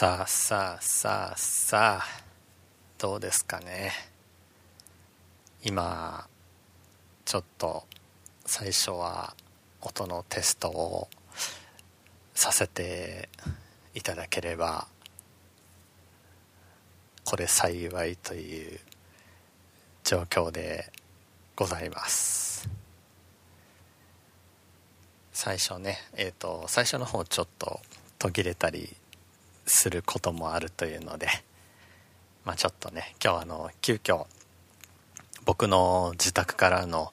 さあさあさあさあどうですかね。今ちょっと最初は音のテストをさせていただければこれ幸いという状況でございます。最初ねえっ、ー、と最初の方ちょっと途切れたりすることもあるというので まあちょっとね今日あの急遽僕の自宅からの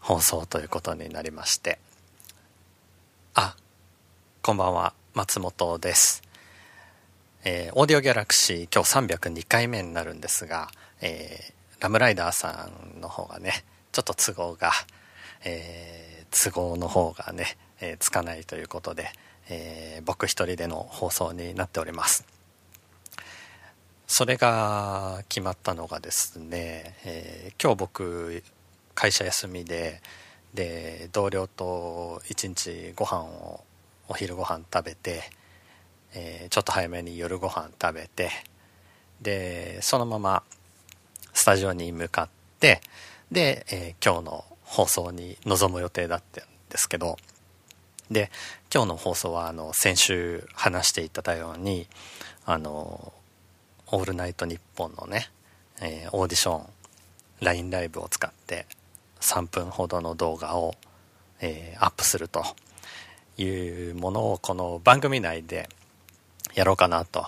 放送ということになりましてあこんばんは松本です。えー、オーディオギャラクシー今日302回目になるんですが、えー、ラムライダーさんの方がねちょっと都合が、えー、都合の方がね、えー、つかないということで、えー、僕一人での放送になっております。それが決まったのがですね、えー、今日僕会社休みでで同僚と一日ご飯をお昼ご飯食べてえー、ちょっと早めに夜ご飯食べてでそのままスタジオに向かってで、えー、今日の放送に臨む予定だったんですけどで今日の放送はあの先週話していただようにあの「オールナイトニッポン」のね、えー、オーディション LINE ライブを使って3分ほどの動画を、えー、アップするというものをこの番組内でやろうかなと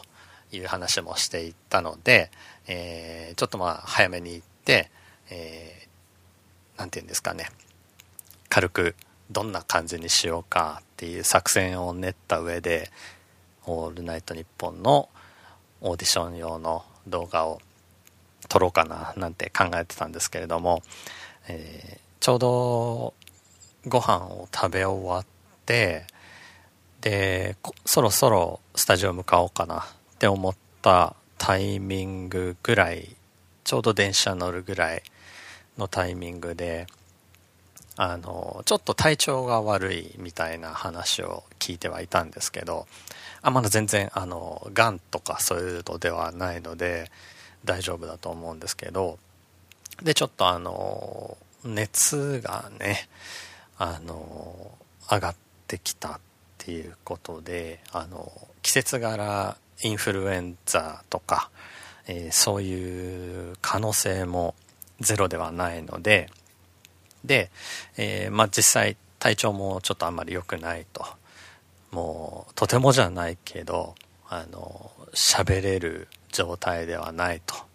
いう話もしていたので、えー、ちょっとまあ早めに行って、えー、て言うんですかね、軽くどんな感じにしようかっていう作戦を練った上で、オールナイトニッポンのオーディション用の動画を撮ろうかななんて考えてたんですけれども、えー、ちょうどご飯を食べ終わって、でそろそろスタジオ向かおうかなって思ったタイミングぐらいちょうど電車乗るぐらいのタイミングであのちょっと体調が悪いみたいな話を聞いてはいたんですけどあまだ全然あのがんとかそういうのではないので大丈夫だと思うんですけどでちょっとあの熱がねあの上がってきたっていうことであの季節柄インフルエンザとか、えー、そういう可能性もゼロではないのでで、えー、まあ、実際体調もちょっとあんまり良くないと。もうとてもじゃないけどあの喋れる状態ではないと。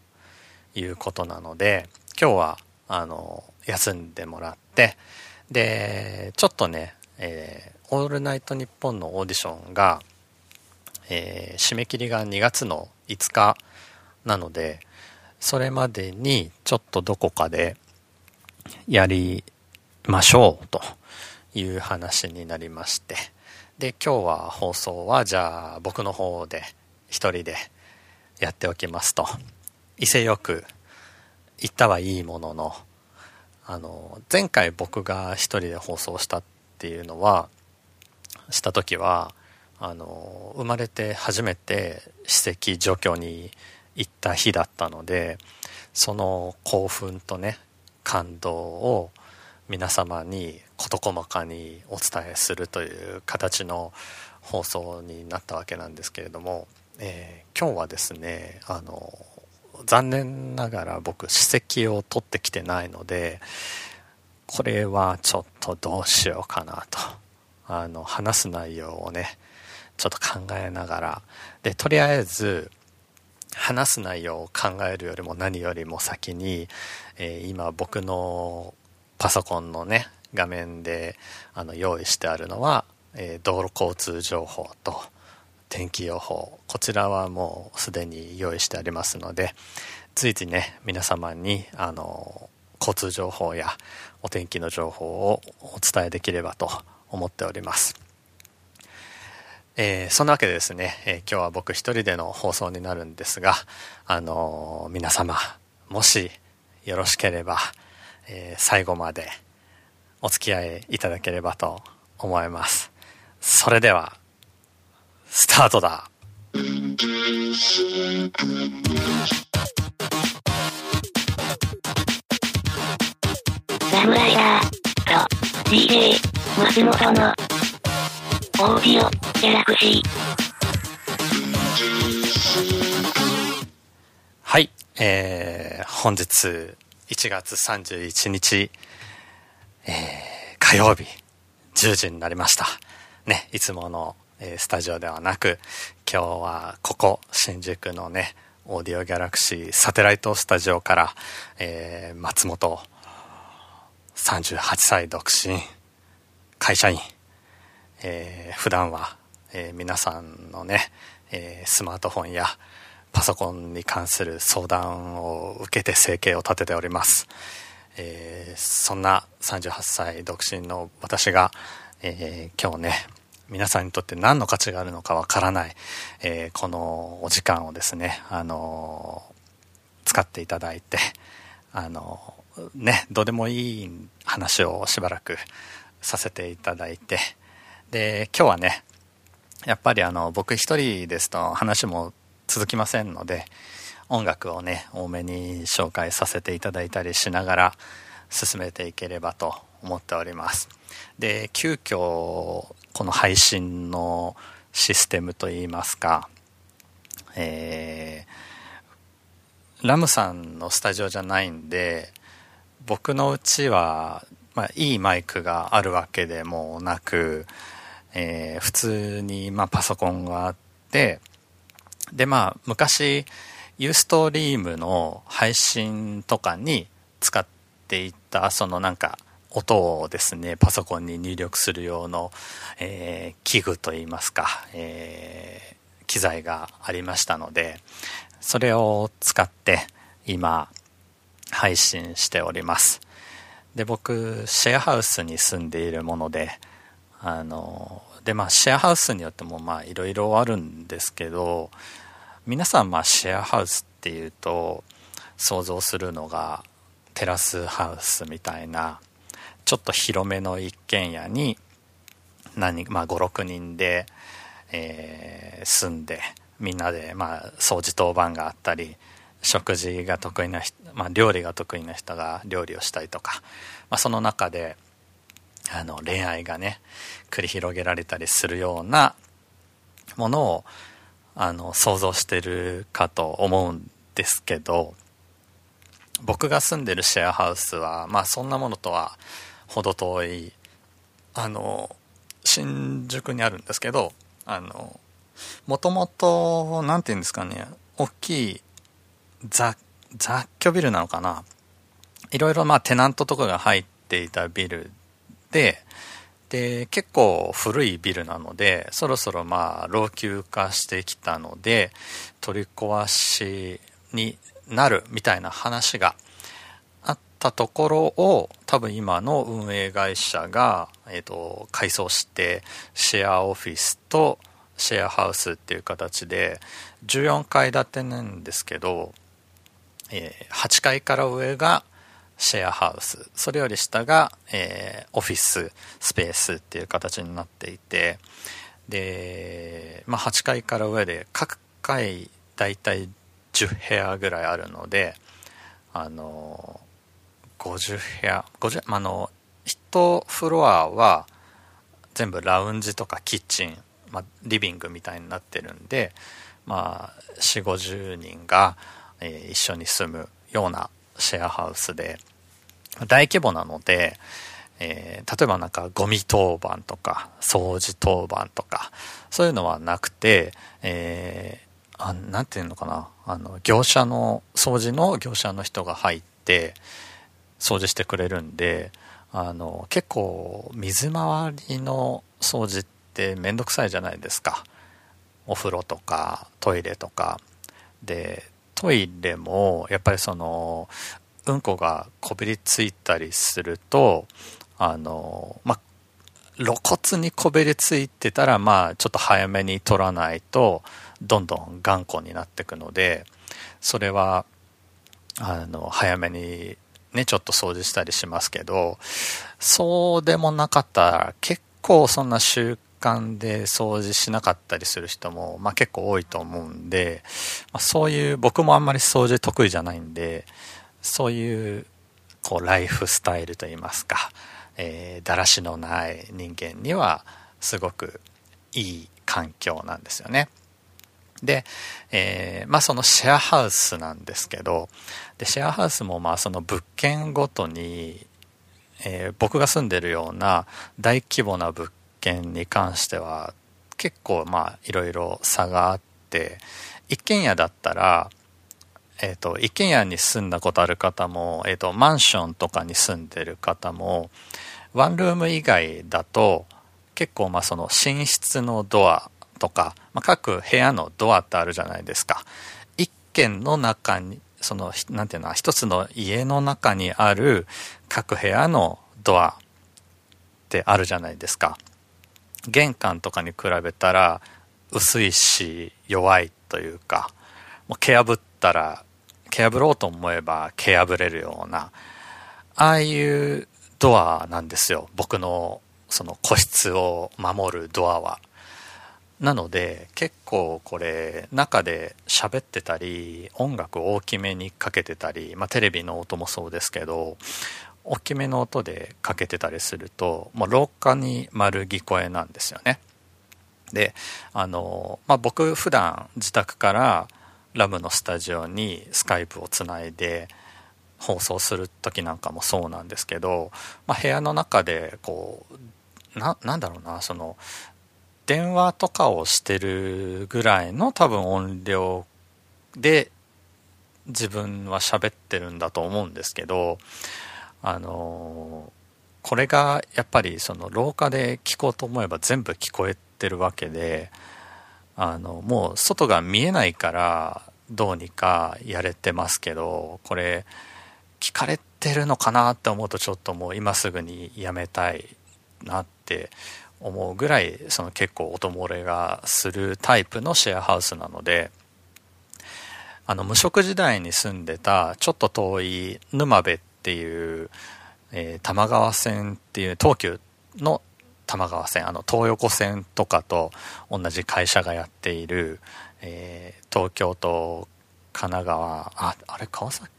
いうことなので今日はあの休んでもらってでちょっとね、えオールナイトニッポン」のオーディションが、えー、締め切りが2月の5日なのでそれまでにちょっとどこかでやりましょうという話になりまして。で今日は放送はじゃあ僕の方で一人でやっておきますと。威勢よく言ったはいいもののあの前回僕が一人で放送したっていうのはした時はあの生まれて初めて史跡除去に行った日だったのでその興奮とね感動を皆様に事細かにお伝えするという形の放送になったわけなんですけれども、えー、今日はですねあの残念ながら僕史跡を取ってきてないのでこれはちょっとどうしようかなとあの話す内容をねちょっと考えながら。でとりあえず話す内容を考えるよりも何よりも先に、えー、今僕のパソコンのね画面であの用意してあるのは、えー、道路交通情報と天気予報こちらはもうすでに用意してありますのでついついね皆様にあの交通情報やお天気の情報をお伝えできればと思っております。えー、そんなわけでですね、えー、今日は僕一人での放送になるんですが、あのー、皆様、もしよろしければ、え最後までお付き合いいただければと思います。それでは、スタートだラムライダーと DJ 松本のオーディオギャラクシー。はい、えー、本日1月31日、えー、火曜日10時になりました。ね、いつもの、えースタジオではなく、今日はここ、新宿のね、オーディオギャラクシーサテライトスタジオから、えー、松本、38歳独身、会社員、えー普段は、えー皆さんのね、えースマートフォンやパソコンに関する相談を受けて生計を立てております、えーそんな38歳独身の私が、えー今日ね皆さんにとって何の価値があるのかわからない、えーこのお時間をですね、あのー使っていただいてあのねどうでもいい話をしばらくさせていただいてで今日はねやっぱりあの僕一人ですと話も続きませんので音楽をね多めに紹介させていただいたりしながら進めていければと思っております。で急遽この配信のシステムといいますかえーラムさんのスタジオじゃないんで僕のうちは、まあ、いいマイクがあるわけでもなく、えー普通に、まあ、パソコンがあってでまあ昔ユーストリームの配信とかに使っていたそのなんか音をですねパソコンに入力する用の、えー器具といいますか、えー機材がありましたのでそれを使って今配信しております。で僕シェアハウスに住んでいるものであのでまあシェアハウスによってもまあいろいろあるんですけど皆さんまあシェアハウスっていうと想像するのがテラスハウスみたいなちょっと広めの一軒家に何、まあ、56人で、えー住んでみんなで、まあ、掃除当番があったり食事が得意な人、まあ、料理が得意な人が料理をしたりとか、まあ、その中であの恋愛がね繰り広げられたりするようなものをあの想像してるかと思うんですけど僕が住んでるシェアハウスはまあそんなものとは程遠いあの新宿にあるんですけどあのもともと何て言うんですかね大きい雑雑居ビルなのかな。いろいろまあテナントとかが入っていたビルでで結構古いビルなのでそろそろまあ老朽化してきたので取り壊しになるみたいな話があったところを多分今の運営会社が、えー、と改装してシェアオフィスとシェアハウスっていう形で14階建てなんですけど、えー8階から上がシェアハウス。それより下が、えーオフィススペースっていう形になっていて。で、まあ、8階から上で各階大体10部屋ぐらいあるのであの50部屋50まあの1フロアは全部ラウンジとかキッチン、まあ、リビングみたいになってるんで、まあ、4 5 0人が、えー一緒に住むようなシェアハウスで大規模なので、えー例えばなんかゴミ当番とか掃除当番とかそういうのはなくて、えーあなんていうのかなあの業者の掃除の業者の人が入って掃除してくれるんであの結構水回りの掃除って面倒くさいじゃないですか。お風呂とかトイレとか。でトイレもやっぱりそのうんこがこびりついたりするとあのまあ露骨にこびりついてたらまあちょっと早めに取らないとどんどん頑固になっていくのでそれはあの早めにねちょっと掃除したりしますけどそうでもなかったら結構そんな習間で掃除しなかったりする人も、まあ、結構多いと思うんで、まあ、そういう僕もあんまり掃除得意じゃないんでそういうこうライフスタイルといいますか、えー、だらしのない人間にはすごくいい環境なんですよね。で、えー、まあそのシェアハウスなんですけどでシェアハウスもまあその物件ごとに、えー、僕が住んでるような大規模な物件に関しては結構まあいろいろ差があって一軒家だったらえーと、一軒家に住んだことある方も、えーと、マンションとかに住んでる方もワンルーム以外だと結構まあその寝室のドアとか、まあ、各部屋のドアってあるじゃないですか。一軒の中にそのなんていうの一つの家の中にある各部屋のドアってあるじゃないですか。玄関とかに比べたら薄いし弱いというかもう蹴破ったら蹴破ろうと思えば蹴破れるようなああいうドアなんですよ。僕のその個室を守るドアは。なので結構これ中で喋ってたり音楽を大きめにかけてたり、まあ、テレビの音もそうですけど大きめの音でかけてたりするともう廊下に丸聞こえなんですよね。であの、まあ、僕普段自宅からラムのスタジオにスカイプをつないで放送する時なんかもそうなんですけど、まあ、部屋の中でこうななんだろうなその電話とかをしてるぐらいの多分音量で自分は喋ってるんだと思うんですけどあのこれがやっぱりその廊下で聞こうと思えば全部聞こえてるわけであのもう外が見えないからどうにかやれてますけどこれ聞かれてるのかなって思うとちょっともう今すぐにやめたいなって思うぐらいその結構音漏れがするタイプのシェアハウスなのであの無職時代に住んでたちょっと遠い沼部っていう、えー、玉川線っていう東急の玉川線あの東横線とかと同じ会社がやっている、えー、東京と神奈川ああれ川崎？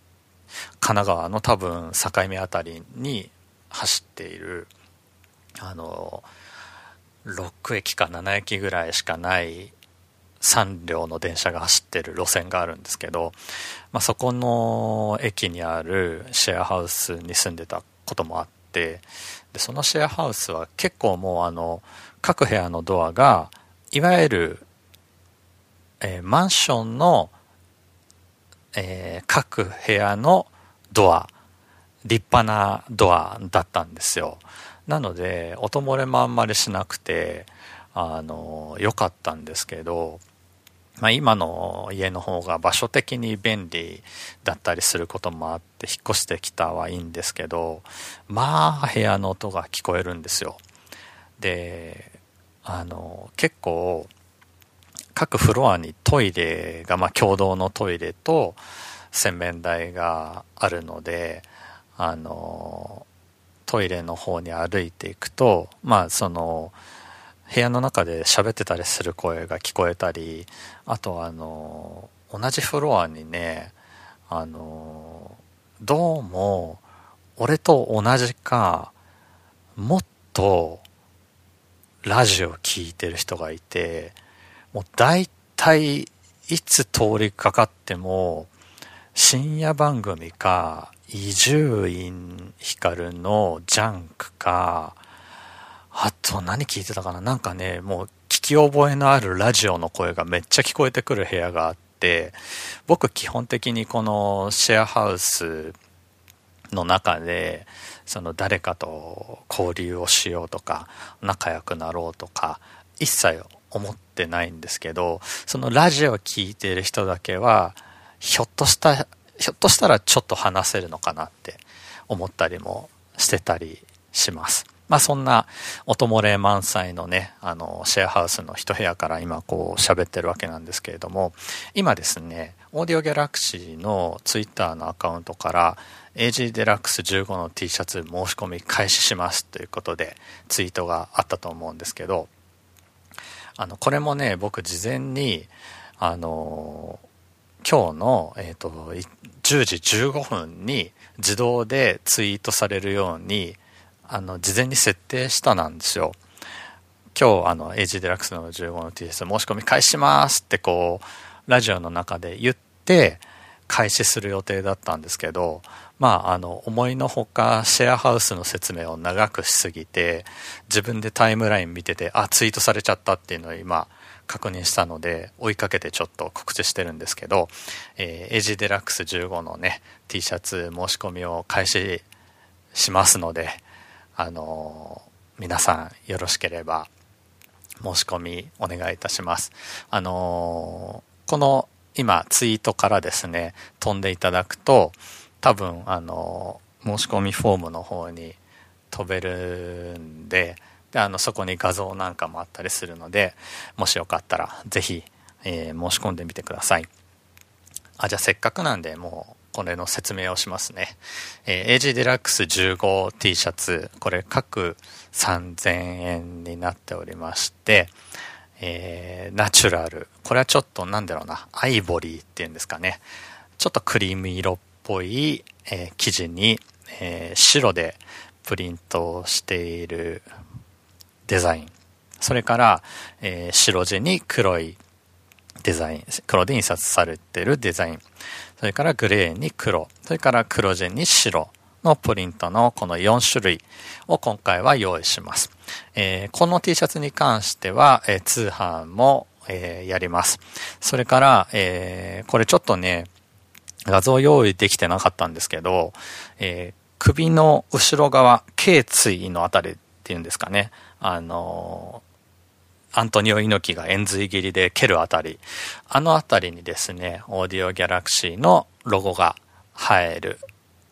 神奈川の多分境目辺りに走っているあの6駅か7駅ぐらいしかない3両の電車が走ってる路線があるんですけど、まあ、そこの駅にあるシェアハウスに住んでたこともあってでそのシェアハウスは結構もうあの各部屋のドアがいわゆる、えー、マンションの、えー、各部屋のドア立派なドアだったんですよ。なので音漏れもあんまりしなくてあの良かったんですけど、まあ、今の家の方が場所的に便利だったりすることもあって引っ越してきたはいいんですけどまあ部屋の音が聞こえるんですよ。であの結構各フロアにトイレが、まあ、共同のトイレと洗面台があるのであのトイレの方に歩いていくとまあその部屋の中で喋ってたりする声が聞こえたりあとあの同じフロアにねあのどうも俺と同じかもっとラジオ聴いてる人がいてもう大体いつ通りかかっても深夜番組か伊集院光のジャンクか、あと何聞いてたかな？なんかね、もう聞き覚えのあるラジオの声がめっちゃ聞こえてくる部屋があって、僕基本的にこのシェアハウスの中で、その誰かと交流をしようとか、仲良くなろうとか、一切思ってないんですけど、そのラジオ聞いてる人だけは、ひょっとしたひょっとしたらちょっと話せるのかなって思ったりもしてたりします。まあそんな音漏れ満載のね、あの、シェアハウスの一部屋から今こう喋ってるわけなんですけれども、今ですね、オーディオギャラクシーのツイッターのアカウントから AG デラックス15の T シャツ申し込み開始しますということでツイートがあったと思うんですけど、あの、これもね、僕事前に、あの今日の、えっ、ー、と、10時15分に自動でツイートされるように、あの、事前に設定したなんですよ。今日、あの、AG デラックスの15の TS 申し込み開始しますってこう、ラジオの中で言って、開始する予定だったんですけど、まあ、あの、思いのほかシェアハウスの説明を長くしすぎて、自分でタイムライン見てて、あ、ツイートされちゃったっていうのを今、確認したので、追いかけてちょっと告知してるんですけど、えー、エイジデラックス15のね、T シャツ申し込みを開始しますので、あの、皆さんよろしければ、申し込みお願いいたします。あの、この今ツイートからですね、飛んでいただくと、多分、あの、申し込みフォームの方に飛べるんで、で、あの、そこに画像なんかもあったりするので、もしよかったら、ぜひ、えー、申し込んでみてください。あ、じゃあせっかくなんで、もう、これの説明をしますね。えー、AG デラックス 15T シャツ、これ各3000円になっておりまして、えー、ナチュラル。これはちょっとなんだろうな、アイボリーっていうんですかね。ちょっとクリーム色っぽい、えー、生地に、えー、白でプリントをしているデザイン。それから、えー、白地に黒いデザイン。黒で印刷されてるデザイン。それからグレーに黒。それから黒地に白のプリントのこの4種類を今回は用意します。えー、この T シャツに関しては、えー、通販も、えー、やります。それから、えこれちょっとね、画像用意できてなかったんですけど、え首の後ろ側、頸椎のあたりっていうんですかね。あのアントニオ猪木が円髄切りで蹴るあたり、あのあたりにですね、オーディオギャラクシーのロゴが入る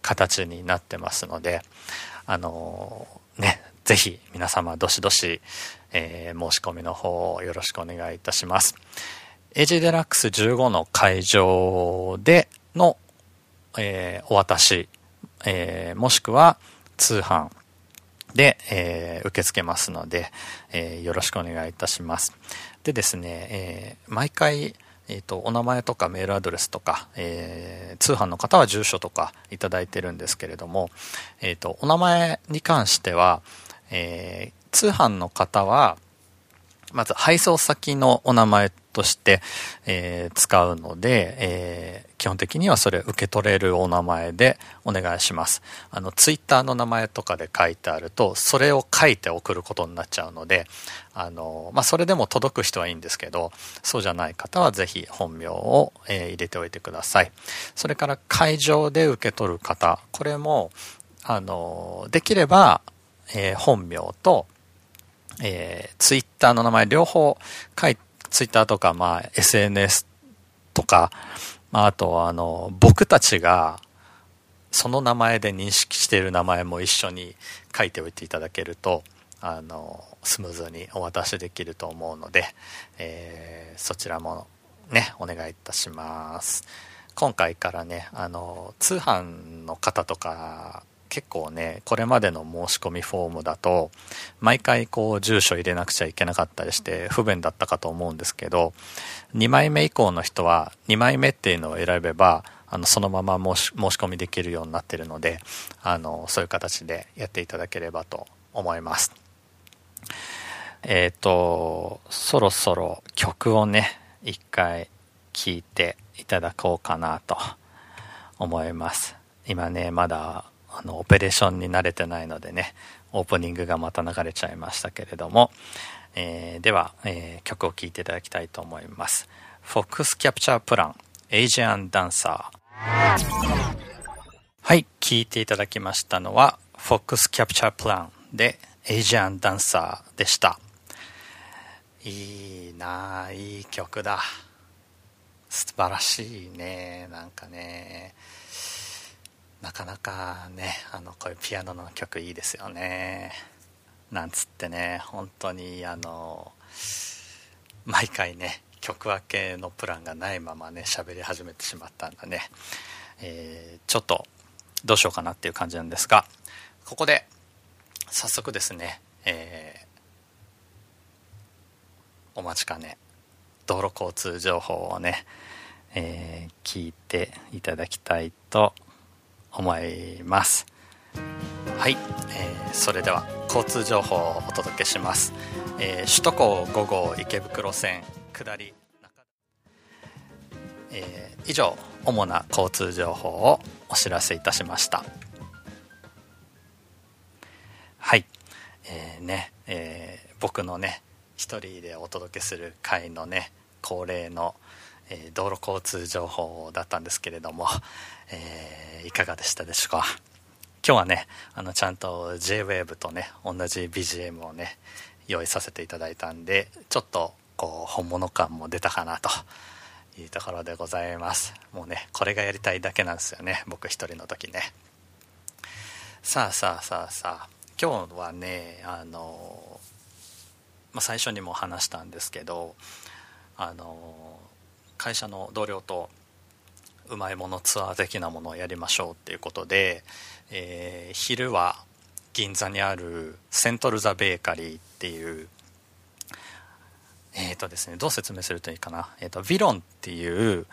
形になってますので、あのね、ぜひ皆様どしどし、えー、申し込みの方をよろしくお願いいたします。エイジデラックス15の会場での、えー、お渡し、えー、もしくは通販、で、えー、受け付けますので、えー、よろしくお願いいたします。でですね、えー、毎回、えっ、と、お名前とかメールアドレスとか、えー、通販の方は住所とかいただいてるんですけれども、えっ、と、お名前に関しては、えー、通販の方は、まず配送先のお名前として、えー、使うので、えー、基本的にはそれ受け取れるお名前でお願いします。あの、ツイッターの名前とかで書いてあると、それを書いて送ることになっちゃうので、あの、まあ、それでも届く人はいいんですけど、そうじゃない方はぜひ本名を、えー、入れておいてください。それから会場で受け取る方、これも、あの、できれば、えー、本名と、えー、ツイッターの名前両方書いて、ツイッターとか、まあ、SNS とか、まあ、あとは、あの、僕たちが、その名前で認識している名前も一緒に書いておいていただけると、あの、スムーズにお渡しできると思うので、えー、そちらもね、お願いいたします。今回からね、あの、通販の方とか結構ね、これまでの申し込みフォームだと、毎回こう住所入れなくちゃいけなかったりして不便だったかと思うんですけど、2枚目以降の人は2枚目っていうのを選べば、あの、そのまま申し込みできるようになってるので、あの、そういう形でやっていただければと思います。えっ、ー、と、そろそろ曲をね、一回聴いていただこうかなと思います。今ね、まだあの、オペレーションに慣れてないのでね、オープニングがまた流れちゃいましたけれども、えー、では、えー、曲を聴いていただきたいと思います。Fox Capture Plan Asian Dancer はい、聴いていただきましたのは Fox Capture Plan で Asian Dancer でした。いいなあいい曲だ。素晴らしいね。なんかね。なかなかねあのこういうピアノの曲いいですよね。なんつってね本当にあの毎回ね曲分けのプランがないままね喋り始めてしまったんだね、えー、ちょっとどうしようかなっていう感じなんですがここで早速ですね、えー、お待ちかね道路交通情報をね、えー、聞いていただきたいと思います。はい、えー、それでは交通情報をお届けします、えー、首都高5号池袋線下り、えー、以上主な交通情報をお知らせいたしました。はいえー、ね、えー、僕のね一人でお届けする回のね恒例の、えー、道路交通情報だったんですけれども、えー、いかがでしたでしょうか？今日はねあのちゃんと JWAVE とね同じ BGM をね用意させていただいたんでちょっとこう本物感も出たかなというところでございます。もうねこれがやりたいだけなんですよね僕一人の時ね。さあさあさあさあ今日はねあの、まあ、最初にも話したんですけどあの会社の同僚とうまいものツアー的なものをやりましょうっていうことで、えー、昼は銀座にあるセントルザ・ベーカリーっていうえっ、ー、とですねどう説明するといいかな、えーと、ヴィロンっていう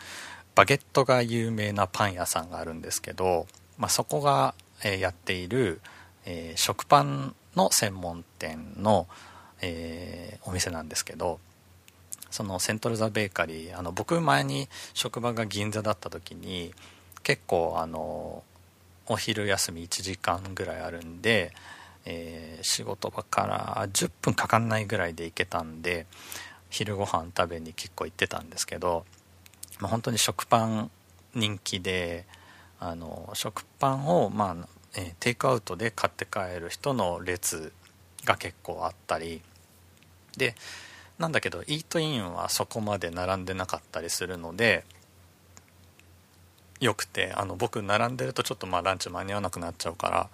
バゲットが有名なパン屋さんがあるんですけど、まあ、そこが、え、やっている、えー、食パンの専門店の、えー、お店なんですけどそのセントルザ・ベーカリーあの僕前に職場が銀座だった時に結構あのお昼休み1時間ぐらいあるんで、えー、仕事場から10分かかんないぐらいで行けたんで昼ご飯食べに結構行ってたんですけど、まあ、本当に食パン人気であの食パンを、まあえー、テイクアウトで買って帰る人の列が結構あったりでなんだけどイートインはそこまで並んでなかったりするのでよくてあの僕並んでるとちょっとまあランチ間に合わなくなっちゃうから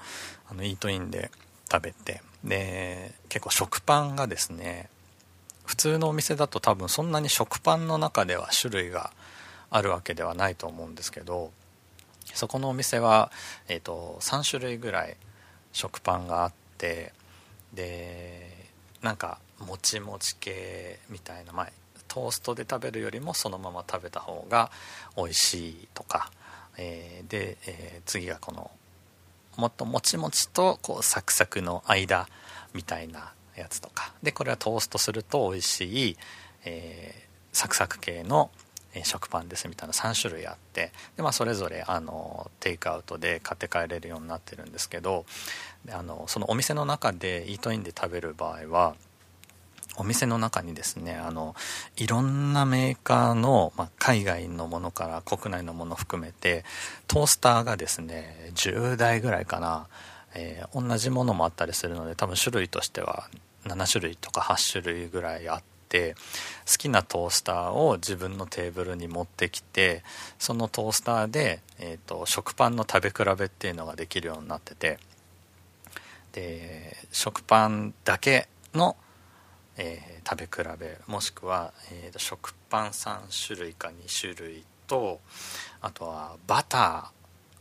あのイートインで食べてで結構食パンがですね普通のお店だと多分そんなに食パンの中では種類があるわけではないと思うんですけどそこのお店は、えーと、3種類ぐらい食パンがあってでなんかもちもち系みたいな、まあ、トーストで食べるよりもそのまま食べた方が美味しいとか、えー、で、えー、次がこのもっともちもちとこうサクサクの間みたいなやつとか。でこれはトーストすると美味しい、えー、サクサク系の食パンですみたいな3種類あって。で、まあ、それぞれあのテイクアウトで買って帰れるようになってるんですけどあのそのお店の中でイートインで食べる場合はお店の中にですねあのいろんなメーカーの、まあ、海外のものから国内のもの含めてトースターがですね10台ぐらいかな、えー、同じものもあったりするので多分種類としては7種類とか8種類ぐらいあって好きなトースターを自分のテーブルに持ってきてそのトースターで、えーと食パンの食べ比べっていうのができるようになっててで食パンだけのえー、食べ比べもしくは、えーと、食パン3種類か2種類とあとはバタ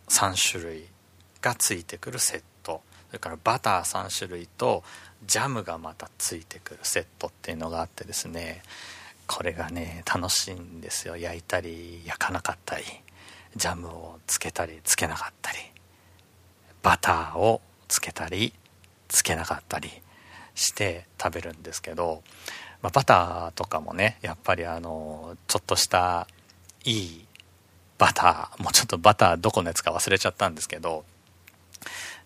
ー3種類がついてくるセット。それからバター3種類とジャムがまたついてくるセットっていうのがあってですねこれがね楽しいんですよ。焼いたり焼かなかったりジャムをつけたりつけなかったりバターをつけたりつけなかったり。して食べるんですけど、まあ、バターとかもねやっぱりあのちょっとしたいいバターもうちょっとバターどこのやつか忘れちゃったんですけど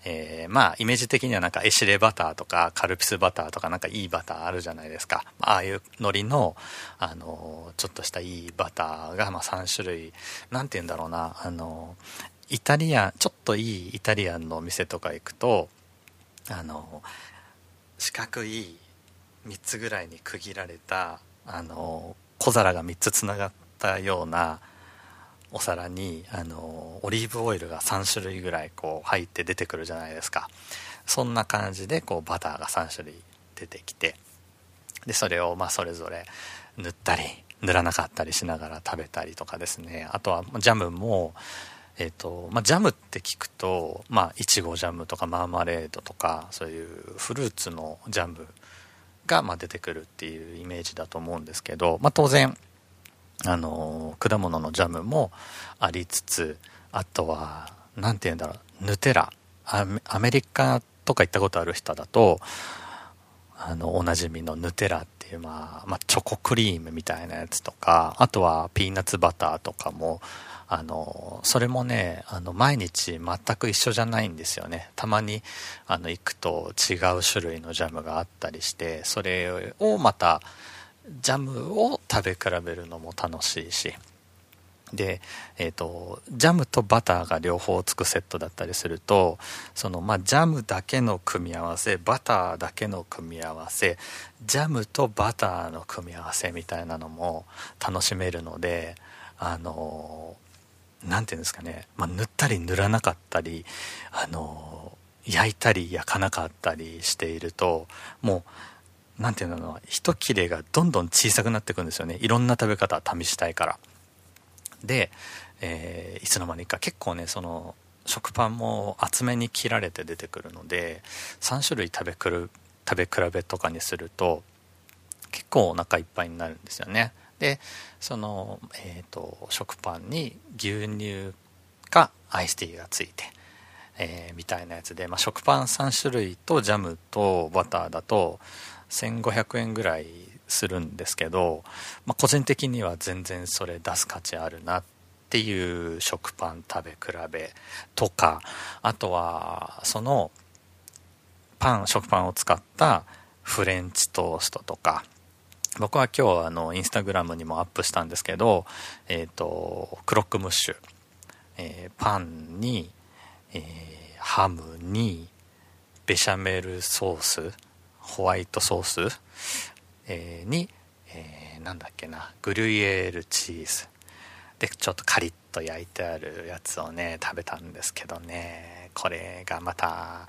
えー、まあイメージ的にはなんかエシレバターとかカルピスバターとかなんかいいバターあるじゃないですか。ああいう海苔の、あのちょっとしたいいバターがまあ3種類なんて言うんだろうな、あのイタリアンちょっといいイタリアンのお店とか行くとあの四角い3つぐらいに区切られたあの小皿が3つつながったようなお皿にあのオリーブオイルが3種類ぐらいこう入って出てくるじゃないですか。そんな感じでこうバターが3種類出てきてでそれをまあそれぞれ塗ったり塗らなかったりしながら食べたりとかですね。あとはジャムもえーとまあ、ジャムって聞くと、まあ、いちごジャムとかマーマレードとかそういうフルーツのジャムがまあ出てくるっていうイメージだと思うんですけど、まあ、当然あの果物のジャムもありつつあとは何て言うんだろうヌテラ。アメリカとか行ったことある人だとあのおなじみのヌテラっていう、まあ、まあチョコクリームみたいなやつとかあとはピーナッツバターとかもあのそれもねあの毎日全く一緒じゃないんですよね。たまにあの行くと違う種類のジャムがあったりしてそれをまたジャムを食べ比べるのも楽しいし。で、えーと、ジャムとバターが両方つくセットだったりするとその、まあ、ジャムだけの組み合わせバターだけの組み合わせジャムとバターの組み合わせみたいなのも楽しめるのであの何て言うんですかね、まあ、塗ったり塗らなかったりあの焼いたり焼かなかったりしているともう何て言うの一切れがどんどん小さくなっていくんですよね。いろんな食べ方試したいから。で、えー、いつの間にか結構ねその食パンも厚めに切られて出てくるので3種類食べくる食べ比べとかにすると結構お腹いっぱいになるんですよね。でその、えーと、食パンに牛乳かアイスティーがついて、えー、みたいなやつで、まあ、食パン3種類とジャムとバターだと1500円ぐらいするんですけど、まあ、個人的には全然それ出す価値あるなっていう食パン食べ比べとかあとはそのパン食パンを使ったフレンチトーストとか僕は今日あのインスタグラムにもアップしたんですけど、えーと、クロックムッシュ、えー、パンに、えー、ハムにベシャメルソースホワイトソース、えー、に、えー、なんだっけなグルイエールチーズ。でちょっとカリッと焼いてあるやつをね食べたんですけどね。これがまた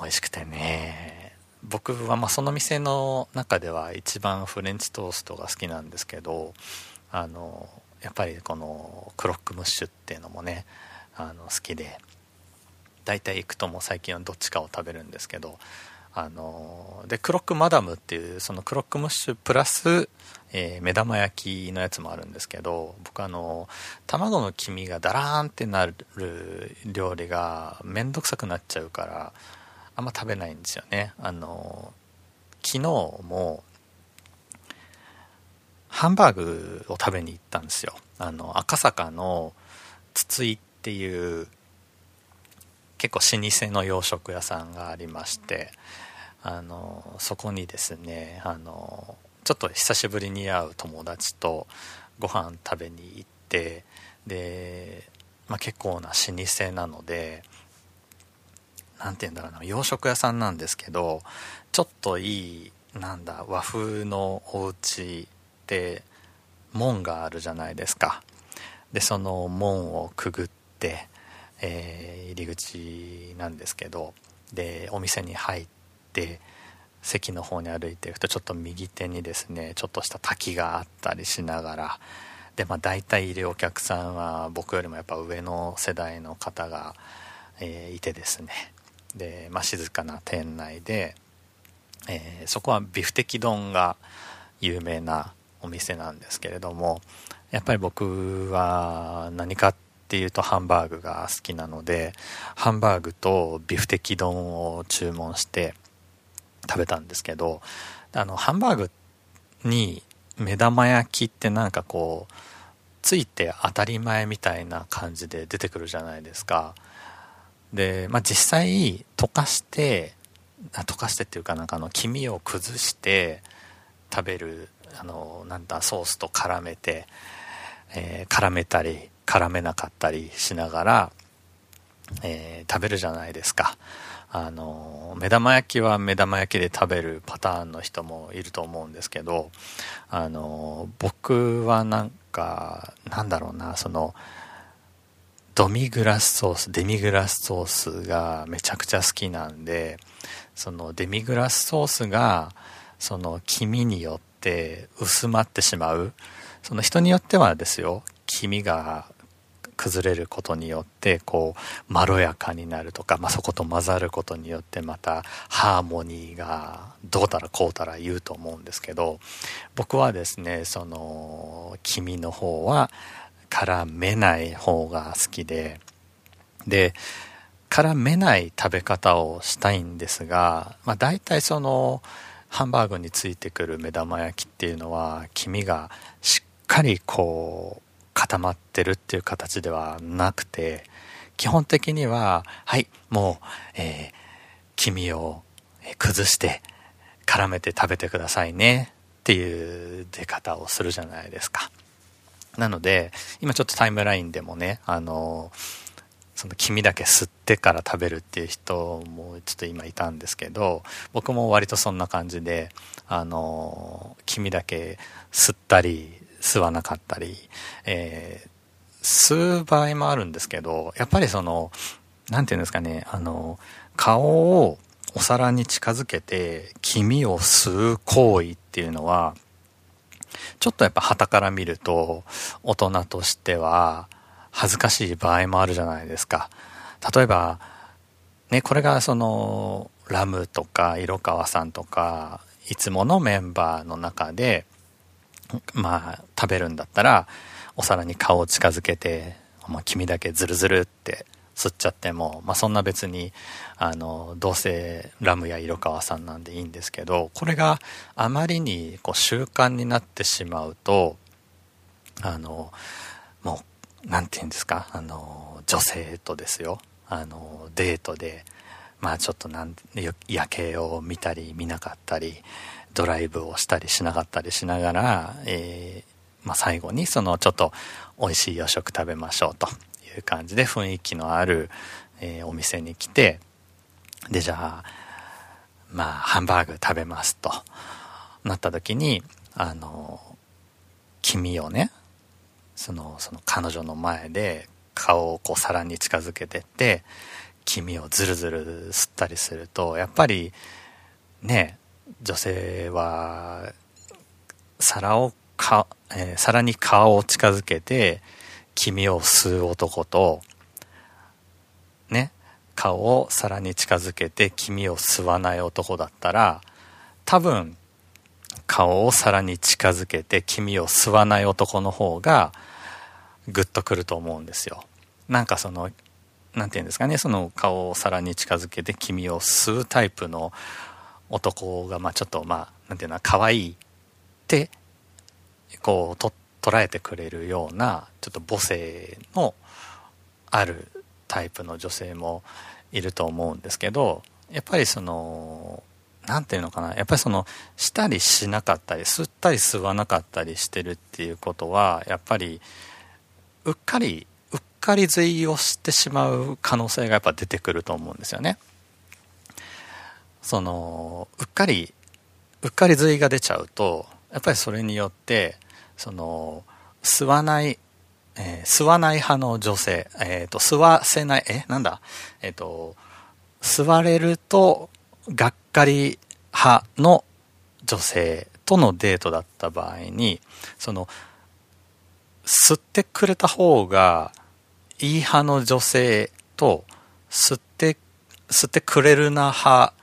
美味しくてね。僕はまその店の中では一番フレンチトーストが好きなんですけどあのやっぱりこのクロックムッシュっていうのもねあの好きで。大体行くとも最近はどっちかを食べるんですけどあのでクロックマダムっていうそのクロックムッシュプラス、えー、目玉焼きのやつもあるんですけど僕あの卵の黄身がダラーンってなる料理が面倒くさくなっちゃうからあんま食べないんですよね。あの昨日もハンバーグを食べに行ったんですよ。あの赤坂の筒井っていう結構老舗の洋食屋さんがありましてあのそこにですねあのちょっと久しぶりに会う友達とご飯食べに行ってで、まあ、結構な老舗なので何て言うんだろうな洋食屋さんなんですけどちょっといいなんだ和風のお家って門があるじゃないですか。でその門をくぐって、えー、入り口なんですけどでお店に入って席の方に歩いていくとちょっと右手にですねちょっとした滝があったりしながらでまあ大体いるお客さんは僕よりもやっぱ上の世代の方が、えー、いてですね。で、まあ、静かな店内で、えー、そこはビフテキ丼が有名なお店なんですけれどもやっぱり僕は何かっていうとハンバーグが好きなのでハンバーグとビフテキ丼を注文して食べたんですけどあのハンバーグに目玉焼きってなんかこうついて当たり前みたいな感じで出てくるじゃないですか。で、まあ、実際溶かして溶かしてっていうかなんかあの黄身を崩して食べるあのなんだソースと絡めて、えー、絡めたり絡めなかったりしながら、えー、食べるじゃないですか。あの目玉焼きは目玉焼きで食べるパターンの人もいると思うんですけどあの僕はなんかなんだろうなそのドミグラスソースデミグラスソースがめちゃくちゃ好きなんでそのデミグラスソースがその黄身によって薄まってしまうその人によってはですよ黄身が崩れることによってこうまろやかになるとか、まあ、そこと混ざることによってまたハーモニーがどうたらこうたら言うと思うんですけど僕はですねその黄身の方は絡めない方が好きでで絡めない食べ方をしたいんですが、まあ、大体そのハンバーグについてくる目玉焼きっていうのは黄身がしっかりこう固まってるっていう形ではなくて基本的にははいもう、えー、黄身を崩して絡めて食べてくださいねっていう出方をするじゃないですか。なので今ちょっとタイムラインでもねあのその黄身だけ吸ってから食べるっていう人もちょっと今いたんですけど僕も割とそんな感じであの黄身だけ吸ったり吸わなかったり、えー、吸う場合もあるんですけど、やっぱりその、なんていうんですかね、あの、顔をお皿に近づけて黄身を吸う行為っていうのは、ちょっとやっぱ旗から見ると大人としては恥ずかしい場合もあるじゃないですか。例えば、ね、これがそのラムとか色川さんとかいつものメンバーの中でまあ、食べるんだったら、お皿に顔を近づけて、まあ、君だけズルズルって吸っちゃっても、まあ、そんな別に、あの、どうせラムや色川さんなんでいいんですけど、これがあまりにこう習慣になってしまうと、あの、もう、なんて言うんですか、あの、女性とですよ、あの、デートで、まあちょっとなん夜景を見たり見なかったり、ドライブをしたりしなかったりしながら、えー、まあ、最後にそのちょっと美味しい洋食食べましょうという感じで雰囲気のある、えー、お店に来てでじゃあまあハンバーグ食べますとなった時にあの黄身をねそのその彼女の前で顔をこう皿に近づけてって黄身をズルズル吸ったりするとやっぱりね女性は皿をか、えー、皿に顔を近づけて黄身を吸う男とね顔を皿に近づけて黄身を吸わない男だったら多分顔を皿に近づけて黄身を吸わない男の方がグッとくると思うんですよ。なんかその何て言うんですかねその顔を皿に近づけて黄身を吸うタイプの男が、まあちょっと、まあ、なんていうの、可愛いって、こう、と、捉えてくれるような、ちょっと母性のあるタイプの女性もいると思うんですけど、やっぱりその、なんていうのかな、やっぱりその、したりしなかったり、吸ったり吸わなかったりしてるっていうことは、やっぱり、うっかり、うっかり随意をしてしまう可能性がやっぱ出てくると思うんですよね。そのうっかりうっかり髄が出ちゃうとやっぱりそれによってその吸わない、えー、吸わない派の女性、えっ、ー、と吸わせないえなんだえっ、ー、と吸われるとがっかり派の女性とのデートだった場合にその吸ってくれた方がいい派の女性と吸って吸ってくれるな派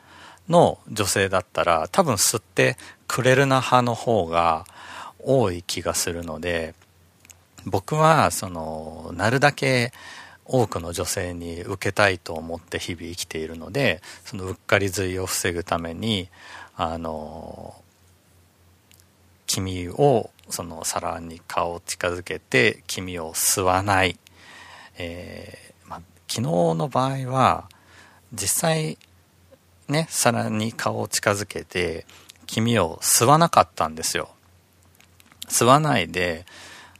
の女性だったら多分吸ってくれるな派の方が多い気がするので僕はそのなるだけ多くの女性に受けたいと思って日々生きているのでそのうっかり髄を防ぐためにあの黄身をその皿に顔を近づけて黄身を吸わない、えーまあ、昨日の場合は実際ね、皿に顔を近づけて、黄身を吸わなかったんですよ。吸わないで、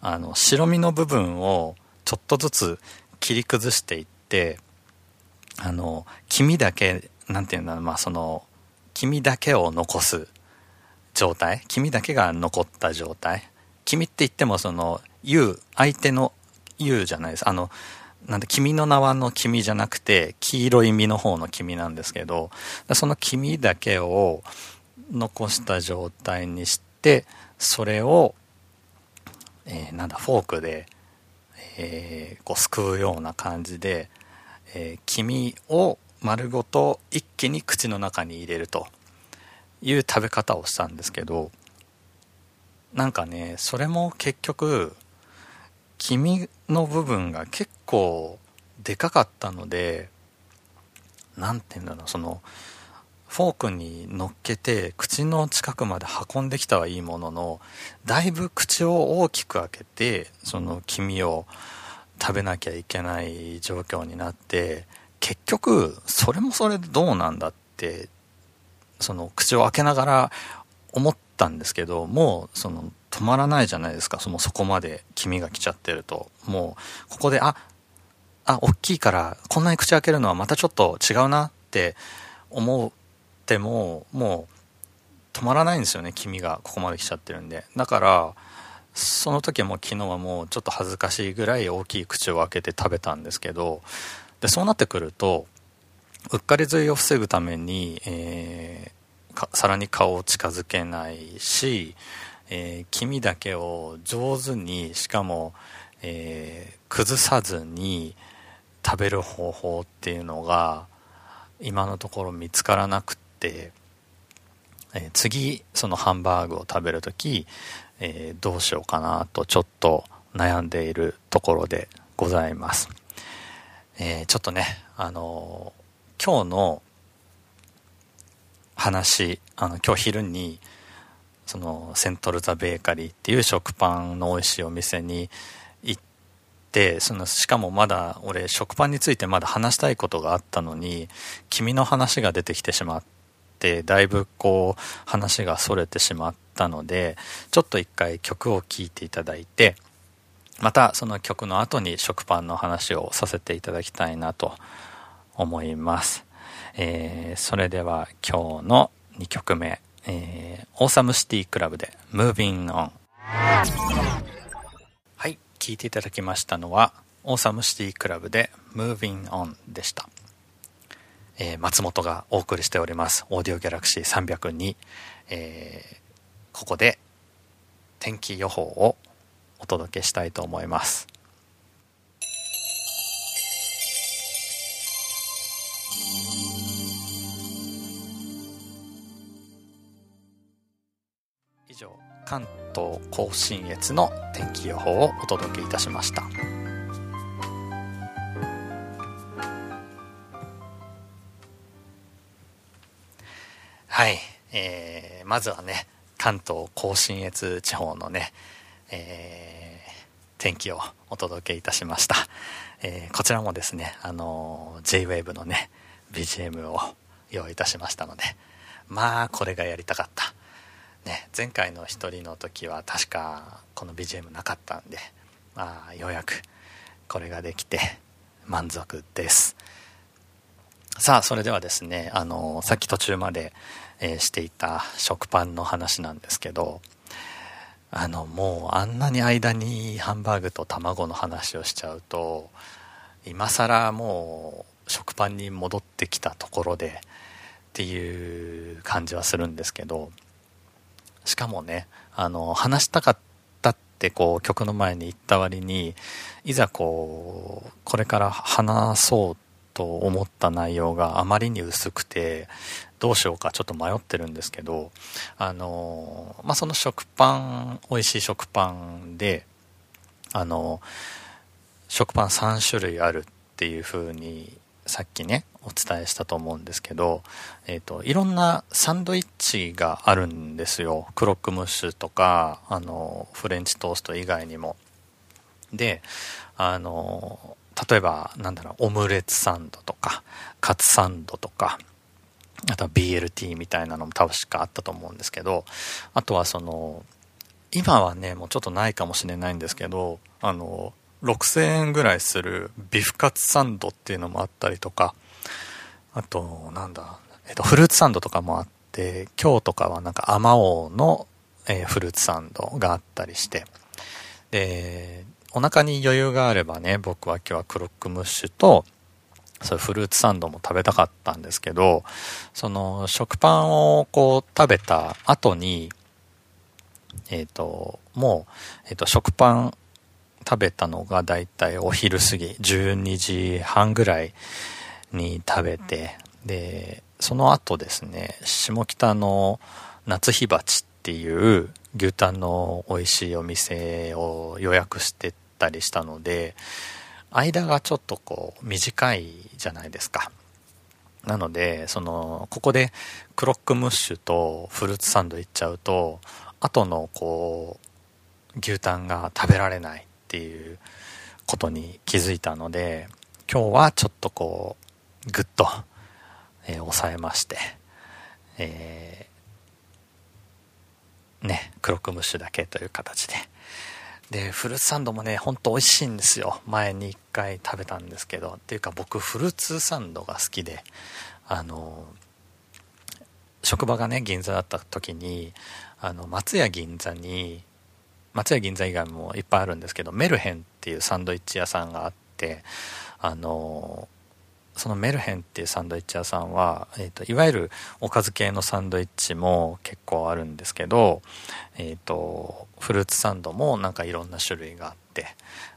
あの、白身の部分をちょっとずつ切り崩していって、あの、黄身だけ、なんていうんだろう、まあその、黄身だけを残す状態、黄身だけが残った状態？黄身って言ってもその、言う、相手の言うじゃないです。あの、なんで、君の名はの君じゃなくて、黄色い実の方の君なんですけど、その君だけを残した状態にして、それを、えー、なんだ、フォークで、えー、こうすくうような感じで、えー、黄を丸ごと一気に口の中に入れるという食べ方をしたんですけどなんかねそれも結局黄身の部分が結構でかかったので何て言うんだろうそのフォークに乗っけて口の近くまで運んできたはいいもののだいぶ口を大きく開けてその黄身を食べなきゃいけない状況になって結局それもそれでどうなんだってその口を開けながら思ったんですけどもうその止まらないじゃないですか。そのそこまで黄身が来ちゃってると。もうここでああ大きいからこんなに口開けるのはまたちょっと違うなって思ってももう止まらないんですよね。黄身がここまで来ちゃってるんで。だからその時はもう昨日はもうちょっと恥ずかしいぐらい大きい口を開けて食べたんですけどでそうなってくるとうっかり吸いを防ぐために、えー、皿に顔を近づけないし、えー、黄身だけを上手にしかも、えー、崩さずに食べる方法っていうのが今のところ見つからなくて。て、えー、次そのハンバーグを食べる時、え、どうしようかなとちょっと悩んでいるところでございます、え、ちょっとねあの今日の話あの今日昼にそのセントルザ・ベーカリーっていう食パンの美味しいお店に行ってそのしかもまだ俺食パンについてまだ話したいことがあったのに君の話が出てきてしまってだいぶこう話がそれてしまったのでちょっと一回曲を聴いていただいてまたその曲の後に食パンの話をさせていただきたいなと思います、えー、それでは今日の2曲目、えー、オーサムシティクラブで Moving On はい聴いていただきましたのはオーサムシティクラブで Moving On でした。えー、松本がお送りしておりますオーディオギャラクシー302、えー、ここで天気予報をお届けしたいと思います。関東甲信越の天気予報をお届けいたしました。はい、えー、まずはね関東甲信越地方のね、えー、天気をお届けいたしました、えー、こちらもですねあの JWAVE のね BGM を用意いたしましたのでまあこれがやりたかったね前回の一人の時は確かこの BGM なかったんでまあようやくこれができて満足です。さあそれではですねあのさっき途中までえー、していた食パンの話なんですけどあのもうあんなに間にハンバーグと卵の話をしちゃうと今更もう食パンに戻ってきたところでっていう感じはするんですけどしかもねあの話したかったってこう曲の前に言った割にいざこうこれから話そうと思った内容があまりに薄くてどうしようかちょっと迷ってるんですけど、あの、まあ、その食パン、美味しい食パンで、あの、食パン3種類あるっていう風にさっきね、お伝えしたと思うんですけど、えっ、ー、と、いろんなサンドイッチがあるんですよ。クロックムッシュとか、あの、フレンチトースト以外にも。で、あの、例えば、なんだろう、オムレツサンドとか、カツサンドとか、あとは BLT みたいなのも確かあったと思うんですけど、あとはその、今はね、もうちょっとないかもしれないんですけど、あの、6000円ぐらいするビフカツサンドっていうのもあったりとか、あと、なんだ、えっと、フルーツサンドとかもあって、今日とかはなんかアマオの、えー、フルーツサンドがあったりして、で、お腹に余裕があればね、僕は今日はクロックムッシュと、そういうフルーツサンドも食べたかったんですけど、その食パンをこう食べた後に、えっ、ー、と、もう、えっ、ー、と、食パン食べたのがだいたいお昼過ぎ、12時半ぐらいに食べて、で、その後ですね、下北の夏火鉢っていう牛タンの美味しいお店を予約してたりしたので、間がちょっとこう短いじゃないですか。なので、その、ここでクロックムッシュとフルーツサンドいっちゃうと、後のこう、牛タンが食べられないっていうことに気づいたので、今日はちょっとこう、ぐっと、えー、抑えまして、えー、ね、クロックムッシュだけという形で。で、フルーツサンドもね、ほんと美味しいんですよ。前に一回食べたんですけど。っていうか僕、フルーツサンドが好きで、あの、職場がね、銀座だった時に、あの、松屋銀座に、松屋銀座以外もいっぱいあるんですけど、メルヘンっていうサンドイッチ屋さんがあって、あの、そのメルヘンっていうサンドイッチ屋さんは、えーと、いわゆるおかず系のサンドイッチも結構あるんですけど、えーと、フルーツサンドもなんかいろんな種類があって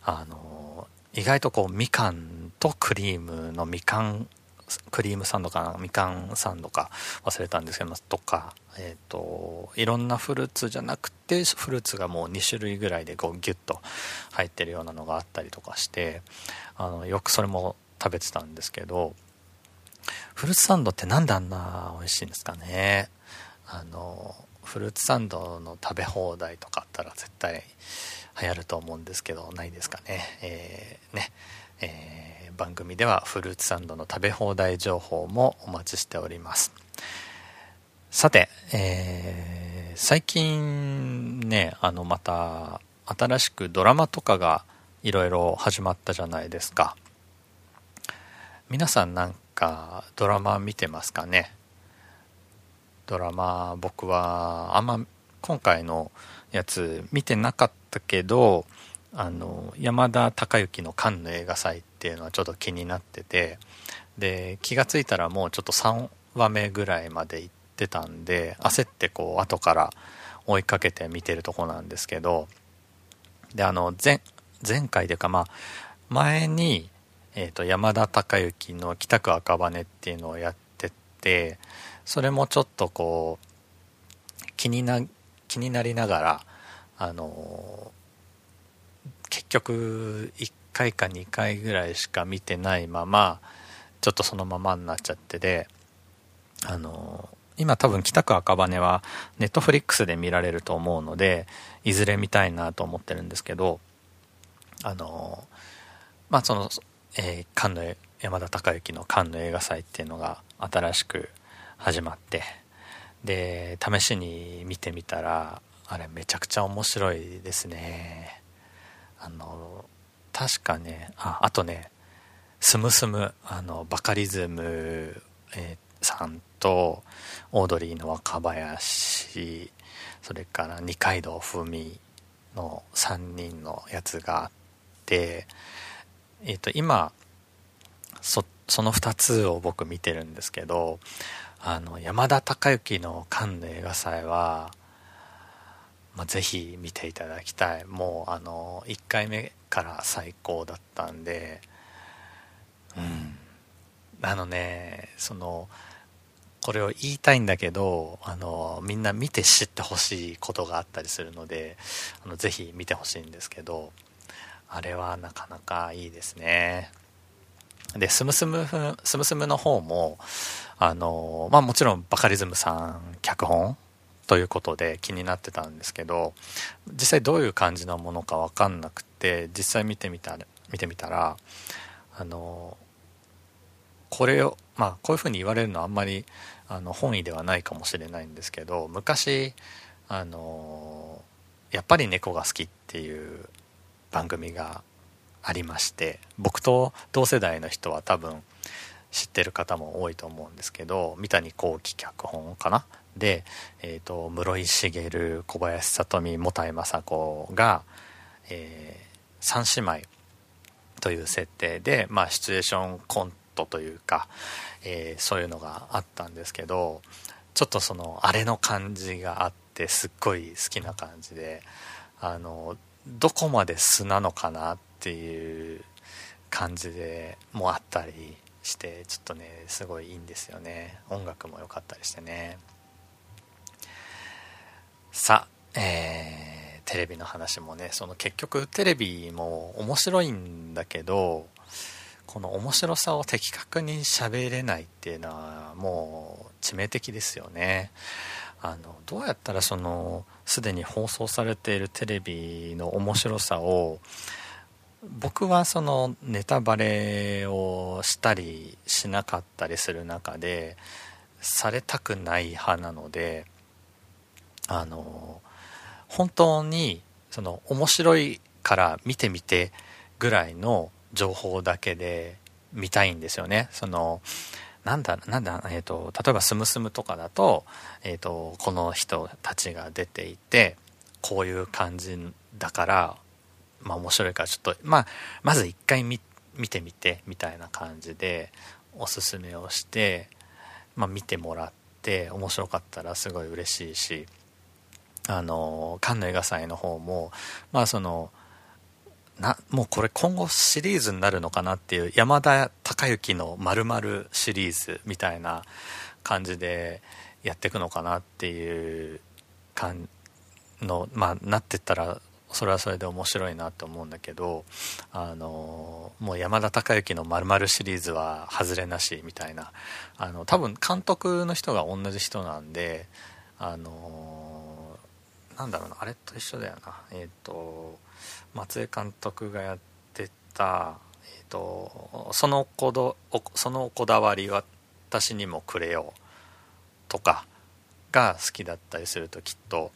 あの意外とこうみかんとクリームのみかんクリームサンドかなみかんサンドか忘れたんですけどとか、えーと、いろんなフルーツじゃなくてフルーツがもう2種類ぐらいでこうギュッと入ってるようなのがあったりとかしてあのよくそれも食べてたんですけどフルーツサンドってなんであんな美味しいんですかね。あのフルーツサンドの食べ放題とかあったら絶対流行ると思うんですけどないですかね。えー、ね、えー、番組ではフルーツサンドの食べ放題情報もお待ちしております。さて、えー、最近ねあのまた新しくドラマとかがいろいろ始まったじゃないですか。皆さんなんかドラマ見てますかね？ドラマ僕はあんま今回のやつ見てなかったけどあの山田孝之のカンヌ映画祭っていうのはちょっと気になっててで気が付いたらもうちょっと3話目ぐらいまで行ってたんで焦ってこう後から追いかけて見てるとこなんですけどであの前前回というかまあ前にえーと、山田孝之の「北区赤羽」っていうのをやっててそれもちょっとこう気にな気になりながらあの結局1回か2回ぐらいしか見てないままちょっとそのままになっちゃってであの今多分北区赤羽はネットフリックスで見られると思うのでいずれ見たいなと思ってるんですけどあのまあそのえー、カンヌ山田孝之のカンヌ映画祭っていうのが新しく始まってで試しに見てみたらあれめちゃくちゃ面白いですね。あの確かねああとねスムスムあのバカリズム、えー、さんとオードリーの若林それから二階堂ふみの3人のやつがあってえっ、ー、と、今、そ、その2つを僕見てるんですけど、あの、山田孝之のカンヌ映画祭は、まあ、ぜひ見ていただきたい。もう、あの、1回目から最高だったんで、うん。あのね、その、これを言いたいんだけど、あの、みんな見て知ってほしいことがあったりするので、あの、ぜひ見てほしいんですけど、あれはなかなかいいですね。で、スムスム、スムスムの方も、あの、まあもちろんバカリズムさん脚本ということで気になってたんですけど、実際どういう感じのものかわかんなくて、実際見てみたら、見てみたら、あの、これを、まあこういうふうに言われるのはあんまりあの本意ではないかもしれないんですけど、昔、あの、やっぱり猫が好きっていう番組がありまして僕と同世代の人は多分知ってる方も多いと思うんですけど三谷幸喜脚本かな？で、えーと、室井茂小林聡美茂田雅子が、えー、3姉妹という設定で、まあ、シチュエーションコントというか、えー、そういうのがあったんですけどちょっとそのあれの感じがあってすっごい好きな感じであのどこまで素なのかなっていう感じでもあったりしてちょっとねすごいいいんですよね。音楽も良かったりしてね。さあえー、テレビの話もねその結局テレビも面白いんだけどこの面白さを的確に喋れないっていうのはもう致命的ですよね。あのどうやったらそのすでに放送されているテレビの面白さを僕はそのネタバレをしたりしなかったりする中でされたくない派なのであの本当にその面白いから見てみてぐらいの情報だけで見たいんですよね。そのなんだなんだ、えーと、例えば「スムスム」とかだと,、えーと、この人たちが出ていてこういう感じだからまあ面白いからちょっと、まあ、まず一回見てみてみたいな感じでおすすめをして、まあ、見てもらって面白かったらすごい嬉しいしあのカンヌ映画祭の方もまあそのなもうこれ今後シリーズになるのかなっていう山田孝之のまるシリーズみたいな感じでやっていくのかなっていう感のまあなってったらそれはそれで面白いなと思うんだけどあのもう山田孝之のまるシリーズは外れなしみたいなあの多分監督の人が同じ人なんであのなんだろうなあれと一緒だよな。えっ、ー、と松江監督がやってた、えーと、そのこどそのこだわり私にもくれよとかが好きだったりするときっと、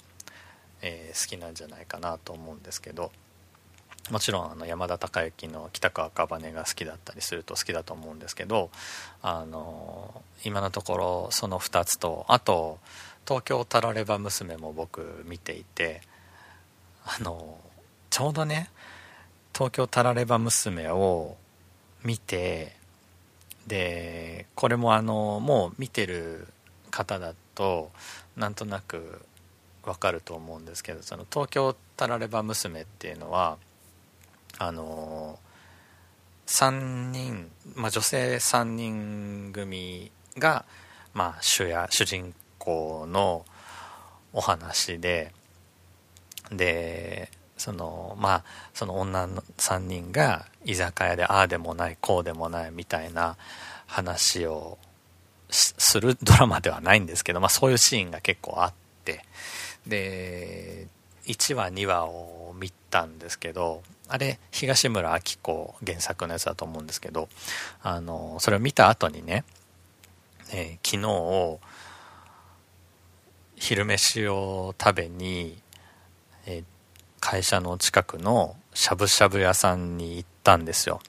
えー、好きなんじゃないかなと思うんですけどもちろんあの山田孝之の北川赤羽が好きだったりすると好きだと思うんですけどあの今のところその2つとあと「東京タラレバ娘」も僕見ていてあのちょうどね東京タラレバ娘を見てでこれもあのもう見てる方だとなんとなくわかると思うんですけどその東京タラレバ娘っていうのはあの3人、まあ、女性3人組が、まあ、主や主人公のお話ででそのまあその女の3人が居酒屋でああでもないこうでもないみたいな話をするドラマではないんですけど、まあ、そういうシーンが結構あって。で1話2話を見たんですけどあれ東村明子原作のやつだと思うんですけどあのそれを見た後にね、えー、昨日昼飯を食べに、会社の近くのしゃぶしゃぶ屋さんに行ったんですよ。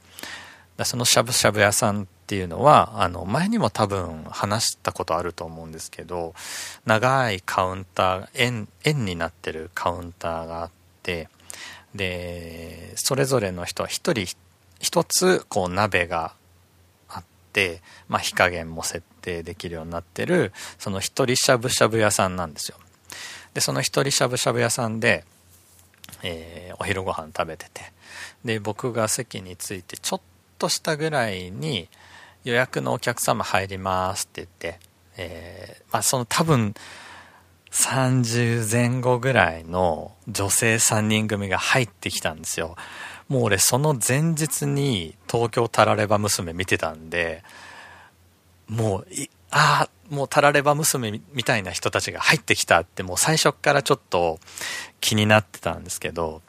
そのしゃぶしゃぶ屋さんっていうのは、あの、前にも多分話したことあると思うんですけど、長いカウンター、円、円になってるカウンターがあって、で、それぞれの人は一人一つ、こう鍋があって、まあ火加減も設定できるようになってる、その一人しゃぶしゃぶ屋さんなんですよ。で、その一人しゃぶしゃぶ屋さんで、えー、お昼ご飯食べてて。で僕が席に着いてちょっとしたぐらいに予約のお客様入りますって言って、えー、まあ、その多分30前後ぐらいの女性3人組が入ってきたんですよ。もう俺その前日に東京タラレバ娘見てたんでもうああもうタラレバ娘みたいな人たちが入ってきたってもう最初からちょっと気になってたんですけど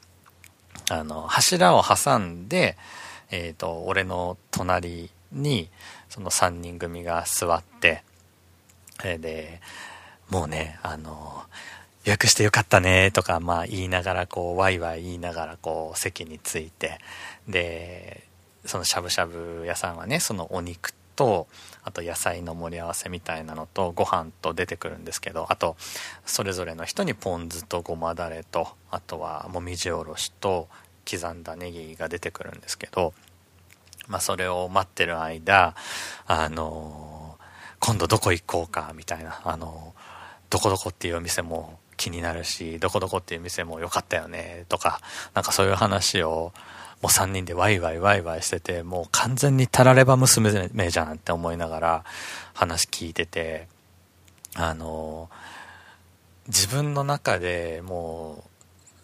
あの柱を挟んで、えーと、俺の隣にその3人組が座ってえでもうねあの予約してよかったねとか、まあ、言いながらこうワイワイ言いながらこう席に着いてでそのしゃぶしゃぶ屋さんはねそのお肉とあと野菜の盛り合わせみたいなのとご飯と出てくるんですけどあとそれぞれの人にポン酢とごまだれとあとはもみじおろしと刻んだネギが出てくるんですけど、まあ、それを待ってる間あの今度どこ行こうかみたいなあのどこどこっていうお店も気になるし、どこどこっていう店も良かったよね、とか、なんかそういう話を、もう3人でワイワイワイワイしてて、もう完全にタラレバ娘じゃんって思いながら話聞いてて、あの、自分の中でも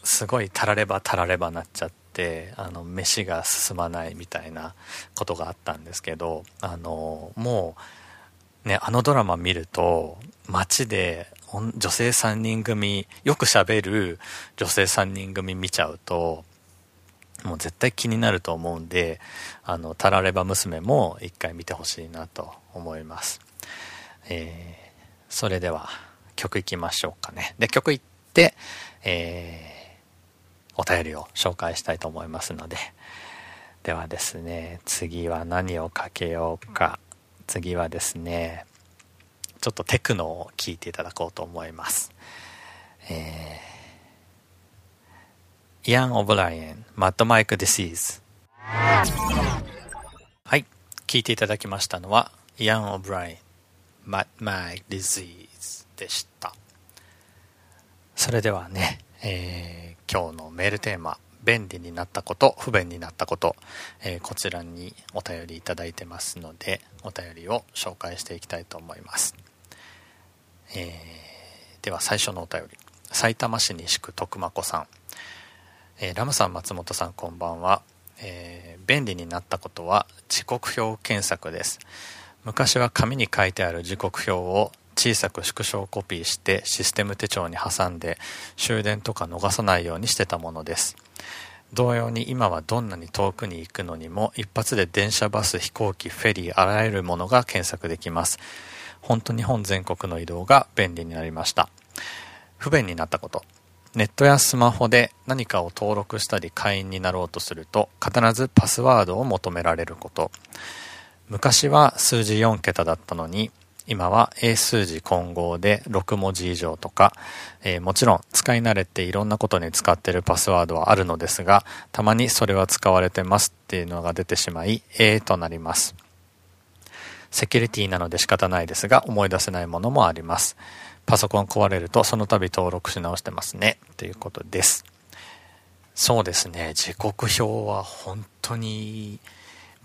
う、すごいタラレバタラレバなっちゃって、あの、飯が進まないみたいなことがあったんですけど、あの、もう、ね、あのドラマ見ると、街で女性3人組、よく喋る女性3人組見ちゃうと、もう絶対気になると思うんで、あの、タラレバ娘も一回見てほしいなと思います。えー、それでは曲いきましょうかね。で、曲いって、えー、お便りを紹介したいと思いますので、ではですね、次は何をかけようか。次はですね、ちょっとテクノを聴いていただこうと思います。えーイアン・オブライエン、 Mad Mike Disease。はい。聞いていただきましたのは、イアン・オブライエン、 Mad Mike Disease でした。それではね、えー、今日のメールテーマ、便利になったこと、不便になったこと、えー、こちらにお便りいただいてますので、お便りを紹介していきたいと思います。えー、では最初のお便り。埼玉市西区徳間子さん。えー、ラムさん松本さんこんばんは、えー、便利になったことは時刻表検索です。昔は紙に書いてある時刻表を小さく縮小コピーしてシステム手帳に挟んで終電とか逃さないようにしてたものです。同様に今はどんなに遠くに行くのにも一発で電車バス飛行機フェリーあらゆるものが検索できます。本当日本全国の移動が便利になりました。不便になったこと。ネットやスマホで何かを登録したり会員になろうとすると必ずパスワードを求められること。昔は数字4桁だったのに今は英数字混合で6文字以上とか、えー、もちろん使い慣れていろんなことに使ってるパスワードはあるのですがたまにそれは使われてますっていうのが出てしまいえーとなります。セキュリティなので仕方ないですが思い出せないものもあります。パソコン壊れるとその度登録し直してますね。ということです。そうですね。時刻表は本当に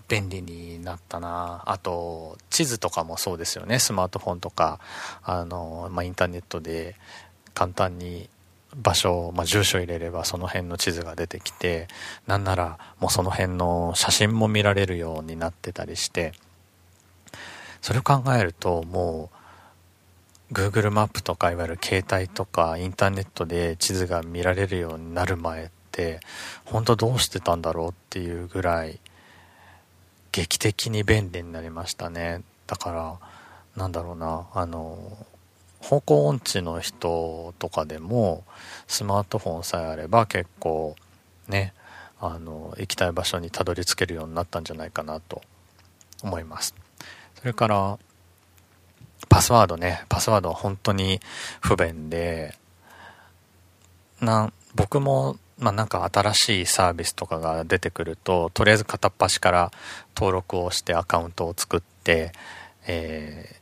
便利になったな。あと、地図とかもそうですよね。スマートフォンとか、あの、まあ、インターネットで簡単に場所、まあ、住所入れればその辺の地図が出てきて、なんならもうその辺の写真も見られるようになってたりして、それを考えるともう Google マップとかいわゆる携帯とかインターネットで地図が見られるようになる前って本当どうしてたんだろうっていうぐらい劇的に便利になりましたね。だからなんだろうなあの方向音痴の人とかでもスマートフォンさえあれば結構ねあの行きたい場所にたどり着けるようになったんじゃないかなと思います。それからパスワードね、パスワードは本当に不便で、な、僕も、まあ、なんか新しいサービスとかが出てくると、とりあえず片っ端から登録をしてアカウントを作って、えー、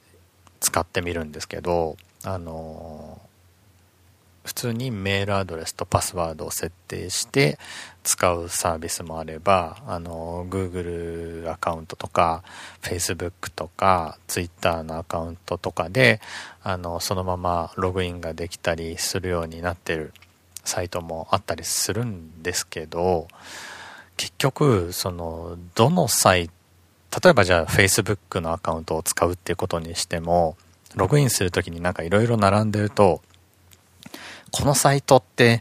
使ってみるんですけど、あの普通にメールアドレスとパスワードを設定して使うサービスもあれば、あの、Google アカウントとか、Facebook とか、Twitter のアカウントとかで、あの、そのままログインができたりするようになってるサイトもあったりするんですけど、結局、その、どのサイト、例えばじゃあ Facebook のアカウントを使うっていうことにしても、ログインするときになんかいろいろ並んでると、このサイトって、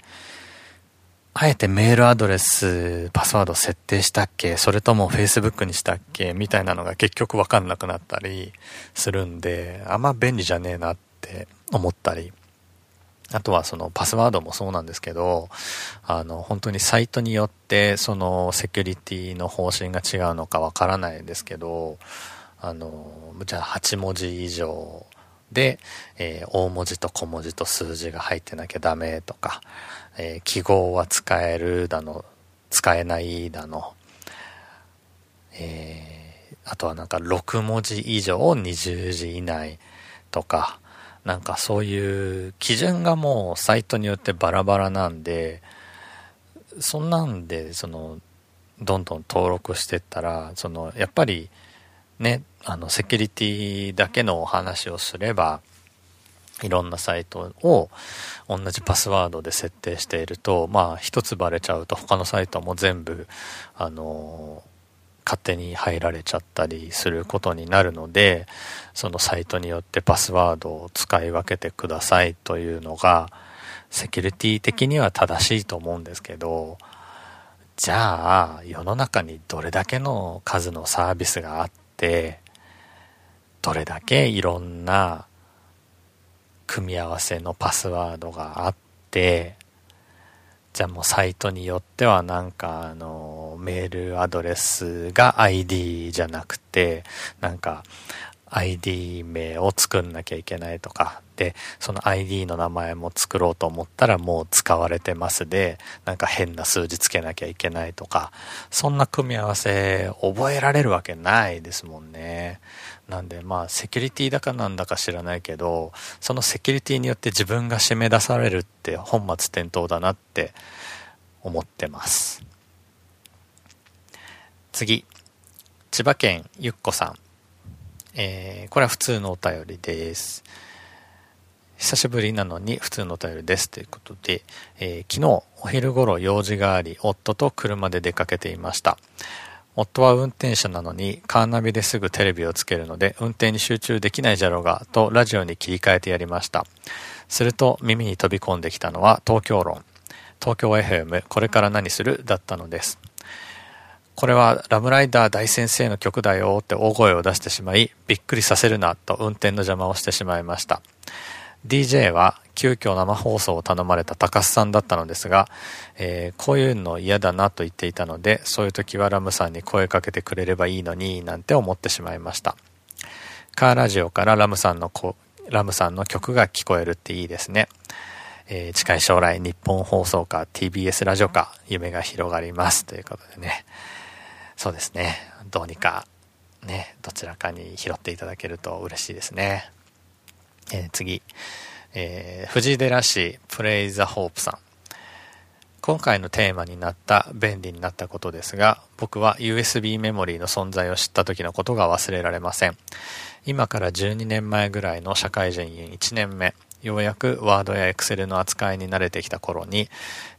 あえてメールアドレス、パスワード設定したっけ？それとも Facebook にしたっけ？みたいなのが結局わかんなくなったりするんで、あんま便利じゃねえなって思ったり。あとはそのパスワードもそうなんですけど、あの、本当にサイトによってそのセキュリティの方針が違うのかわからないですけど、あの、じゃあ8文字以上で、えー、大文字と小文字と数字が入ってなきゃダメとか、えー、記号は使えるだの、使えないだの、えー、あとはなんか6文字以上20字以内とか、なんかそういう基準がもうサイトによってバラバラなんで、そんなんで、その、どんどん登録してったら、その、やっぱり、ね、あの、セキュリティだけのお話をすれば、いろんなサイトを同じパスワードで設定していると、まあ一つバレちゃうと他のサイトも全部、あの勝手に入られちゃったりすることになるので、そのサイトによってパスワードを使い分けてくださいというのが、セキュリティ的には正しいと思うんですけど、じゃあ世の中にどれだけの数のサービスがあって、どれだけいろんな組み合わせのパスワードがあって、じゃあもうサイトによってはなんかあのメールアドレスが ID じゃなくてなんか ID 名を作んなきゃいけないとか。でその ID の名前も作ろうと思ったらもう使われてますでなんか変な数字つけなきゃいけないとか。そんな組み合わせ覚えられるわけないですもんね。なんでまあセキュリティだかなんだか知らないけどそのセキュリティによって自分が締め出されるって本末転倒だなって思ってます。次。千葉県ゆっこさん。えー、これは普通のお便りです。久しぶりなのに普通のお便りですということで、えー、昨日お昼頃用事があり夫と車で出かけていました。夫は運転手なのにカーナビですぐテレビをつけるので運転に集中できないじゃろうがとラジオに切り替えてやりました。すると耳に飛び込んできたのは東京論。東京 FM これから何する？だったのです。これはラムライダー大先生の曲だよって大声を出してしまいびっくりさせるなと運転の邪魔をしてしまいました。DJ は急遽生放送を頼まれた高須さんだったのですが、えー、こういうの嫌だなと言っていたので、そういう時はラムさんに声かけてくれればいいのに、なんて思ってしまいました。カーラジオからラムさんのラムさんの曲が聞こえるっていいですね。えー、近い将来日本放送か TBS ラジオか夢が広がりますということでね。そうですね。どうにかね、どちらかに拾っていただけると嬉しいですね。えー、次。えー、藤寺市プレイザホープさん。今回のテーマになった便利になったことですが、僕は USB メモリーの存在を知った時のことが忘れられません。今から12年前ぐらいの社会人1年目、ようやくワードやエクセルの扱いに慣れてきた頃に、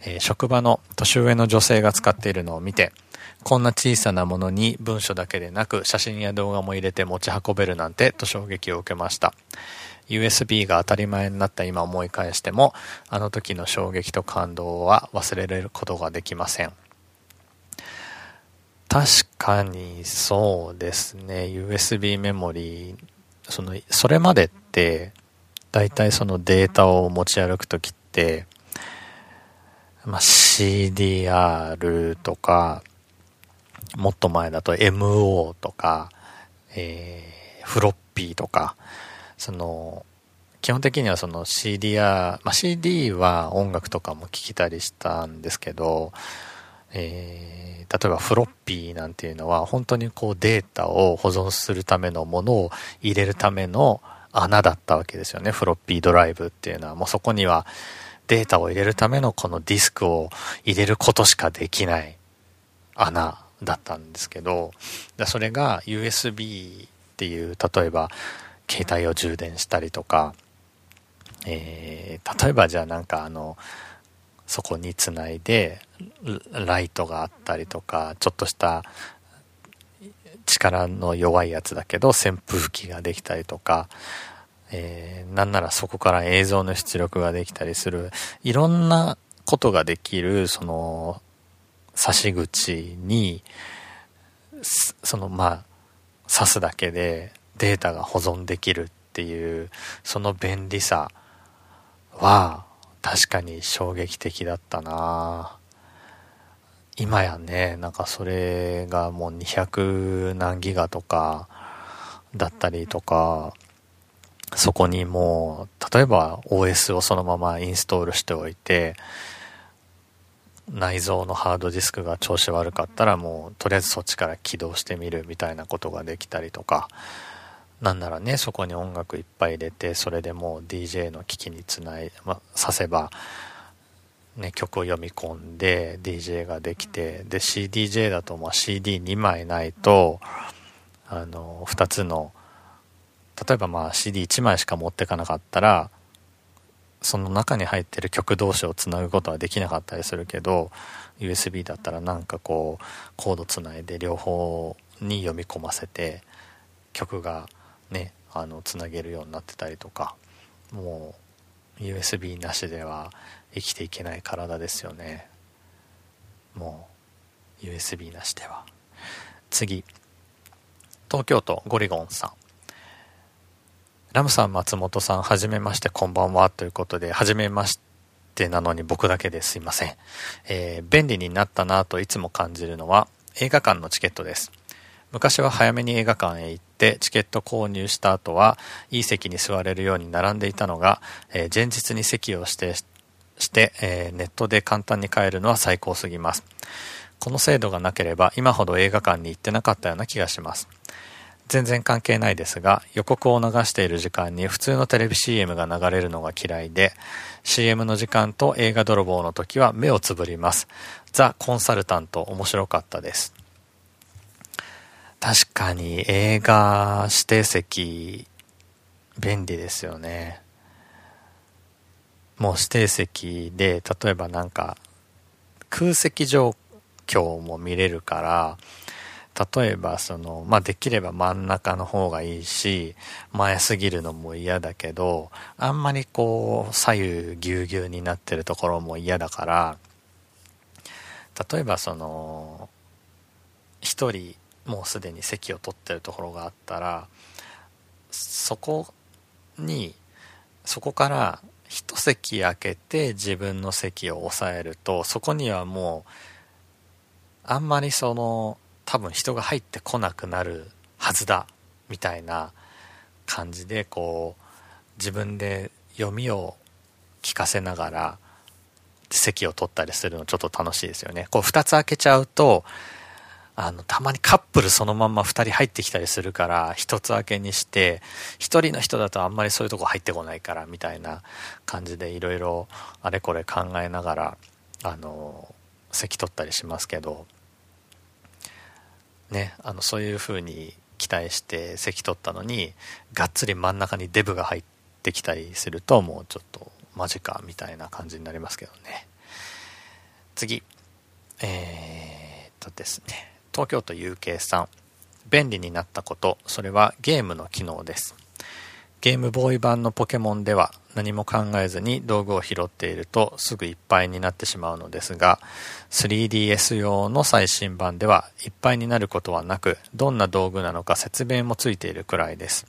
えー、職場の年上の女性が使っているのを見て、こんな小さなものに文書だけでなく写真や動画も入れて持ち運べるなんてと衝撃を受けました。USB が当たり前になった今思い返しても、あの時の衝撃と感動は忘れることができません。確かにそうですね。USB メモリー、その、それまでって、大体そのデータを持ち歩くときって、まあ、CDR とか、もっと前だと MO とか、えー、フロッピーとか、その、基本的にはその CD や、まあ、CD は音楽とかも聴きたりしたんですけど、えー、例えばフロッピーなんていうのは本当にこうデータを保存するためのものを入れるための穴だったわけですよね。フロッピードライブっていうのはもうそこにはデータを入れるためのこのディスクを入れることしかできない穴だったんですけど、それが USB っていう例えば携帯を充電したりとか、えー、例えばじゃあなんかあの、そこにつないで、ライトがあったりとか、ちょっとした力の弱いやつだけど扇風機ができたりとか、えー、なんならそこから映像の出力ができたりする、いろんなことができる、その、差し口に、そのまあ、刺すだけでデータが保存できるっていうその便利さは確かに衝撃的だったな。今やねなんかそれがもう200何ギガとかだったりとかそこにもう例えば OS をそのままインストールしておいて内蔵のハードディスクが調子悪かったらもうとりあえずそっちから起動してみるみたいなことができたりとかなんならねそこに音楽いっぱい入れてそれでもう DJ の機器につない、ま、させば、ね、曲を読み込んで DJ ができてで CDJ だとま CD2 枚ないとあの2つの例えばまあ CD1 枚しか持ってかなかったらその中に入ってる曲同士をつなぐことはできなかったりするけど USB だったらなんかこうコードつないで両方に読み込ませて曲がねあのつなげるようになってたりとかもう USB なしでは生きていけない体ですよね。もう USB なしでは。次東京都ゴリゴンさん。ラムさん松本さんはじめましてこんばんはということではじめましてなのに僕だけですいません、えー、便利になったなといつも感じるのは映画館のチケットです。昔は早めに映画館へ行ってチケット購入した後はいい席に座れるように並んでいたのが、えー、前日に席を指定して、えー、ネットで簡単に買えるのは最高すぎます。この制度がなければ今ほど映画館に行ってなかったような気がします。全然関係ないですが予告を流している時間に普通のテレビ CM が流れるのが嫌いで CM の時間と映画泥棒の時は目をつぶります。ザ・コンサルタント面白かったです。確かに映画指定席便利ですよね。もう指定席で例えばなんか空席状況も見れるから例えばその、まあ、できれば真ん中の方がいいし前すぎるのも嫌だけどあんまりこう左右ぎゅうぎゅうになってるところも嫌だから例えばその1人もうすでに席を取ってるところがあったらそこにそこから一席空けて自分の席を抑えるとそこにはもうあんまりその多分人が入ってこなくなるはずだみたいな感じでこう自分で読みを聞かせながら席を取ったりするのちょっと楽しいですよね。こう2つ開けちゃうとあの、たまにカップルそのまんま2人入ってきたりするから、1つ開けにして、1人の人だとあんまりそういうとこ入ってこないから、みたいな感じでいろいろあれこれ考えながら、あの、席取ったりしますけど、ね、あの、そういう風に期待して席取ったのに、がっつり真ん中にデブが入ってきたりすると、もうちょっとマジか、みたいな感じになりますけどね。次。えー、っとですね。東京都 UK さん。便利になったことそれはゲームの機能です。ゲームボーイ版のポケモンでは何も考えずに道具を拾っているとすぐいっぱいになってしまうのですが 3DS 用の最新版ではいっぱいになることはなくどんな道具なのか説明もついているくらいです。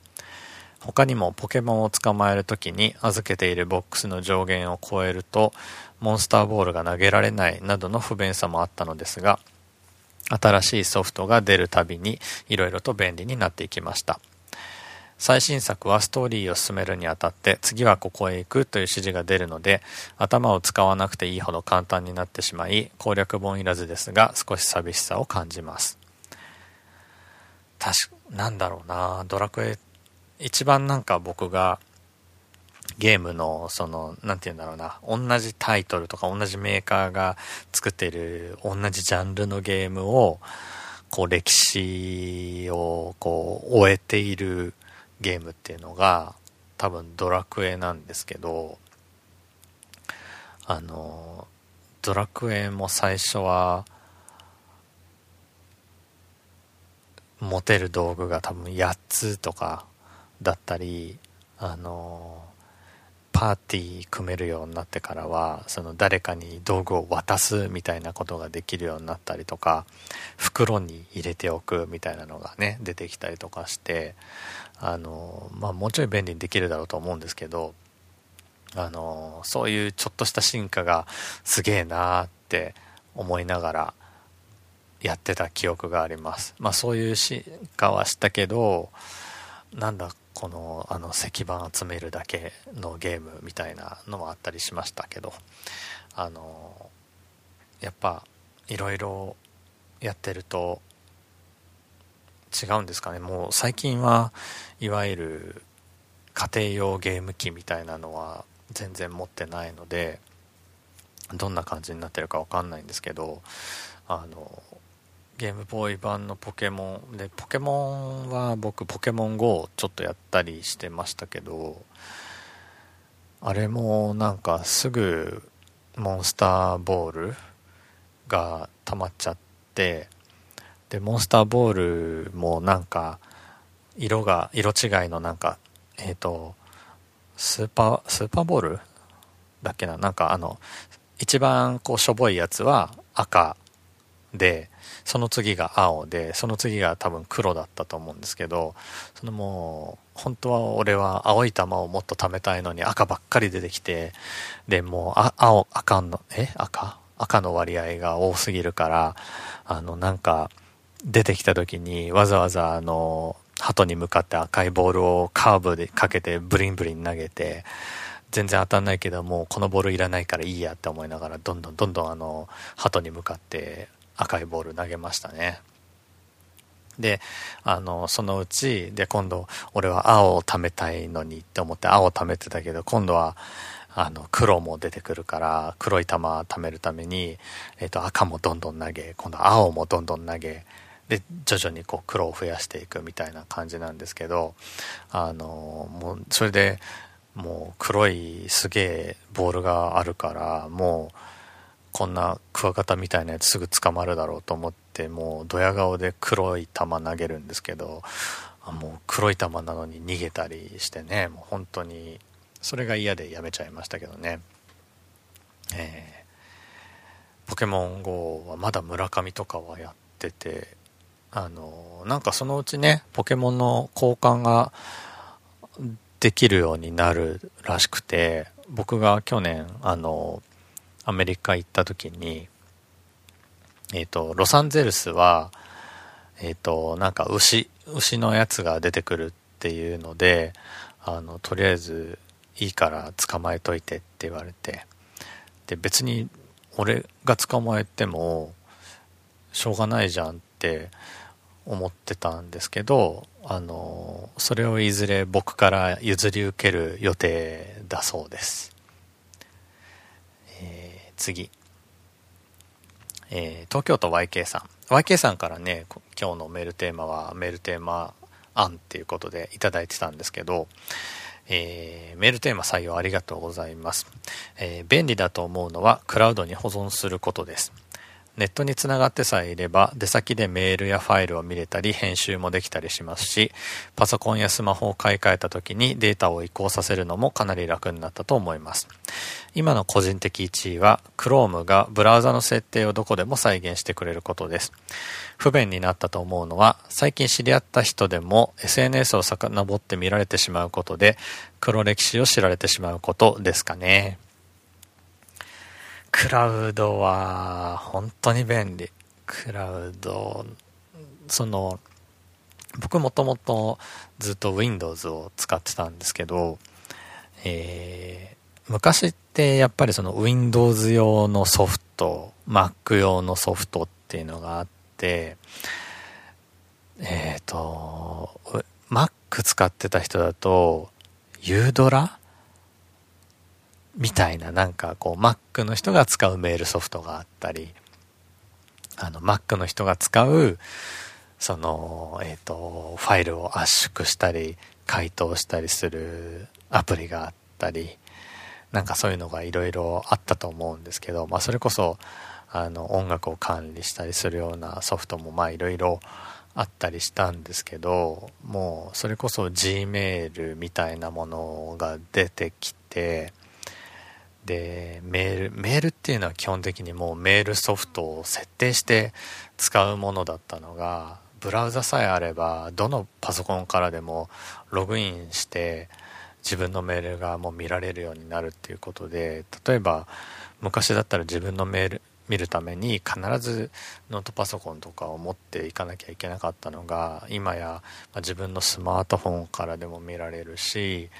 他にもポケモンを捕まえるときに預けているボックスの上限を超えるとモンスターボールが投げられないなどの不便さもあったのですが新しいソフトが出るたびにいろいろと便利になっていきました。最新作はストーリーを進めるにあたって次はここへ行くという指示が出るので頭を使わなくていいほど簡単になってしまい攻略本いらずですが少し寂しさを感じます。確かなんだろうなドラクエ一番なんか僕がゲームの、その、なんて言うんだろうな、同じタイトルとか同じメーカーが作ってる同じジャンルのゲームを、こう歴史をこう終えているゲームっていうのが多分ドラクエなんですけどあのドラクエも最初は持てる道具が多分8つとかだったりあのパーティー組めるようになってからはその誰かに道具を渡すみたいなことができるようになったりとか袋に入れておくみたいなのがね出てきたりとかしてあの、まあ、もうちょい便利にできるだろうと思うんですけどあのそういうちょっとした進化がすげえなーって思いながらやってた記憶があります。まあそういう進化はしたけどなんだこのあの石板集めるだけのゲームみたいなのもあったりしましたけどあのやっぱいろいろやってると違うんですかね。もう最近はいわゆる家庭用ゲーム機みたいなのは全然持ってないのでどんな感じになってるか分かんないんですけどあのゲームボーイ版のポケモンでポケモンは僕ポケモン GO ちょっとやったりしてましたけどあれもなんかすぐモンスターボールが溜まっちゃってでモンスターボールもなんか色が色違いのなんかえっ、ー、とスーパースーパーボールだっけな？なんかあの一番こうしょぼいやつは赤でその次が青でその次が多分黒だったと思うんですけどそのもう本当は俺は青い球をもっと貯めたいのに赤ばっかり出てきてでもうあ青赤のえ赤？赤の割合が多すぎるからあのなんか出てきた時にわざわざあの鳩に向かって赤いボールをカーブでかけてブリンブリン投げて全然当たんないけどもうこのボールいらないからいいやって思いながらどんどんどんどんあの鳩に向かって赤いボール投げましたね。であのそのうちで今度俺は青を貯めたいのにって思って青を貯めてたけど今度はあの黒も出てくるから黒い球貯めるために、えー、と赤もどんどん投げ今度は青もどんどん投げで徐々にこう黒を増やしていくみたいな感じなんですけどあのもうそれでもう黒いすげえボールがあるからもうこんなクワガタみたいなやつすぐ捕まるだろうと思ってもうドヤ顔で黒い球投げるんですけどもう黒い球なのに逃げたりしてねもう本当にそれが嫌でやめちゃいましたけどね。えー、ポケモン GO はまだ村上とかはやっててあのなんかそのうちねポケモンの交換ができるようになるらしくて僕が去年あのアメリカ行った時にえっ、ー、とロサンゼルスはえっ、ー、となんか牛牛のやつが出てくるっていうのであのとりあえずいいから捕まえといてって言われて。で別に俺が捕まえてもしょうがないじゃんって思ってたんですけどあのそれをいずれ僕から譲り受ける予定だそうです、えー、次、えー、東京都 YK さん。YK さんからね今日のメールテーマはメールテーマ案っていうことでいただいてたんですけどえー、メールテーマ採用ありがとうございます、えー、便利だと思うのはクラウドに保存することです。ネットにつながってさえいれば出先でメールやファイルを見れたり編集もできたりしますしパソコンやスマホを買い替えた時にデータを移行させるのもかなり楽になったと思います。今の個人的1位は Chrome がブラウザの設定をどこでも再現してくれることです。不便になったと思うのは最近知り合った人でも SNS を遡って見られてしまうことで黒歴史を知られてしまうことですかね。クラウドは本当に便利。クラウド、その、僕もともとずっと Windows を使ってたんですけど、えー、昔ってやっぱりその Windows 用のソフト、Mac 用のソフトっていうのがあって、えっ、ー、と、Mac 使ってた人だと、ユードラみたいななんかこう Mac の人が使うメールソフトがあったりあの Mac の人が使うそのえっ、ー、とファイルを圧縮したり解凍したりするアプリがあったりなんかそういうのがいろいろあったと思うんですけど、まあ、それこそあの音楽を管理したりするようなソフトもまあいろいろあったりしたんですけどもうそれこそ Gmail みたいなものが出てきてでメールメールっていうのは基本的にもうメールソフトを設定して使うものだったのがブラウザさえあればどのパソコンからでもログインして自分のメールがもう見られるようになるっていうことで例えば昔だったら自分のメール見るために必ずノートパソコンとかを持っていかなきゃいけなかったのが今や自分のスマートフォンからでも見られるし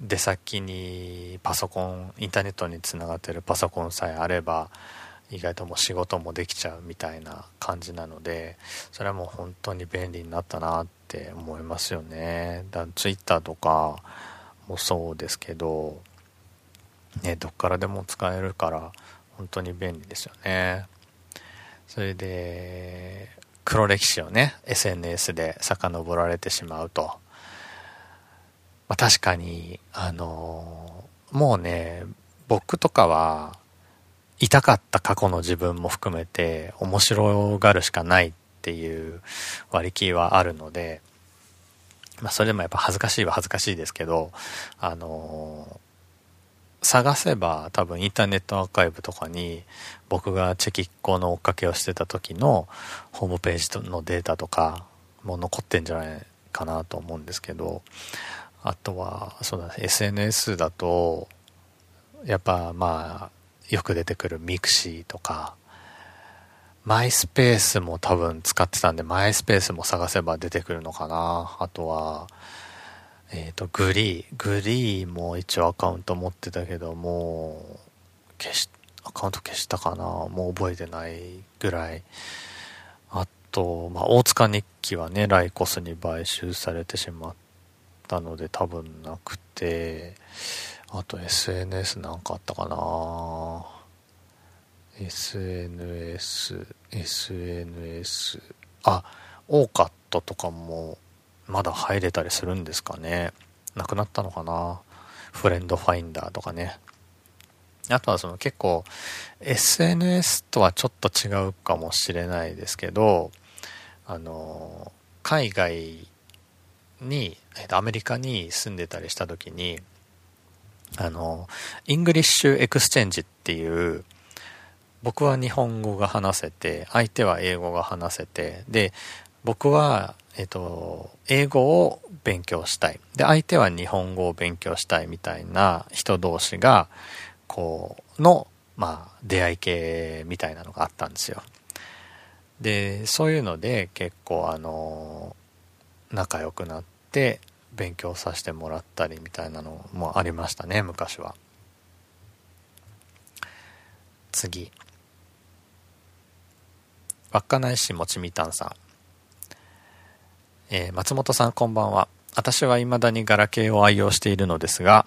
出先にパソコンインターネットにつながってるパソコンさえあれば意外ともう仕事もできちゃうみたいな感じなのでそれはもう本当に便利になったなって思いますよね。だ Twitter とかもそうですけどねどっからでも使えるから本当に便利ですよね。それで黒歴史をね SNS で遡られてしまうと、まあ、確かにあのもうね僕とかは痛かった過去の自分も含めて面白がるしかないっていう割り切りはあるので、まあそれでもやっぱ恥ずかしいは恥ずかしいですけど、あのー、探せば多分インターネットアーカイブとかに僕がチェキッコの追っかけをしてた時のホームページのデータとかも残ってんじゃないかなと思うんですけど、あとは、そうだ、SNS だと、やっぱまあ、よく出てくるミクシーとか、マイスペースも多分使ってたんで、マイスペースも探せば出てくるのかな。あとは、えっ、ー、と、グリー。グリーも一応アカウント持ってたけど、もう、消し、アカウント消したかな。もう覚えてないぐらい。あと、まあ、大塚日記はね、ライコスに買収されてしまってたので多分なくて、あと SNS なんかあったかな SNS、SNS、あ、オーカットとかもまだ入れたりするんですかね。なくなったのかなフレンドファインダーとかね。あとはその結構 SNS とはちょっと違うかもしれないですけど、あの、海外に、えー、とアメリカに住んでたりした時に、あの、 English exchange っていう、僕は日本語が話せて、相手は英語が話せて、で、僕は、えっと、英語を勉強したい。で、相手は日本語を勉強したいみたいな人同士が、こう、の、まあ、出会い系みたいなのがあったんですよ。で、そういうので結構あの、仲良くなって、勉強させてもらったりみたいなのもありましたね昔は。次。稚内市もちみたんさん、えー、松本さんこんばんは。私は未だにガラケーを愛用しているのですが、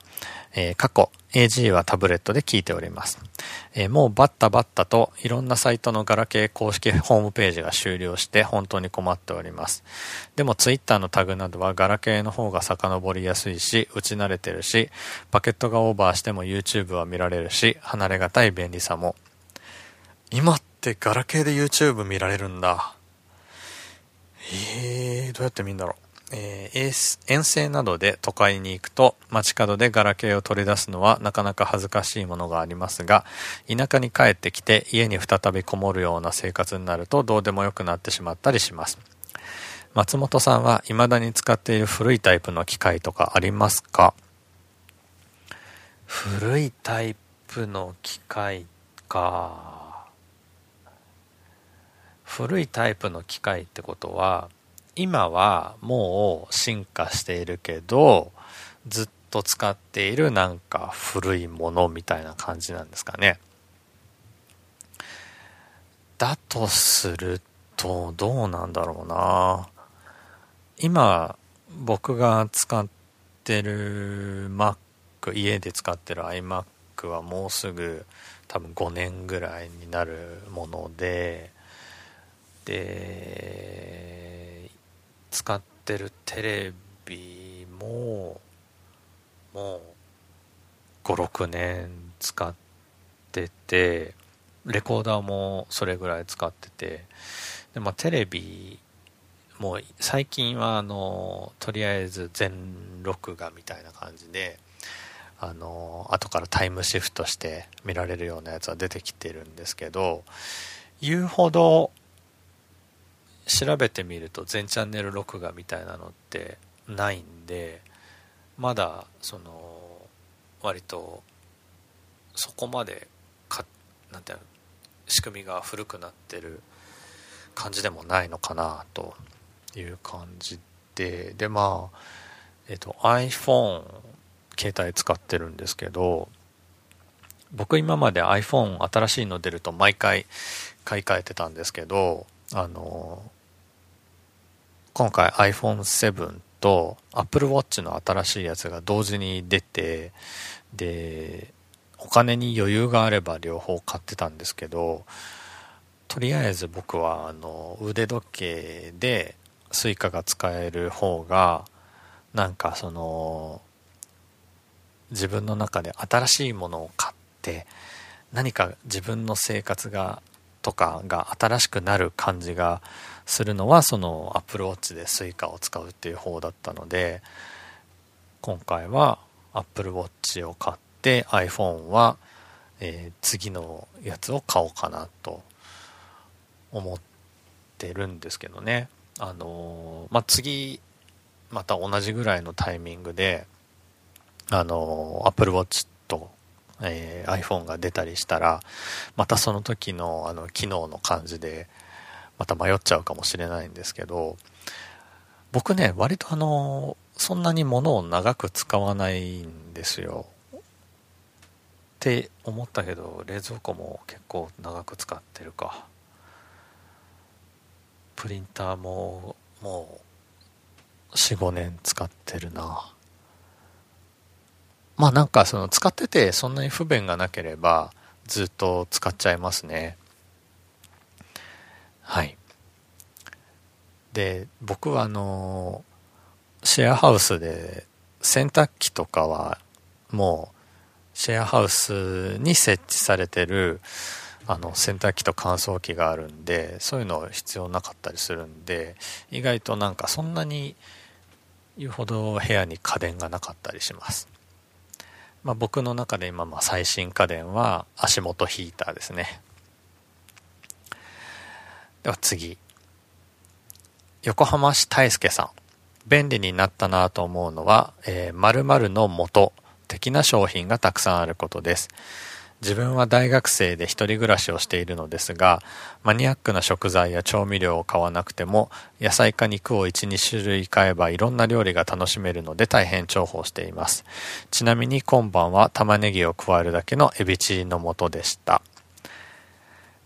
えー、過去 AG はタブレットで聞いております。えー、もうバッタバッタといろんなサイトのガラケー公式ホームページが終了して本当に困っております。でも Twitter のタグなどはガラケーの方が遡りやすいし、打ち慣れてるし、パケットがオーバーしても YouTube は見られるし、離れがたい便利さも。今ってガラケーで YouTube 見られるんだ。えー、どうやって見るんだろう。えー、遠征などで都会に行くと街角でガラケーを取り出すのはなかなか恥ずかしいものがありますが田舎に帰ってきて家に再びこもるような生活になるとどうでもよくなってしまったりします。松本さんは未だに使っている古いタイプの機械とかありますか？古いタイプの機械か。古いタイプの機械ってことは今はもう進化しているけど、ずっと使っているなんか古いものみたいな感じなんですかね。だとすると、どうなんだろうな。今、僕が使ってる Mac、家で使ってる iMac はもうすぐ多分5年ぐらいになるもので、で、使ってるテレビももう56年使っててレコーダーもそれぐらい使っててで、まあ、テレビもう最近はあのとりあえず全録画みたいな感じであの後からタイムシフトして見られるようなやつは出てきてるんですけど言うほど調べてみると全チャンネル録画みたいなのってないんでまだその割とそこまでかなんていうの仕組みが古くなってる感じでもないのかなという感じで。でまあえっと iPhone 携帯使ってるんですけど僕今まで iPhone 新しいの出ると毎回買い替えてたんですけどあの今回 iPhone7 と Apple Watch の新しいやつが同時に出てでお金に余裕があれば両方買ってたんですけどとりあえず僕はあの腕時計で Suica が使える方がなんかその自分の中で新しいものを買って何か自分の生活がとかが新しくなる感じがするのはその Apple Watch で Suica を使うっていう方だったので今回は Apple Watch を買って iPhone は、えー、次のやつを買おうかなと思ってるんですけどね。あのー、まあ、次また同じぐらいのタイミングであの Apple Watch と、えー、iPhone が出たりしたらまたその時のあの機能の感じでまた迷っちゃうかもしれないんですけど僕ね割とあのそんなに物を長く使わないんですよ。って思ったけど冷蔵庫も結構長く使ってるか。プリンターももう45年使ってるな。まあなんかその使っててそんなに不便がなければずっと使っちゃいますね。はい。で僕はあのシェアハウスで洗濯機とかはもうシェアハウスに設置されてるあの洗濯機と乾燥機があるんでそういうの必要なかったりするんで意外となんかそんなに言うほど部屋に家電がなかったりします。まあ、僕の中で今ま最新家電は足元ヒーターですね。では次横浜市大輔さん便利になったなと思うのは、えー、〇〇の元的な商品がたくさんあることです自分は大学生で一人暮らしをしているのですが、マニアックな食材や調味料を買わなくても、野菜か肉を1、2種類買えばいろんな料理が楽しめるので大変重宝しています。ちなみに今晩は玉ねぎを加えるだけのエビチリの素でした。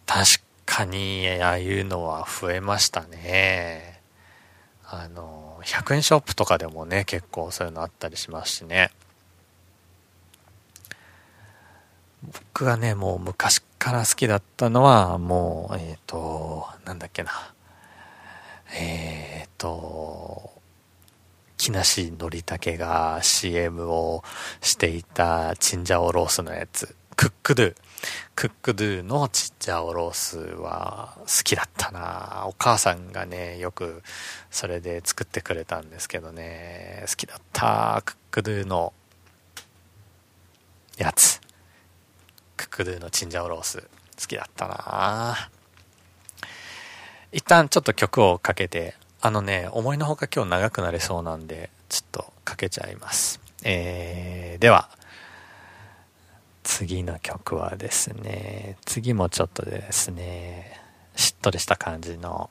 確かに、ああいうのは増えましたね。あの、100円ショップとかでもね、結構そういうのあったりしますしね。僕がね、もう昔から好きだったのは、もう、えっ、ー、と、なんだっけな。えっ、ー、と、木梨憲武が CM をしていたチンジャオロースのやつ。クックドゥ。クックドゥのチンジャオロースは好きだったなお母さんがね、よくそれで作ってくれたんですけどね、好きだった。クックドゥのやつ。クックドゥのチンジャオロース好きだったな一旦ちょっと曲をかけてあのね思いのほか今日長くなりそうなんでちょっとかけちゃいますえー、では次の曲はですね次もちょっとですねしっとりした感じの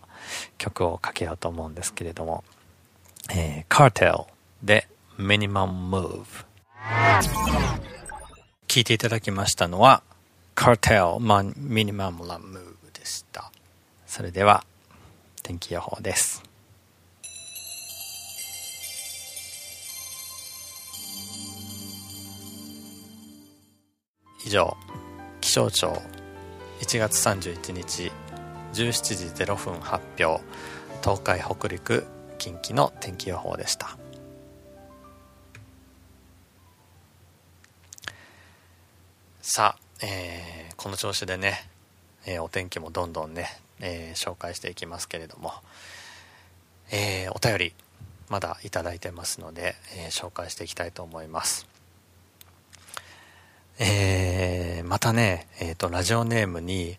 曲をかけようと思うんですけれども、えー、カーテルで Minimum Move 聞いていただきましたのは、カーテルマンミニマムラムーでした。それでは、天気予報です。以上、気象庁1月31日17時0分発表、東海北陸近畿の天気予報でした。さあ、えー、この調子でね、えー、お天気もどんどんね、えー、紹介していきますけれども、えお便りまだいただいてますので、え紹介していきたいと思います。えーまたね、えっ、と、ラジオネームに、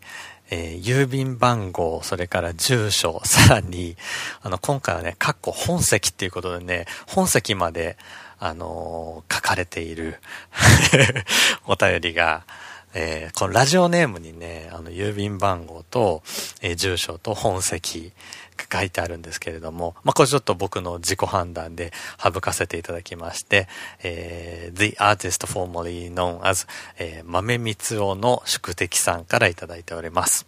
えー郵便番号、それから住所、さらに、あの、今回はね、かっこ本籍っていうことでね、本籍まで、あのー、書かれている お便りが、えー、このラジオネームにね、あの、郵便番号と、えー、住所と本籍書いてあるんですけれども、まあ、これちょっと僕の自己判断で省かせていただきまして、えー、The Artist Formerly Known as、えー、豆光雄の宿敵さんからいただいております。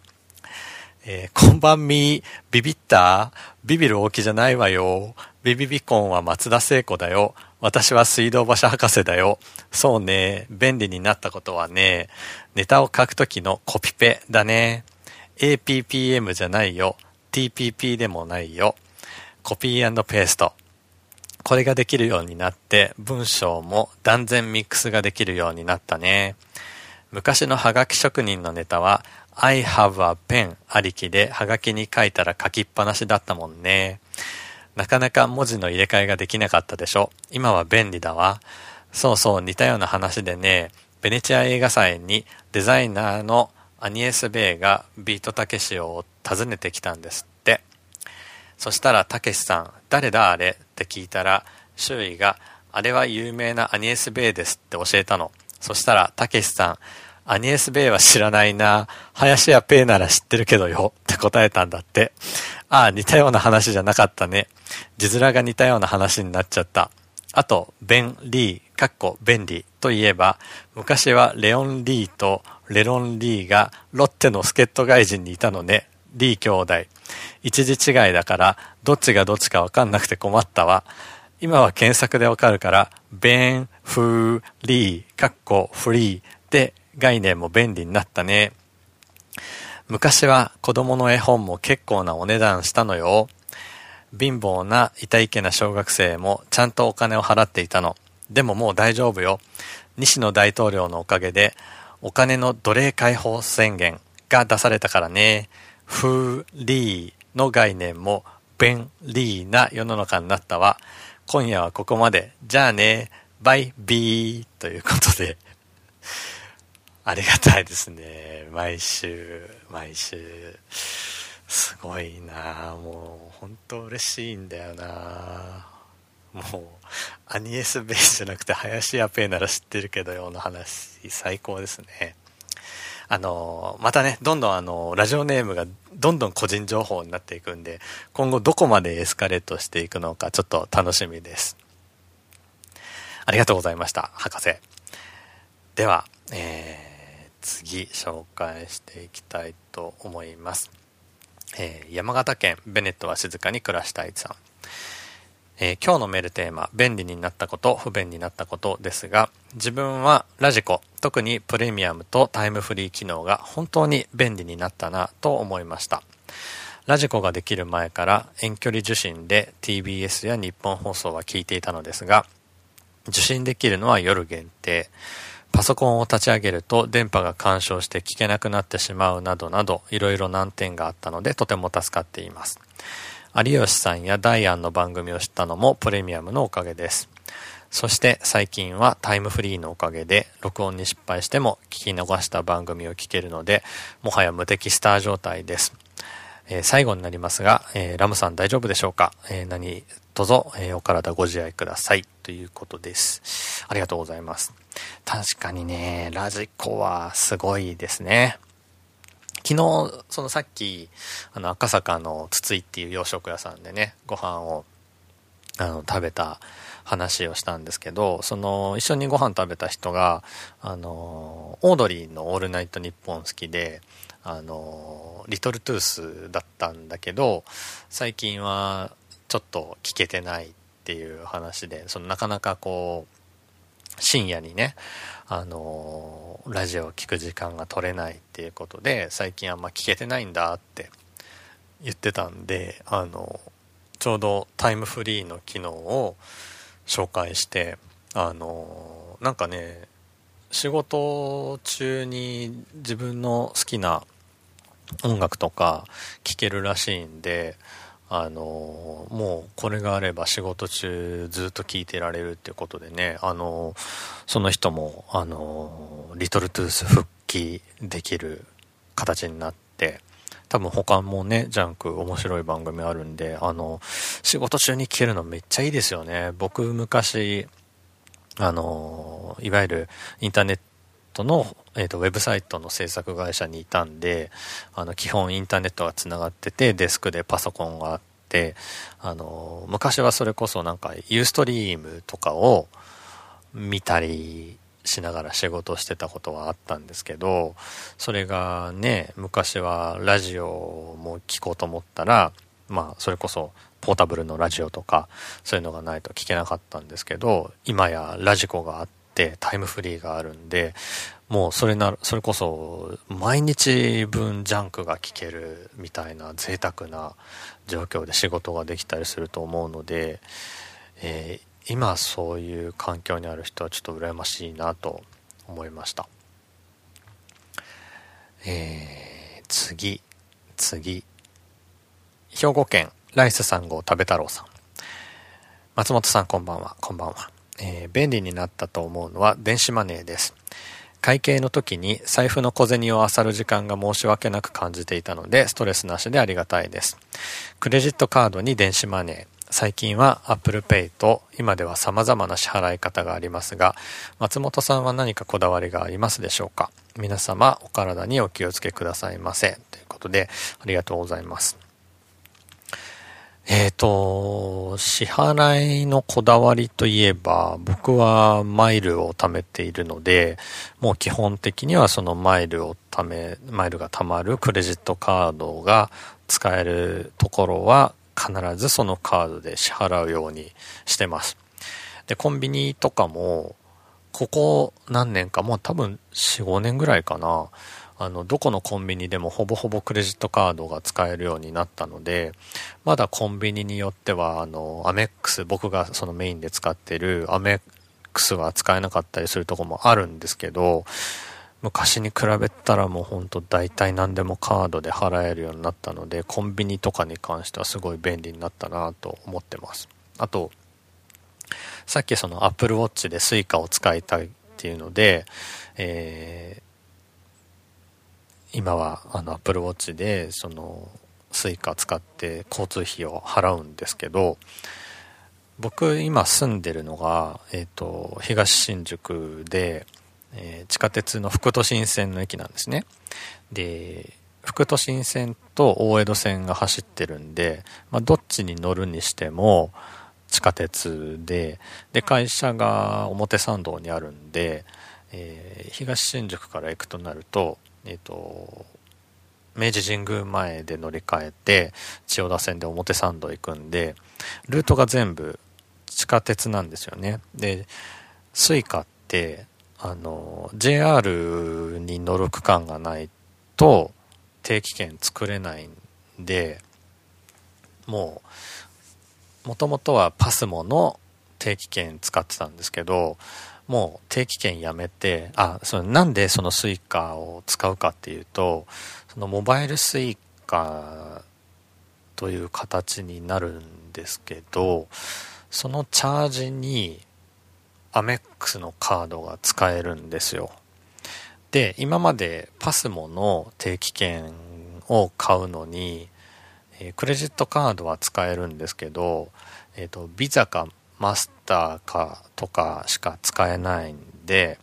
えー、こんばんみ、ビビったビビる大きじゃないわよ。ビビビコンは松田聖子だよ。私は水道橋博士だよ。そうね。便利になったことはね、ネタを書くときのコピペだね。APPM じゃないよ。TPP でもないよ。コピーペースト。これができるようになって、文章も断然ミックスができるようになったね。昔のハガキ職人のネタは、I have a pen ありきでハガキに書いたら書きっぱなしだったもんね。なかなか文字の入れ替えができなかったでしょ。今は便利だわ。そうそう似たような話でね、ベネチア映画祭にデザイナーのアニエス・ベイがビートたけしを追っ訪ねてきたんですって。そしたらたけしさん、誰だあれって聞いたら、周囲が、あれは有名なアニエス・ベイですって教えたの。そしたら、たけしさん、アニエス・ベイは知らないな。林家ペイなら知ってるけどよ。って答えたんだって。ああ、似たような話じゃなかったね。字面が似たような話になっちゃった。あと、ベン・リー、かっこ便利といえば、昔はレオン・リーとレロン・リーがロッテの助っ人外人にいたのね。リー兄弟。一字違いだから、どっちがどっちかわかんなくて困ったわ。今は検索でわかるから、ベン、フー、リー、かっこフリーで概念も便利になったね。昔は子供の絵本も結構なお値段したのよ。貧乏な痛いけな小学生もちゃんとお金を払っていたの。でももう大丈夫よ。西野大統領のおかげでお金の奴隷解放宣言が出されたからね。フーリーの概念も便利な世の中になったわ。今夜はここまで。じゃあね。バイビーということでありがたいですね。毎週、毎週。すごいなもう、本当嬉しいんだよなもう、アニエスベースじゃなくて、林家ペイなら知ってるけどよの話、最高ですね。あの、またね、どんどんあの、ラジオネームがどんどん個人情報になっていくんで、今後どこまでエスカレートしていくのか、ちょっと楽しみです。ありがとうございました、博士。では、えー次紹介していきたいと思います、えー、山形県ベネットは静かに暮らしたいさん、えー、今日のメールテーマ便利になったこと不便になったことですが自分はラジコ特にプレミアムとタイムフリー機能が本当に便利になったなと思いましたラジコができる前から遠距離受信で TBS や日本放送は聞いていたのですが受信できるのは夜限定パソコンを立ち上げると電波が干渉して聞けなくなってしまうなどなどいろいろ難点があったのでとても助かっています。有吉さんやダイアンの番組を知ったのもプレミアムのおかげです。そして最近はタイムフリーのおかげで録音に失敗しても聞き逃した番組を聞けるのでもはや無敵スター状態です。えー、最後になりますが、えー、ラムさん大丈夫でしょうか、えー、何卒、えお体ご自愛くださいということです。ありがとうございます。確かにね、ラジコはすごいですね。昨日、そのさっき、あの、赤坂の筒井っていう洋食屋さんでね、ご飯を、あの、食べた話をしたんですけど、その、一緒にご飯食べた人が、あの、オードリーのオールナイトニッポン好きで、あの、リトルトゥースだったんだけど、最近はちょっと聞けてないっていう話で、そのなかなかこう、深夜にね、あのラジオを聴く時間が取れないっていうことで、最近あんま聞けてないんだって言ってたんで、あのちょうどタイムフリーの機能を紹介して、あのなんかね、仕事中に自分の好きな音楽とか聴けるらしいんで、あのもうこれがあれば仕事中ずっと聞いてられるっていうことでね、あのその人も、あのリトルトゥース復帰できる形になって、多分他もね、ジャンク面白い番組あるんで、あの、仕事中に聞けるのめっちゃいいですよね。僕昔、あの、いわゆるインターネットの、えっ、と、ウェブサイトの制作会社にいたんで、あの、基本インターネットが繋がってて、デスクでパソコンがあって、あの、昔はそれこそなんか、ユーストリームとかを見たりしながら仕事してたことはあったんですけど、それがね、昔はラジオも聞こうと思ったら、まあ、それこそポータブルのラジオとか、そういうのがないと聞けなかったんですけど、今やラジコがあって、タイムフリーがあるんで、もうそれな、それこそ毎日分ジャンクが聞けるみたいな贅沢な状況で仕事ができたりすると思うので、えー、今そういう環境にある人はちょっと羨ましいなと思いました。えー、次、次。兵庫県ライス3号食べ太郎さん。松本さんこんばんは、こんばんは。えー、便利になったと思うのは電子マネーです。会計の時に財布の小銭を漁る時間が申し訳なく感じていたので、ストレスなしでありがたいです。クレジットカードに電子マネー。最近は Apple Pay と今では様々な支払い方がありますが、松本さんは何かこだわりがありますでしょうか？皆様お体にお気をつけくださいませ。ということで、ありがとうございます。えっ、と、支払いのこだわりといえば、僕はマイルを貯めているので、もう基本的にはそのマイルを貯め、マイルが貯まるクレジットカードが使えるところは必ずそのカードで支払うようにしてます。で、コンビニとかも、ここ何年か、もう多分4、5年ぐらいかな。あの、どこのコンビニでもほぼほぼクレジットカードが使えるようになったので、まだコンビニによっては、あの、アメックス、僕がそのメインで使ってるアメックスは使えなかったりするとこもあるんですけど、昔に比べたらもうほんと大体何でもカードで払えるようになったので、コンビニとかに関してはすごい便利になったなと思ってます。あと、さっきその Apple Watch で Suica を使いたいっていうので、えー今はあの Apple Watch でその Suica 使って交通費を払うんですけど僕今住んでるのが、えーと、東新宿で、えー、地下鉄の副都心線の駅なんですね。で副都心線と大江戸線が走ってるんで、まあ、どっちに乗るにしても地下鉄でで会社が表参道にあるんで、えー、東新宿から行くとなるとえっ、ー、と、明治神宮前で乗り換えて、千代田線で表参道行くんで、ルートが全部地下鉄なんですよね。で、スイカって、あの、JR に乗る区間がないと定期券作れないんで、もう、もともとはパスモの定期券使ってたんですけど、もう定期券やめて、あ、そのなんでそのスイカを使うかっていうと、そのモバイルスイカという形になるんですけど、そのチャージにアメックスのカードが使えるんですよ。で、今までパスモの定期券を買うのに、えクレジットカードは使えるんですけど、えっ、ー、と、ビザかマスターかとかしか使えないんで、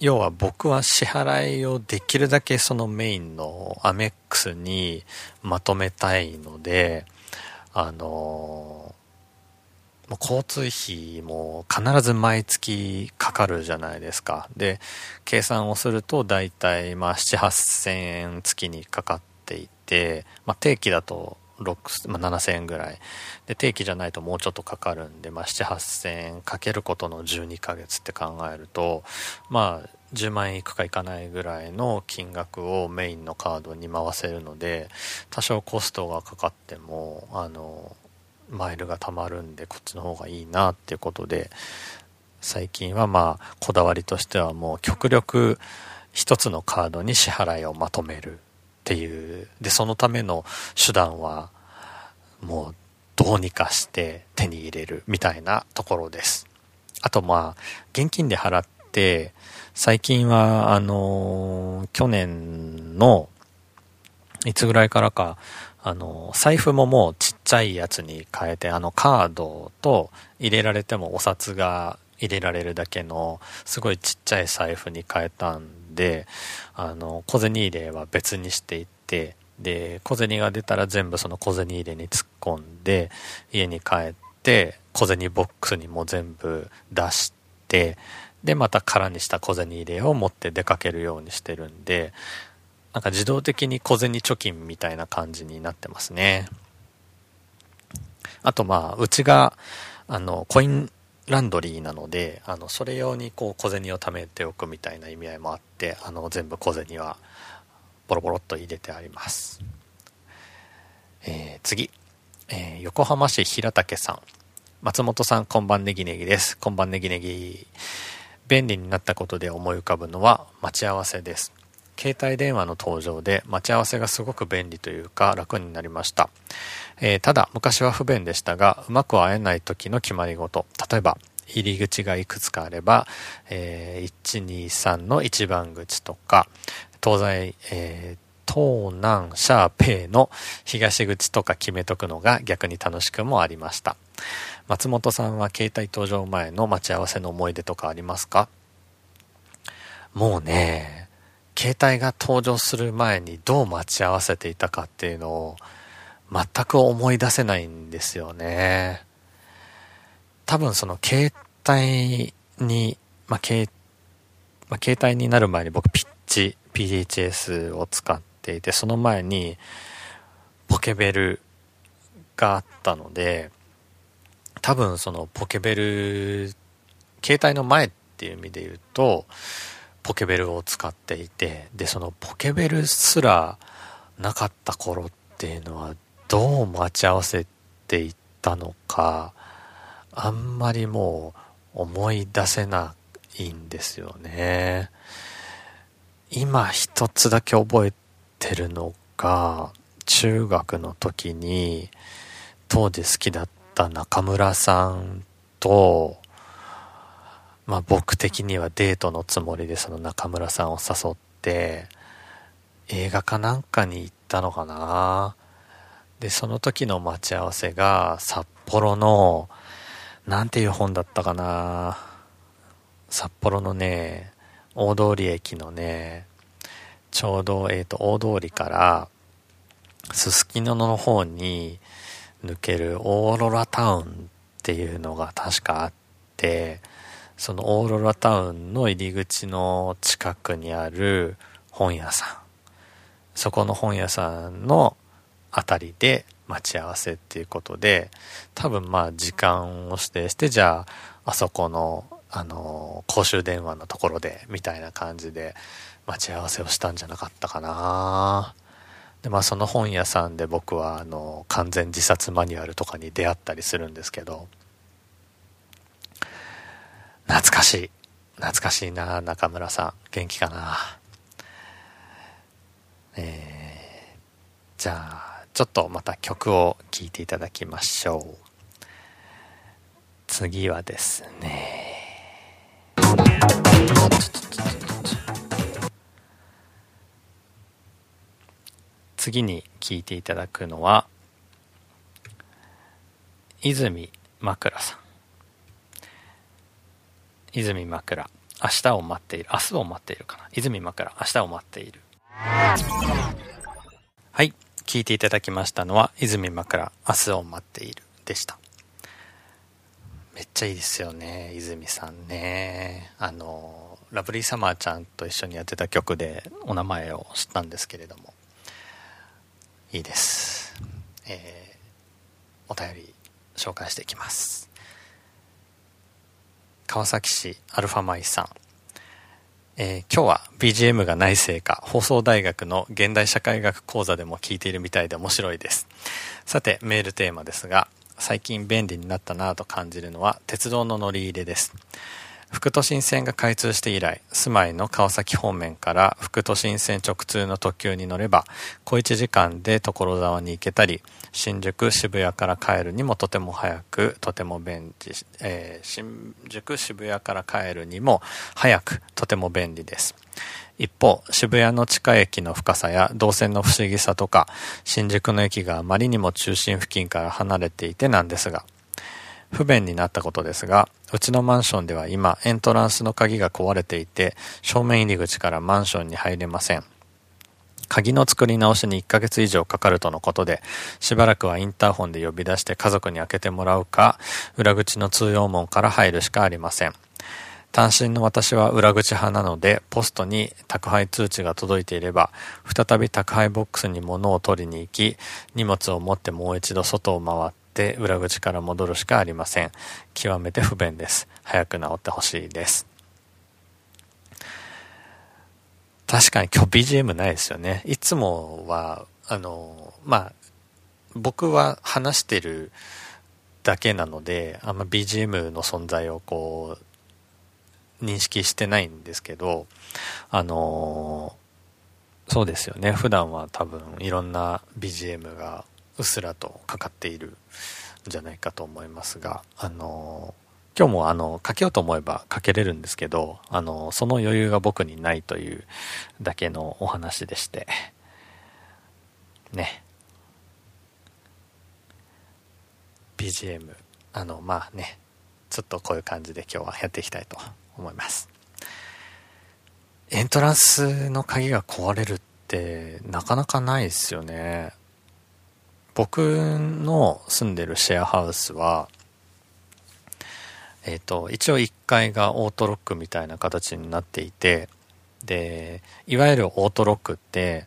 要は僕は支払いをできるだけそのメインのアメックスにまとめたいので、あの交通費も必ず毎月かかるじゃないですか。で、計算をすると大体まあ7、8000円月にかかっていて、まあ定期だと6、まあ、7000円ぐらい。で、定期じゃないともうちょっとかかるんで、まあ、7、8000円かけることの12ヶ月って考えると、まあ、10万円いくかいかないぐらいの金額をメインのカードに回せるので、多少コストがかかっても、あの、マイルが貯まるんで、こっちの方がいいなっていうことで、最近はまあ、こだわりとしてはもう極力一つのカードに支払いをまとめるっていう。で、そのための手段は、もう、どうにかして手に入れるみたいなところです。あと、まあ、現金で払って、最近は、あの、去年の、いつぐらいからか、あの、財布ももうちっちゃいやつに変えて、あの、カードと入れられてもお札が入れられるだけのすごいちっちゃい財布に変えたんであの小銭入れは別にしていってで小銭が出たら全部その小銭入れに突っ込んで家に帰って小銭ボックスにも全部出してでまた空にした小銭入れを持って出かけるようにしてるんでなんか自動的に小銭貯金みたいな感じになってますね。あとまあうちがあのコインランドリーなのであのそれ用にこう小銭を貯めておくみたいな意味合いもあってあの全部小銭はボロボロっと入れてあります、えー、次、えー、横浜市平竹さん。松本さんこんばんねぎねぎです。こんばんねぎねぎ。便利になったことで思い浮かぶのは待ち合わせです。携帯電話の登場で待ち合わせがすごく便利というか楽になりました、えー、ただ昔は不便でしたがうまく会えない時の決まり事。例えば入り口がいくつかあれば、えー、123の一番口とか東西、えー、東南シャーペイの東口とか決めとくのが逆に楽しくもありました。松本さんは携帯登場前の待ち合わせの思い出とかありますか？もうね携帯が登場する前にどう待ち合わせていたかっていうのを全く思い出せないんですよね。多分その携帯に、まあ、携、まあ、携帯になる前に僕ピッチ、PHS を使っていて、その前にポケベルがあったので、多分そのポケベル、携帯の前っていう意味で言うと、ポケベルを使っていてでそのポケベルすらなかった頃っていうのはどう待ち合わせていったのかあんまりもう思い出せないんですよね。今一つだけ覚えてるのが中学の時に当時好きだった中村さんとまあ僕的にはデートのつもりでその中村さんを誘って映画かなんかに行ったのかな。でその時の待ち合わせが札幌のなんていう本だったかな。札幌のね大通駅のねちょうど、えっ、ー、と大通りからすすきのの方に抜けるオーロラタウンっていうのが確かあってそのオーロラタウンの入り口の近くにある本屋さん。そこの本屋さんの辺りで待ち合わせっていうことで多分まあ時間を指定してじゃああそこのあの公衆電話のところでみたいな感じで待ち合わせをしたんじゃなかったかなでまあその本屋さんで僕はあの完全自殺マニュアルとかに出会ったりするんですけど懐かしい。懐かしいな、中村さん。元気かな。えー、じゃあ、ちょっとまた曲を聴いていただきましょう。次はですね。次に聴いていただくのは、泉枕さん。泉枕明日を待っている明日を待っているかな泉枕明日を待っているはい聞いていただきましたのは泉枕明日を待っているでした。めっちゃいいですよね泉さんね。あのラブリーサマーちゃんと一緒にやってた曲でお名前を知ったんですけれども。いいです。えー、お便り紹介していきます。川崎市アルファマイさん、えー、今日は BGM がないせいか放送大学の現代社会学講座でも聞いているみたいで面白いです。さてメールテーマですが最近便利になったなぁと感じるのは鉄道の乗り入れです。副都心線が開通して以来住まいの川崎方面から副都心線直通の特急に乗れば小1時間で所沢に行けたり新宿渋谷から帰るにもとても早くとても便利、えー、新宿渋谷から帰るにも早くとても便利です。一方渋谷の地下駅の深さや動線の不思議さとか新宿の駅があまりにも中心付近から離れていてなんですが不便になったことですが、うちのマンションでは今、エントランスの鍵が壊れていて、正面入り口からマンションに入れません。鍵の作り直しに1ヶ月以上かかるとのことで、しばらくはインターホンで呼び出して家族に開けてもらうか、裏口の通用門から入るしかありません。単身の私は裏口派なので、ポストに宅配通知が届いていれば、再び宅配ボックスに物を取りに行き、荷物を持ってもう一度外を回ってて、裏口から戻るしかありません。極めて不便です。早く治ってほしいです。確かに今日 BGM ないですよね。いつもは、あの、まあ、僕は話してるだけなので、あんま BGM の存在をこう、認識してないんですけど、あの、そうですよね。普段は多分いろんな BGM がうっすらとかかっているんじゃないかと思いますが、あの、今日もあの、かけようと思えばかけれるんですけど、あの、その余裕が僕にないというだけのお話でして、ね。BGM、あの、まあね、ちょっとこういう感じで今日はやっていきたいと思います。エントランスの鍵が壊れるってなかなかないですよね。僕の住んでるシェアハウスは、えっ、ー、と、一応1階がオートロックみたいな形になっていて、で、いわゆるオートロックって、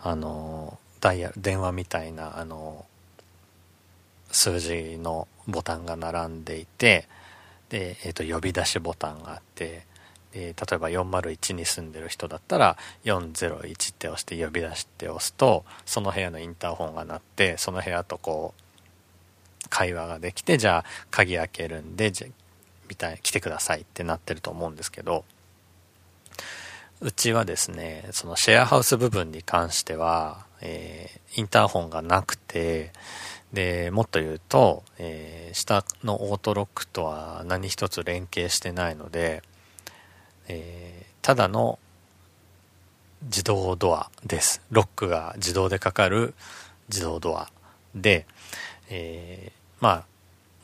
あの、ダイヤ、電話みたいな、あの、数字のボタンが並んでいて、で、えっ、ー、と、呼び出しボタンがあって、で、例えば401に住んでる人だったら、401って押して呼び出して押すと、その部屋のインターホンが鳴って、その部屋とこう、会話ができて、じゃあ鍵開けるんで、じゃみたい来てくださいってなってると思うんですけどうちはですねそのシェアハウス部分に関しては、えー、インターホンがなくてでもっと言うと、えー、下のオートロックとは何一つ連携してないので、えー、ただの自動ドアです。ロックが自動でかかる自動ドアで、えー、ま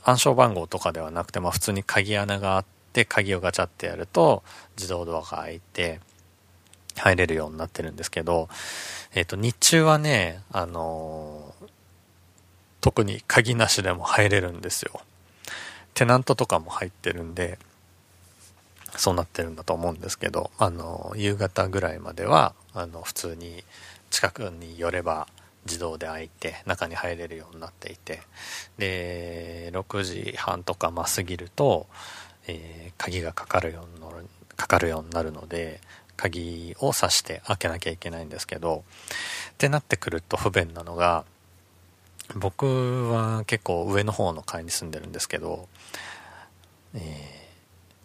あ暗証番号とかではなくて、まあ、普通に鍵穴があって鍵をガチャってやると自動ドアが開いて入れるようになってるんですけど、えっ、ー、と日中はね、あのー、特に鍵なしでも入れるんですよ。テナントとかも入ってるんでそうなってるんだと思うんですけど、あの夕方ぐらいまではあの普通に近くに寄れば自動で開いて中に入れるようになっていてで6時半とかま過ぎると、えー、鍵がかかるようになるかかるようになるので鍵を挿して開けなきゃいけないんですけどってなってくると不便なのが僕は結構上の方の階に住んでるんですけど、えー、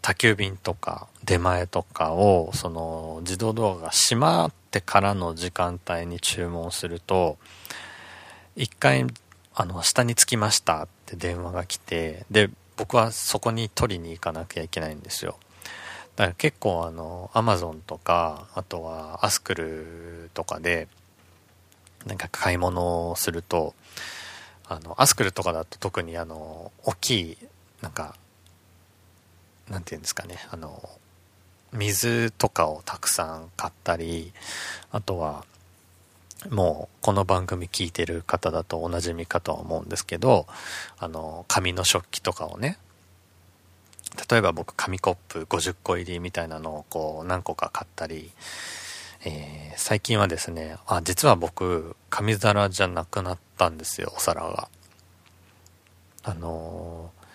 宅急便とか出前とかをその自動ドアが閉まってからの時間帯に注文すると一回あの下に着きましたって電話が来てで僕はそこに取りに行かなきゃいけないんですよ。だから結構あのアマゾンとかあとはアスクルとかでなんか買い物をするとあのアスクルとかだと特にあの大きいなんかなんていうんですかねあの水とかをたくさん買ったりあとはもうこの番組聞いてる方だとおなじみかとは思うんですけどあの紙の食器とかをね例えば僕紙コップ50個入りみたいなのをこう何個か買ったり、えー、最近はですねあ実は僕紙皿じゃなくなったんですよお皿が。あのー、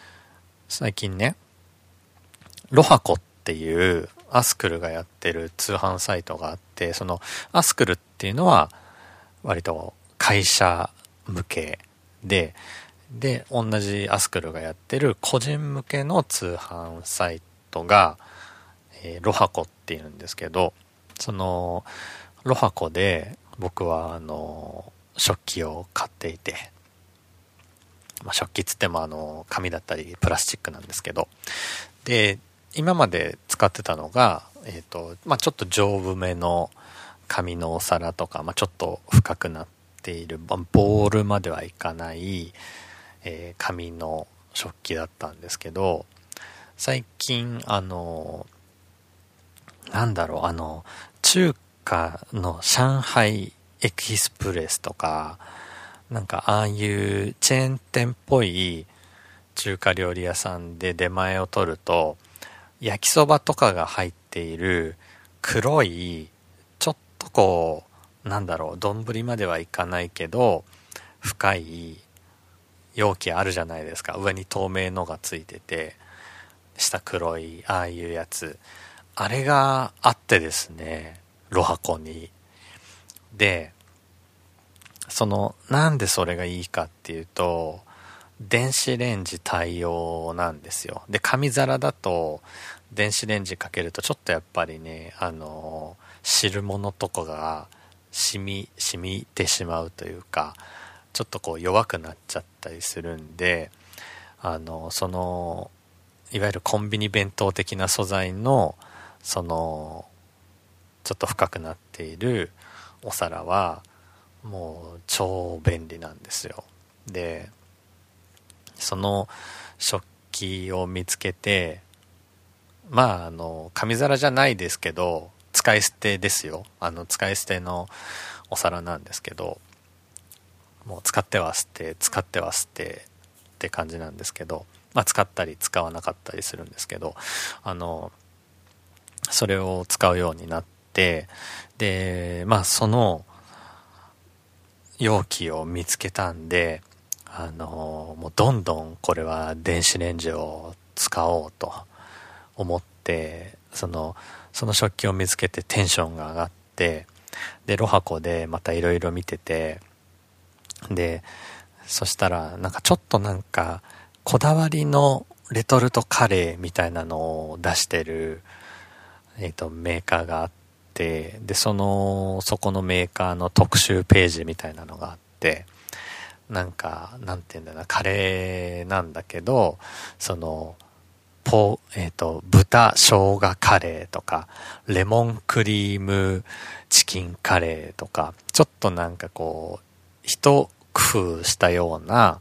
最近ねロハコっていうアスクルがやってる通販サイトがあってそのアスクルっていうのは割と会社向けでで同じアスクルがやってる個人向けの通販サイトが、えー、ロハコっていうんですけどそのロハコで僕はあの食器を買っていて、まあ、食器っつってもあの紙だったりプラスチックなんですけどで今まで使ってたのが、えっ、ー、と、まあ、ちょっと丈夫めの紙のお皿とか、まあ、ちょっと深くなっている、ボールまではいかない、えー、紙の食器だったんですけど、最近、あの、なんだろう、あの、中華の上海エキスプレスとか、なんかああいうチェーン店っぽい中華料理屋さんで出前を取ると、焼きそばとかが入っている黒い、ちょっとこう、なんだろう、丼まではいかないけど、深い容器あるじゃないですか。上に透明のがついてて、下黒い、ああいうやつ。あれがあってですね、ロハコに。で、その、なんでそれがいいかっていうと、電子レンジ対応なんですよ。で、紙皿だと、電子レンジかけるとちょっとやっぱりね、あの、汁物とかが染み、染みてしまうというか、ちょっとこう弱くなっちゃったりするんで、あの、その、いわゆるコンビニ弁当的な素材の、その、ちょっと深くなっているお皿は、もう超便利なんですよ。で、その食器を見つけて、まあ、あの、紙皿じゃないですけど、使い捨てですよ。あの、使い捨てのお皿なんですけど、もう使っては捨て、使っては捨てって感じなんですけど、まあ、使ったり使わなかったりするんですけど、あの、それを使うようになって、で、まあ、その容器を見つけたんで、あの、もうどんどんこれは電子レンジを使おうと思って、その、その食器を見つけてテンションが上がって、で、ロハコでまたいろいろ見てて、で、そしたら、なんかちょっとなんか、こだわりのレトルトカレーみたいなのを出してる、えっ、ー、と、メーカーがあって、で、その、そこのメーカーの特集ページみたいなのがあって、なんか、なんて言うんだな、カレーなんだけど、その、ポ、えっ、ー、と、豚生姜カレーとか、レモンクリームチキンカレーとか、ちょっとなんかこう、一工夫したような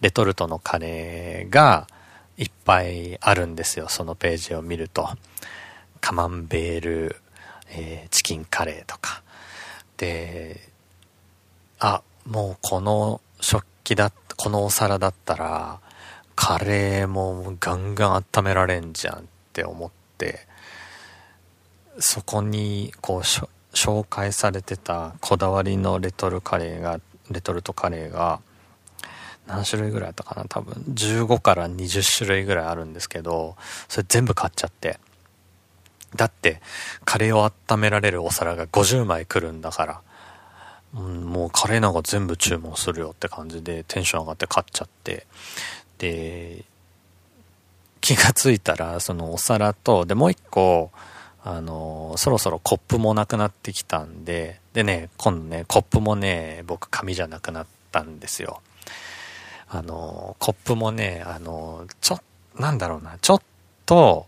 レトルトのカレーがいっぱいあるんですよ、そのページを見ると。カマンベール、えー、チキンカレーとか。で、あ、もうこの食器だ、このお皿だったら、カレーもガンガン温められんじゃんって思って、そこにこう紹介されてたこだわりのレトルカレーが、レトルトカレーが、何種類ぐらいあったかな多分15から20種類ぐらいあるんですけど、それ全部買っちゃって。だって、カレーを温められるお皿が50枚来るんだから、うん、もうカレーなんか全部注文するよって感じでテンション上がって買っちゃって。で、気がついたら、そのお皿と、で、もう一個、あの、そろそろコップもなくなってきたんで、でね、今度ね、コップもね、僕紙じゃなくなったんですよ。あの、コップもね、あの、ちょ、なんだろうな、ちょっと、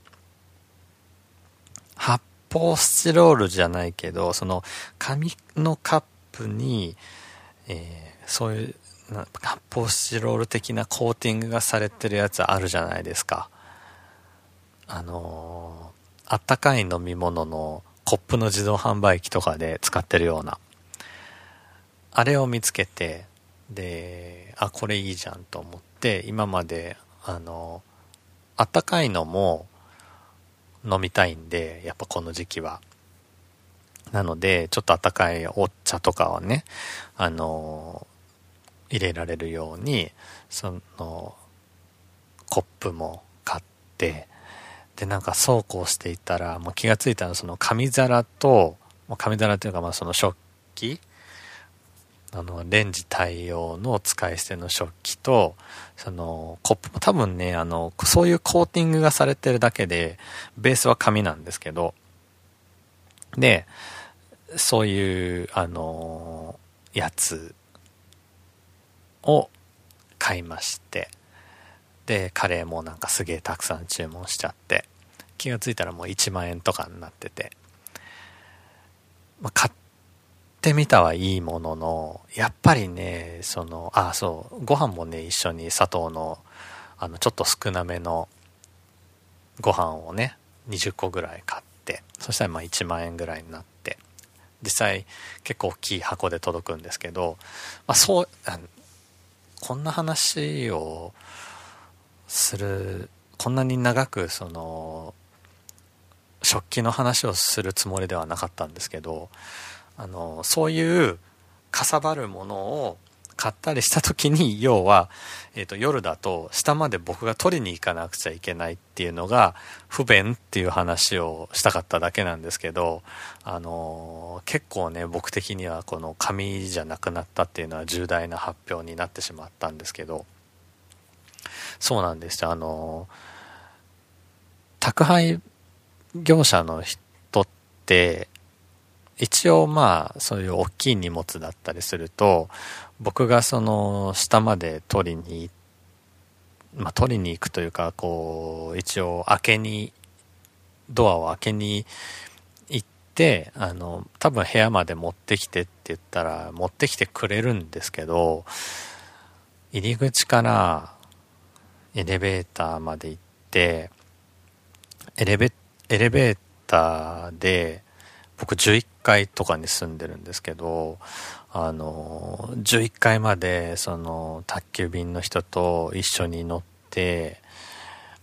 発泡スチロールじゃないけど、その、紙のカップに、えー、そういう、発泡スチロール的なコーティングがされてるやつあるじゃないですか。あのあったかい飲み物のコップの自動販売機とかで使ってるような、あれを見つけて、で、あ、これいいじゃんと思って、今まで、あの、あったかいのも飲みたいんで、やっぱこの時期は。なので、ちょっとあったかいお茶とかをね、あの、入れられるように、その、コップも買って、で、なんかそうこうしていたら、もう気がついたのはその紙皿と、紙皿というかまあその食器あの、レンジ対応の使い捨ての食器と、その、コップも多分ね、あの、そういうコーティングがされてるだけで、ベースは紙なんですけど、で、そういう、あの、やつを買いまして、で、カレーもなんかすげえたくさん注文しちゃって、気がついたらもう1万円とかになってて、まあ、買ってみたはいいものの、やっぱりね、その、あ、そう、ご飯もね、一緒に砂糖の、あの、ちょっと少なめのご飯をね、20個ぐらい買って、そしたらまあ1万円ぐらいになって、実際結構大きい箱で届くんですけど、まあそう、こんな話をする、こんなに長くその、食器の話をするつもりではなかったんですけど、あのそういうかさばるものを買ったりした時に 要は、えーと、夜だと下まで僕が取りに行かなくちゃいけないっていうのが不便っていう話をしたかっただけなんですけど、あの結構ね僕的にはこの紙じゃなくなったっていうのは重大な発表になってしまったんですけどそうなんですよ。あの宅配業者の人って一応まあそういう大きい荷物だったりすると僕がその下まで取りにまあ取りに行くというかこう一応開けにドアを開けに行ってあの多分部屋まで持ってきてって言ったら持ってきてくれるんですけど入り口からエレベーターまで行ってエレベエレベーターで僕11階とかに住んでるんですけど、あの、11階までその宅急便の人と一緒に乗って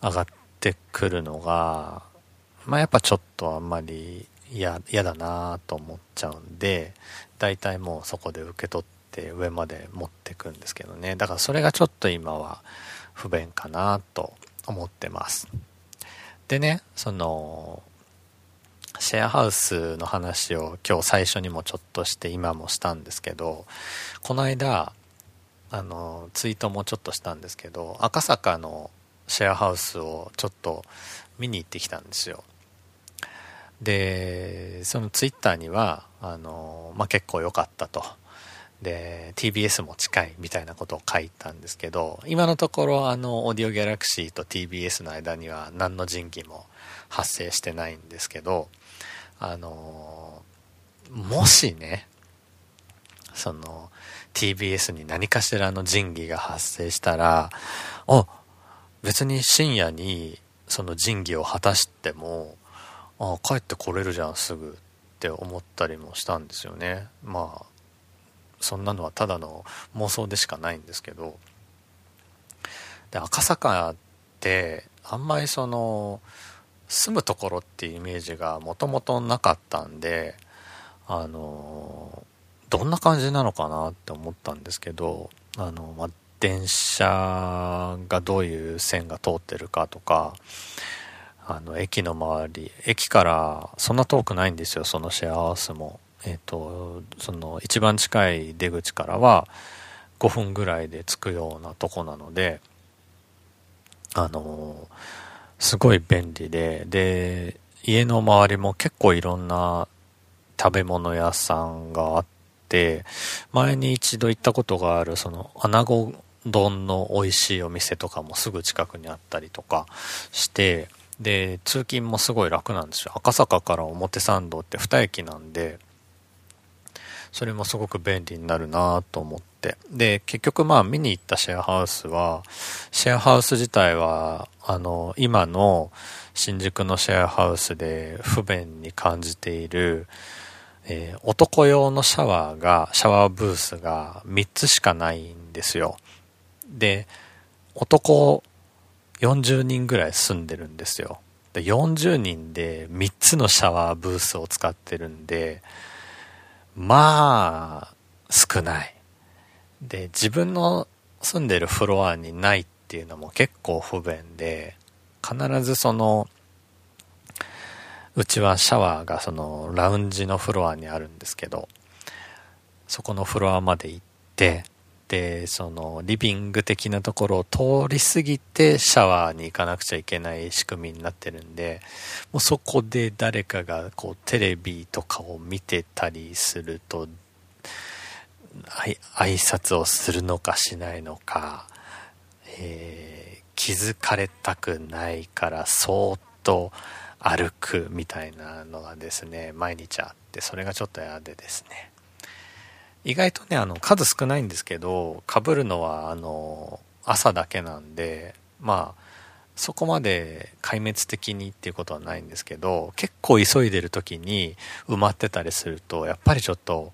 上がってくるのが、まあやっぱちょっとあんまり嫌だなと思っちゃうんで、大体もうそこで受け取って上まで持ってくんですけどね。だからそれがちょっと今は不便かなと思ってます。でね、その、シェアハウスの話を今日最初にもちょっとして今もしたんですけどこの間あのツイートもちょっとしたんですけど赤坂のシェアハウスをちょっと見に行ってきたんですよ。でそのツイッターにはあの、まあ、結構良かったと。で TBS も近いみたいなことを書いたんですけど今のところあのオーディオギャラクシーと TBS の間には何の人気も発生してないんですけどあのもしねその TBS に何かしらの仁義が発生したらあ別に深夜にその仁義を果たしてもあ帰ってこれるじゃんすぐって思ったりもしたんですよね。まあそんなのはただの妄想でしかないんですけど。で赤坂ってあんまりその住むところっていうイメージがもともとなかったんであのどんな感じなのかなって思ったんですけどあの、まあ、電車がどういう線が通ってるかとかあの駅の周り駅からそんな遠くないんですよそのシェアハウスも。えっ、とその一番近い出口からは5分ぐらいで着くようなとこなのであのすごい便利で、で、家の周りも結構いろんな食べ物屋さんがあって、前に一度行ったことがある、その、穴子丼の美味しいお店とかもすぐ近くにあったりとかして、で、通勤もすごい楽なんですよ。赤坂から表参道って2駅なんで、それもすごく便利になるなと思って。で、結局まあ見に行ったシェアハウスは、シェアハウス自体はあの、今の新宿のシェアハウスで不便に感じている、えー、男用のシャワーが、シャワーブースが3つしかないんですよ。で、男40人ぐらい住んでるんですよ。で40人で3つのシャワーブースを使ってるんで、まあ、少ない。で、自分の住んでるフロアにないっていうのも結構不便で、必ずその、うちはシャワーがそのラウンジのフロアにあるんですけど、そこのフロアまで行って、で、そのリビング的なところを通り過ぎてシャワーに行かなくちゃいけない仕組みになってるんで、もうそこで誰かがこうテレビとかを見てたりすると、挨拶をするのかしないのか、えー、気づかれたくないからそーっと歩くみたいなのがですね毎日あってそれがちょっと嫌でですね。意外とね、あの、数少ないんですけど、被るのは、あの、朝だけなんで、まあ、そこまで壊滅的にっていうことはないんですけど、結構急いでる時に埋まってたりすると、やっぱりちょっと、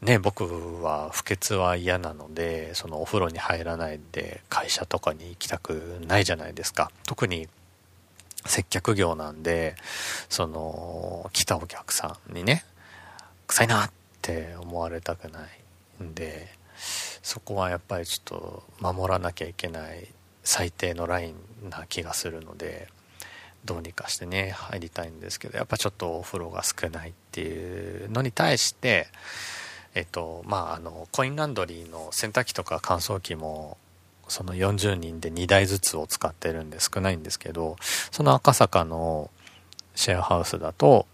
ね、僕は不潔は嫌なので、そのお風呂に入らないで会社とかに行きたくないじゃないですか。特に接客業なんで、その、来たお客さんにね、臭いなって思われたくないんで、そこはやっぱりちょっと守らなきゃいけない最低のラインな気がするので、どうにかしてね、入りたいんですけど、やっぱちょっとお風呂が少ないっていうのに対して、えっと、まあ、あの、コインランドリーの洗濯機とか乾燥機も、その40人で2台ずつを使ってるんで少ないんですけど、その赤坂のシェアハウスだと、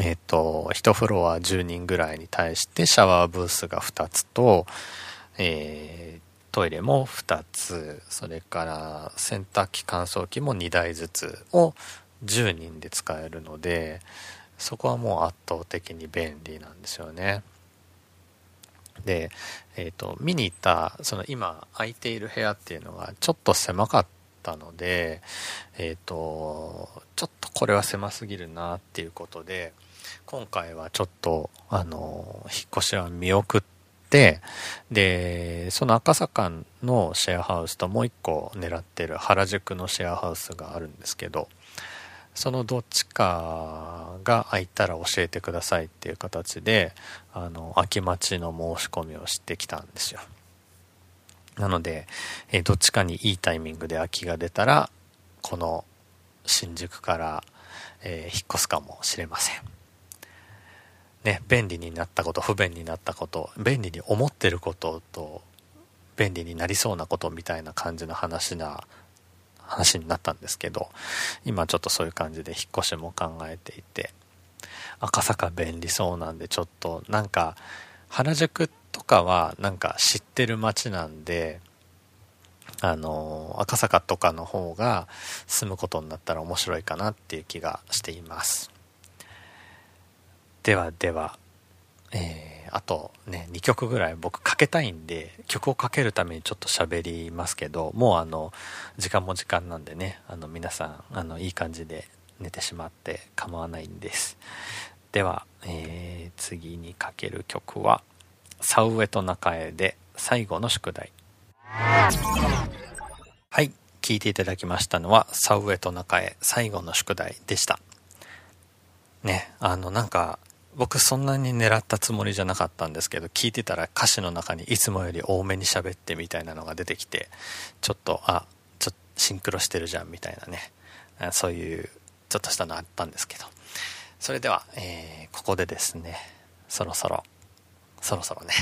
えっと、1フロア10人ぐらいに対してシャワーブースが2つと、えー、トイレも2つ、それから洗濯機乾燥機も2台ずつを10人で使えるので、そこはもう圧倒的に便利なんですよね。で、えっ、ー、と、見に行った、その今空いている部屋っていうのがちょっと狭かったので、えっ、ー、と、ちょっとこれは狭すぎるなっていうことで、今回はちょっと、あの、引っ越しは見送って、で、その赤坂のシェアハウスともう一個狙ってる原宿のシェアハウスがあるんですけど、そのどっちかが空いたら教えてくださいっていう形で、あの、空き待ちの申し込みをしてきたんですよ。なので、えどっちかにいいタイミングで空きが出たら、この新宿から、えー、引っ越すかもしれません。ね、便利になったこと、不便になったこと、便利に思ってることと、便利になりそうなことみたいな感じの話な話になったんですけど、今ちょっとそういう感じで引っ越しも考えていて、赤坂便利そうなんでちょっとなんか原宿とかはなんか知ってる街なんで、あの、赤坂とかの方が住むことになったら面白いかなっていう気がしています。ではでは、えーあとね、2曲ぐらい僕かけたいんで、曲をかけるためにちょっと喋りますけど、もうあの、時間も時間なんでね、あの皆さん、あの、いい感じで寝てしまって構わないんです。では、えー、次にかける曲は、サウエと中江で最後の宿題。はい、聴いていただきましたのは、サウエと中江最後の宿題でした。ね、あのなんか、僕そんなに狙ったつもりじゃなかったんですけど聞いてたら歌詞の中にいつもより多めに喋ってみたいなのが出てきてちょっとあちょっとシンクロしてるじゃんみたいなねそういうちょっとしたのあったんですけどそれでは、えー、ここでですねそろそろそろそろね、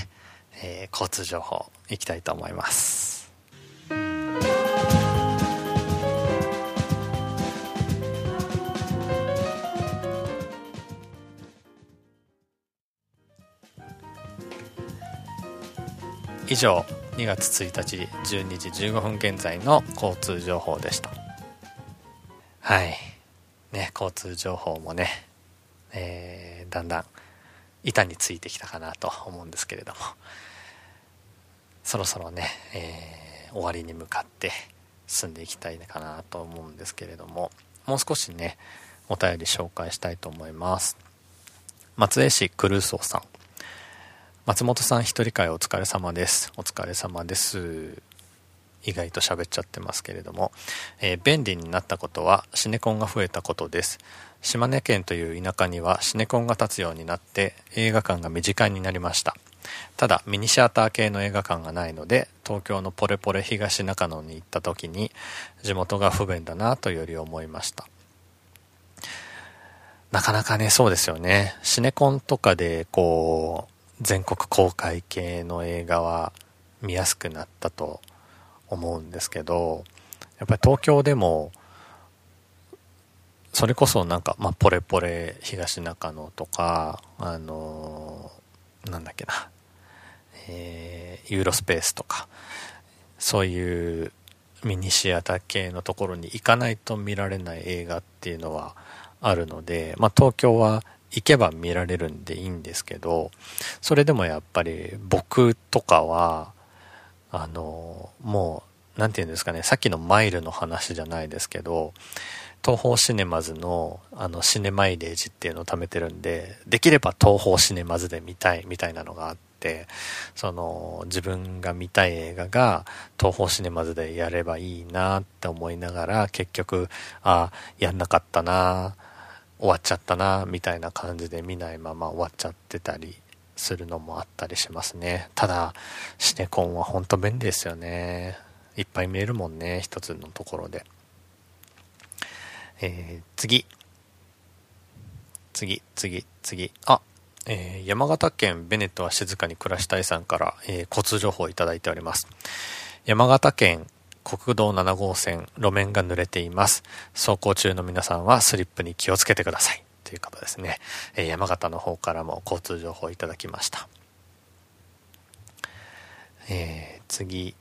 えー、交通情報いきたいと思います。以上2月1日12時15分現在の交通情報でした。はい。ね交通情報もね、えー、だんだん板についてきたかなと思うんですけれどもそろそろね、えー、終わりに向かって進んでいきたいかなと思うんですけれどももう少しねお便り紹介したいと思います松江市クルーソーさん松本さん一人会お疲れ様です。お疲れ様です。意外と喋っちゃってますけれども、えー、便利になったことはシネコンが増えたことです。島根県という田舎にはシネコンが建つようになって映画館が身近になりました。ただミニシアター系の映画館がないので東京のポレポレ東中野に行った時に地元が不便だなとより思いました。なかなかね、そうですよね。シネコンとかでこう、全国公開系の映画は見やすくなったと思うんですけど、やっぱり東京でも、それこそなんか、まあ、ポレポレ東中野とか、あのー、なんだっけな、えー、ユーロスペースとか、そういうミニシアター系のところに行かないと見られない映画っていうのはあるので、まあ、東京は行けば見られるんでいいんですけど、それでもやっぱり僕とかは、あの、もう、なんて言うんですかね、さっきのマイルの話じゃないですけど、東宝シネマズのあのシネマイレージっていうのを貯めてるんで、できれば東宝シネマズで見たいみたいなのがあって、その自分が見たい映画が東宝シネマズでやればいいなって思いながら結局、あ、やんなかったな、終わっちゃったな、みたいな感じで見ないまま終わっちゃってたりするのもあったりしますね。ただ、シネコンはほんと便利ですよね。いっぱい見えるもんね、一つのところで。えー、次。次、次、次。あ、えー、山形県ベネットは静かに暮らしたいさんから、えー、交通情報をいただいております。山形県国道7号線、路面が濡れています。走行中の皆さんはスリップに気をつけてください。ということですね。えー、山形の方からも交通情報をいただきました。えー、次。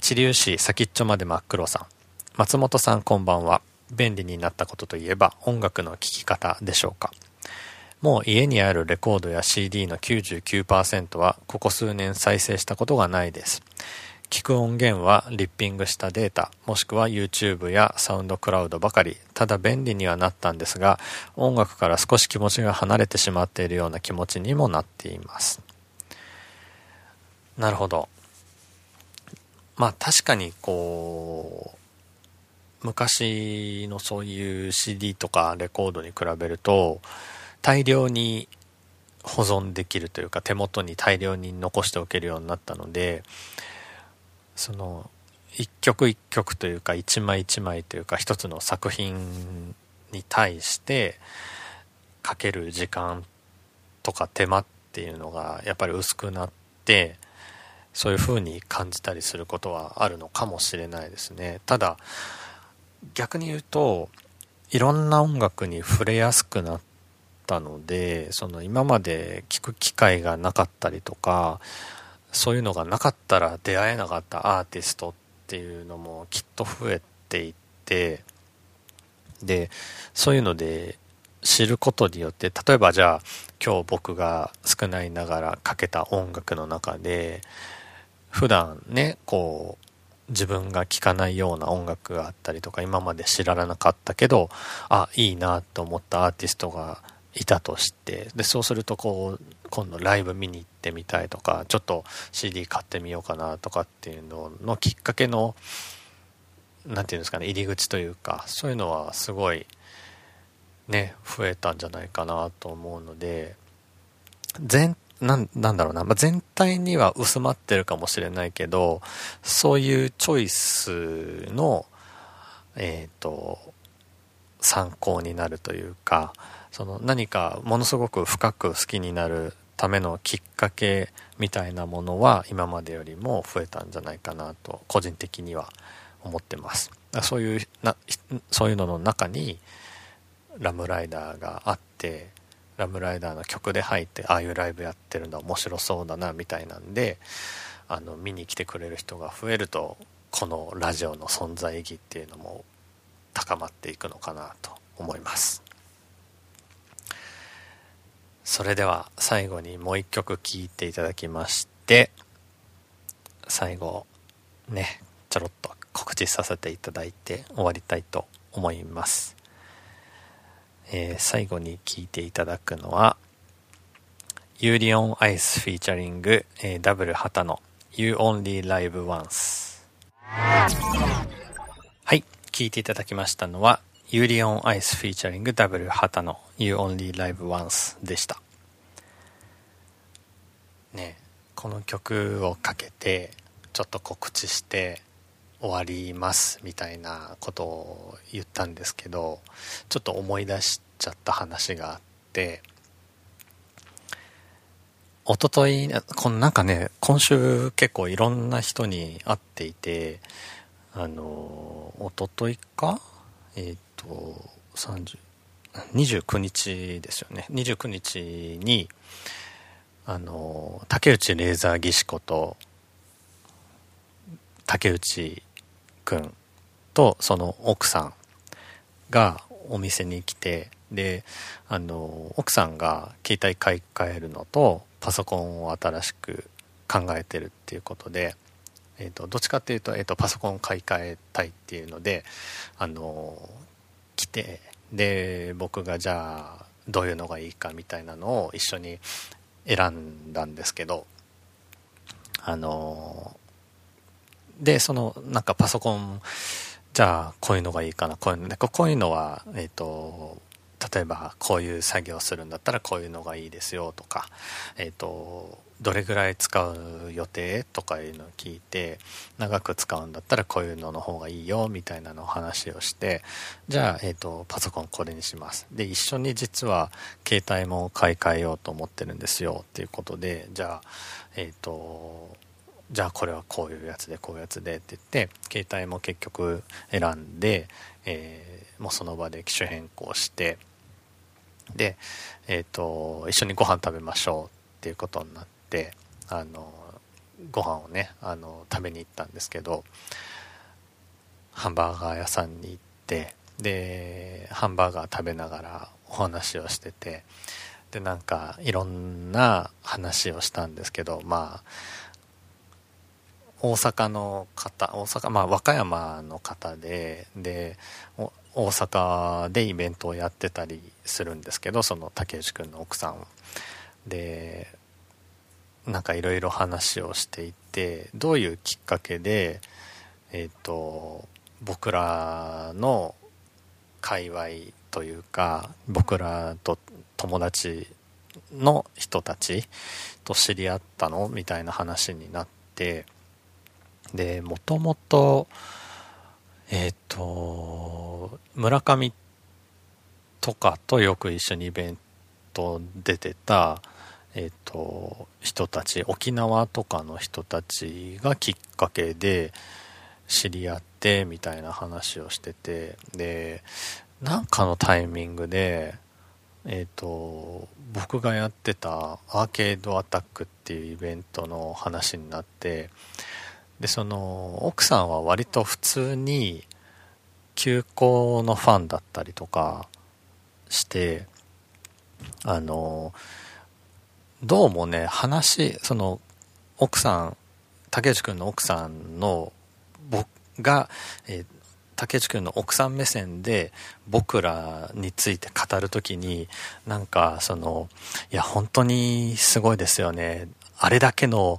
治療師先っちょまで真っ黒さん。松本さんこんばんは。便利になったことといえば音楽の聴き方でしょうか。もう家にあるレコードや CD の99%はここ数年再生したことがないです。聞く音源はリッピングしたデータ、もしくは YouTube やサウンドクラウドばかり。ただ便利にはなったんですが、音楽から少し気持ちが離れてしまっているような気持ちにもなっています。なるほど。まあ確かにこう、昔のそういう CD とかレコードに比べると大量に保存できるというか手元に大量に残しておけるようになったのでその一曲一曲というか一枚一枚というか一つの作品に対してかける時間とか手間っていうのがやっぱり薄くなってそういう風に感じたりすることはあるのかもしれないですね。ただ逆に言うといろんな音楽に触れやすくなったのでその今まで聴く機会がなかったりとかそういうのがなかったら出会えなかったアーティストっていうのもきっと増えていってでそういうので知ることによって例えばじゃあ今日僕が少ないながらかけた音楽の中で普段ねこう自分が聴かないような音楽があったりとか今まで知らなかったけどあいいなと思ったアーティストがいたとしてでそうするとこう今度ライブ見に行ってみたいとかちょっと CD 買ってみようかなとかっていうののきっかけの何て言うんですかね入り口というかそういうのはすごいね増えたんじゃないかなと思うので全なんなんだろうな、まあ、全体には薄まってるかもしれないけどそういうチョイスのえっ、ー、と参考になるというかその何かものすごく深く好きになるためのきっかけみたいなものは今までよりも増えたんじゃないかなと個人的には思ってます。そういうなそういうのの中にラムライダーがあってラムライダーの曲で入ってああいうライブやってるんだ面白そうだなみたいなんであの見に来てくれる人が増えるとこのラジオの存在意義っていうのも高まっていくのかなと思います。それでは最後にもう一曲聴いていただきまして最後ねちょろっと告知させていただいて終わりたいと思います。えー、最後に聴いていただくのは、YURI on ICE featuring、えー、 w.hatano の You Only Live Once。はい、聴いていただきましたのは、 YURI on ICE featuring w.hatano の You Only Live Once でした。ね、この曲をかけて、ちょっと告知して、終わりますみたいなことを言ったんですけどちょっと思い出しちゃった話があって一昨日このなんかね今週結構いろんな人に会っていてあの一昨日かえっ、と30 29日ですよね。29日にあの竹内レーザー技師こと竹内君とその奥さんがお店に来てであの奥さんが携帯買い替えるのとパソコンを新しく考えてるっていうことで、えーと、どっちかっていうと,、えーと、パソコン買い替えたいっていうのであの来てで僕がじゃあどういうのがいいかみたいなのを一緒に選んだんですけどあのでそのなんかパソコンじゃあこういうのがいいかな。こういうのこういうのはえっ、ー、と例えばこういう作業するんだったらこういうのがいいですよとか、えーと、どれぐらい使う予定とかいうのを聞いて長く使うんだったらこういうのの方がいいよみたいなのを話をしてじゃあ、えーと、パソコンこれにします。で一緒に実は携帯も買い替えようと思ってるんですよっていうことでじゃあえっ、ー、とじゃあこれはこういうやつでこういうやつでって言って携帯も結局選んで、えー、もうその場で機種変更してで、えっ、ー、と、一緒にご飯食べましょうっていうことになって、あの、ご飯をね、あの、食べに行ったんですけど、ハンバーガー屋さんに行って、で、ハンバーガー食べながらお話をしてて、で、なんか、いろんな話をしたんですけど、まあ、大阪の方、大阪、まあ、和歌山の方で、で、大阪でイベントをやってたりするんですけどその竹内くんの奥さんでなんかいろいろ話をしていてどういうきっかけでえっ、ー、と僕らの界隈というか僕らと友達の人たちと知り合ったの？みたいな話になってでもともとえっ、ー、と、村上とかとよく一緒にイベント出てた、えっ、ー、と、人たち、沖縄とかの人たちがきっかけで知り合ってみたいな話をしてて、で、なんかのタイミングで、えっ、と、僕がやってたアーケードアタックっていうイベントの話になって、でその奥さんは割と普通に休校のファンだったりとかしてあのどうもね話その奥さん竹内くんの奥さんの僕が、えー、竹内くんの奥さん目線で僕らについて語る時になんかそのいや本当にすごいですよね。あれだけの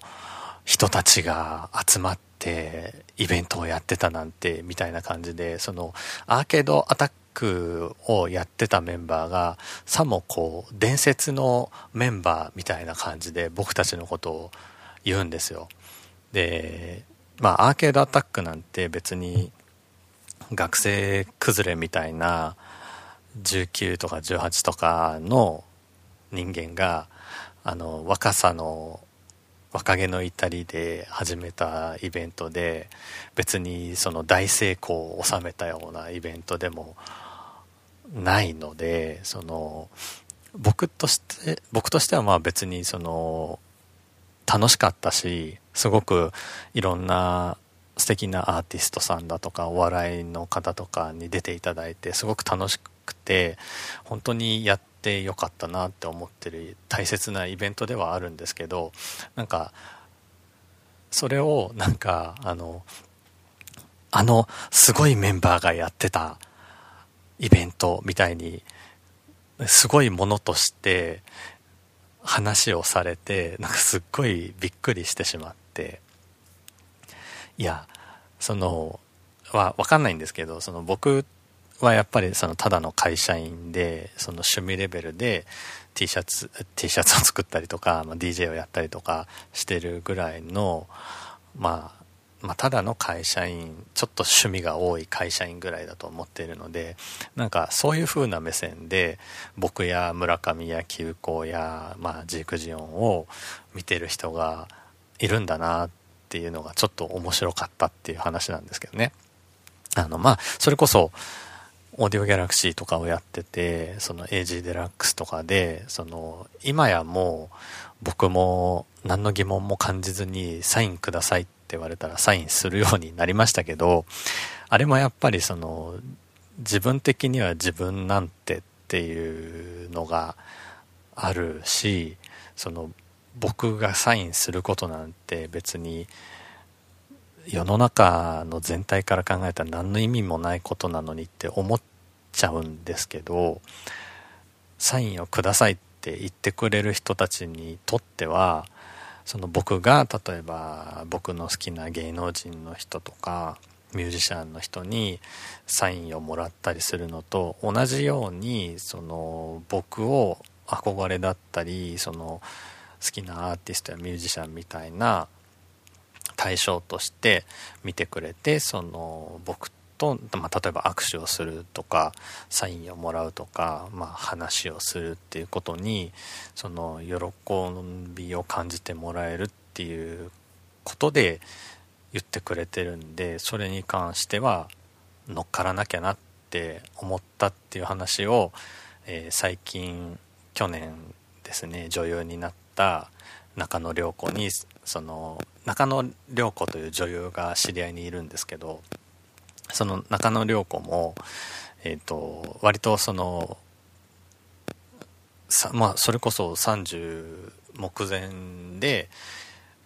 人たちが集まってイベントをやってたなんてみたいな感じでそのアーケードアタックをやってたメンバーがさもこう伝説のメンバーみたいな感じで僕たちのことを言うんですよ。でまあアーケードアタックなんて別に学生崩れみたいな19とか18とかの人間があの若さの若気の至りで始めたイベントで別にその大成功を収めたようなイベントでもないのでその僕として僕としてはまあ別にその楽しかったしすごくいろんな素敵なアーティストさんだとかお笑いの方とかに出ていただいてすごく楽しくて本当にやっってよかったなって思ってる大切なイベントではあるんですけどなんかそれをなんかあのあのすごいメンバーがやってたイベントみたいにすごいものとして話をされてなんかすっごいびっくりしてしまっていやそのは分かんないんですけどその僕はやっぱりそのただの会社員でその趣味レベルで T シャツ T シャツを作ったりとか、まあ、DJ をやったりとかしてるぐらいの、まあ、まあただの会社員ちょっと趣味が多い会社員ぐらいだと思っているのでなんかそういう風な目線で僕や村上や急行や、まあ、ジークジオンを見てる人がいるんだなっていうのがちょっと面白かったっていう話なんですけどね。あのまあそれこそオーディオギャラクシーとかをやってて、その AG デラックスとかで、その、今やもう、僕も何の疑問も感じずにサインくださいって言われたらサインするようになりましたけど、あれもやっぱりその、自分的には自分なんてっていうのがあるしその僕がサインすることなんて別に世の中の全体から考えたら何の意味もないことなのにって思っちゃうんですけどサインをくださいって言ってくれる人たちにとってはその僕が例えば僕の好きな芸能人の人とかミュージシャンの人にサインをもらったりするのと同じようにその僕を憧れだったりその好きなアーティストやミュージシャンみたいな対象として見てくれてその僕と、まあ、例えば握手をするとかサインをもらうとか、まあ、話をするっていうことにその喜びを感じてもらえるっていうことで言ってくれてるんでそれに関しては乗っからなきゃなって思ったっていう話を、えー、最近去年ですね女優になった中野涼子にその中野涼子という女優が知り合いにいるんですけどその中野涼子も、えーと、割とそのさまあそれこそ30目前で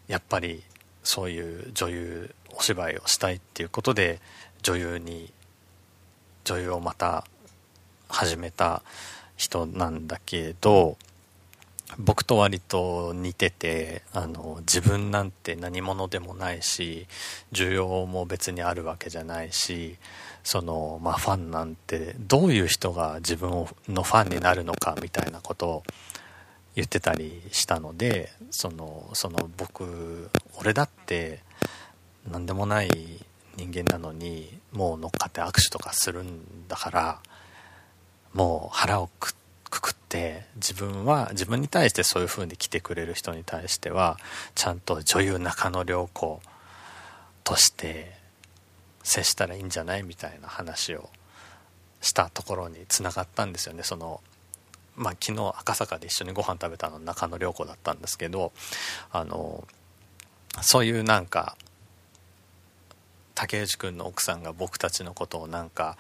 やっぱりそういう女優お芝居をしたいっていうことで女優に女優をまた始めた人なんだけど僕と割と似ててあの自分なんて何者でもないし需要も別にあるわけじゃないしその、まあ、ファンなんてどういう人が自分のファンになるのかみたいなことを言ってたりしたのでそのその僕俺だって何でもない人間なのにもう乗っかって握手とかするんだからもう腹をくっって自分は自分に対してそういう風に来てくれる人に対してはちゃんと女優中野良子として接したらいいんじゃないみたいな話をしたところにつながったんですよね。そのまあ昨日赤坂で一緒にご飯食べたの中野良子だったんですけどあのそういうなんか竹内君の奥さんが僕たちのことをなんか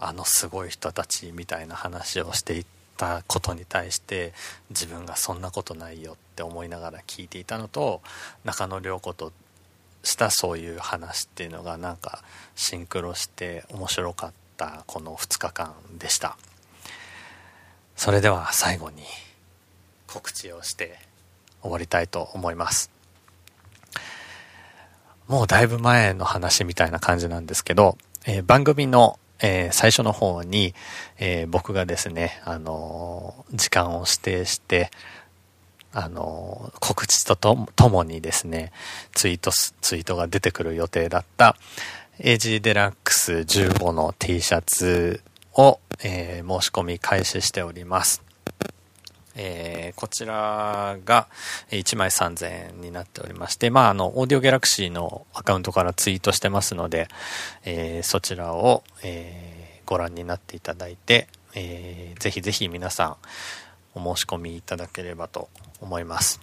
あのすごい人たちみたいな話をしていたことに対して自分がそんなことないよって思いながら聞いていたのと中野涼子としたそういう話っていうのがなんかシンクロして面白かったこの2日間でした。それでは最後に告知をして終わりたいと思います。もうだいぶ前の話みたいな感じなんですけど、えー、番組のえー、最初の方に、えー、僕がですね、あのー、時間を指定して、あの告知とともにですね、ツイート、ツイートが出てくる予定だった、AG デラックス15の T シャツを、え申し込み開始しております。えー、こちらが1枚3000円になっておりまして、まあ、あの、オーディオギャラクシーのアカウントからツイートしてますので、えー、そちらを、えー、ご覧になっていただいて、えー、ぜひぜひ皆さんお申し込みいただければと思います。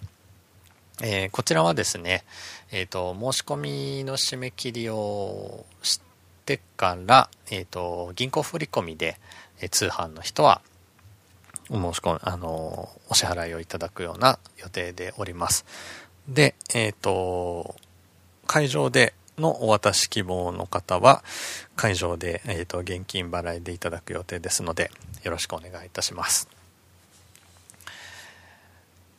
えー、こちらはですね、えっ、ー、と、申し込みの締め切りをしてから、えっ、ー、と、銀行振込で、え通販の人はお申し込み、あの、お支払いをいただくような予定でおります。で、えっ、ー、と、会場でのお渡し希望の方は、会場で、えっ、ー、と、現金払いでいただく予定ですので、よろしくお願いいたします。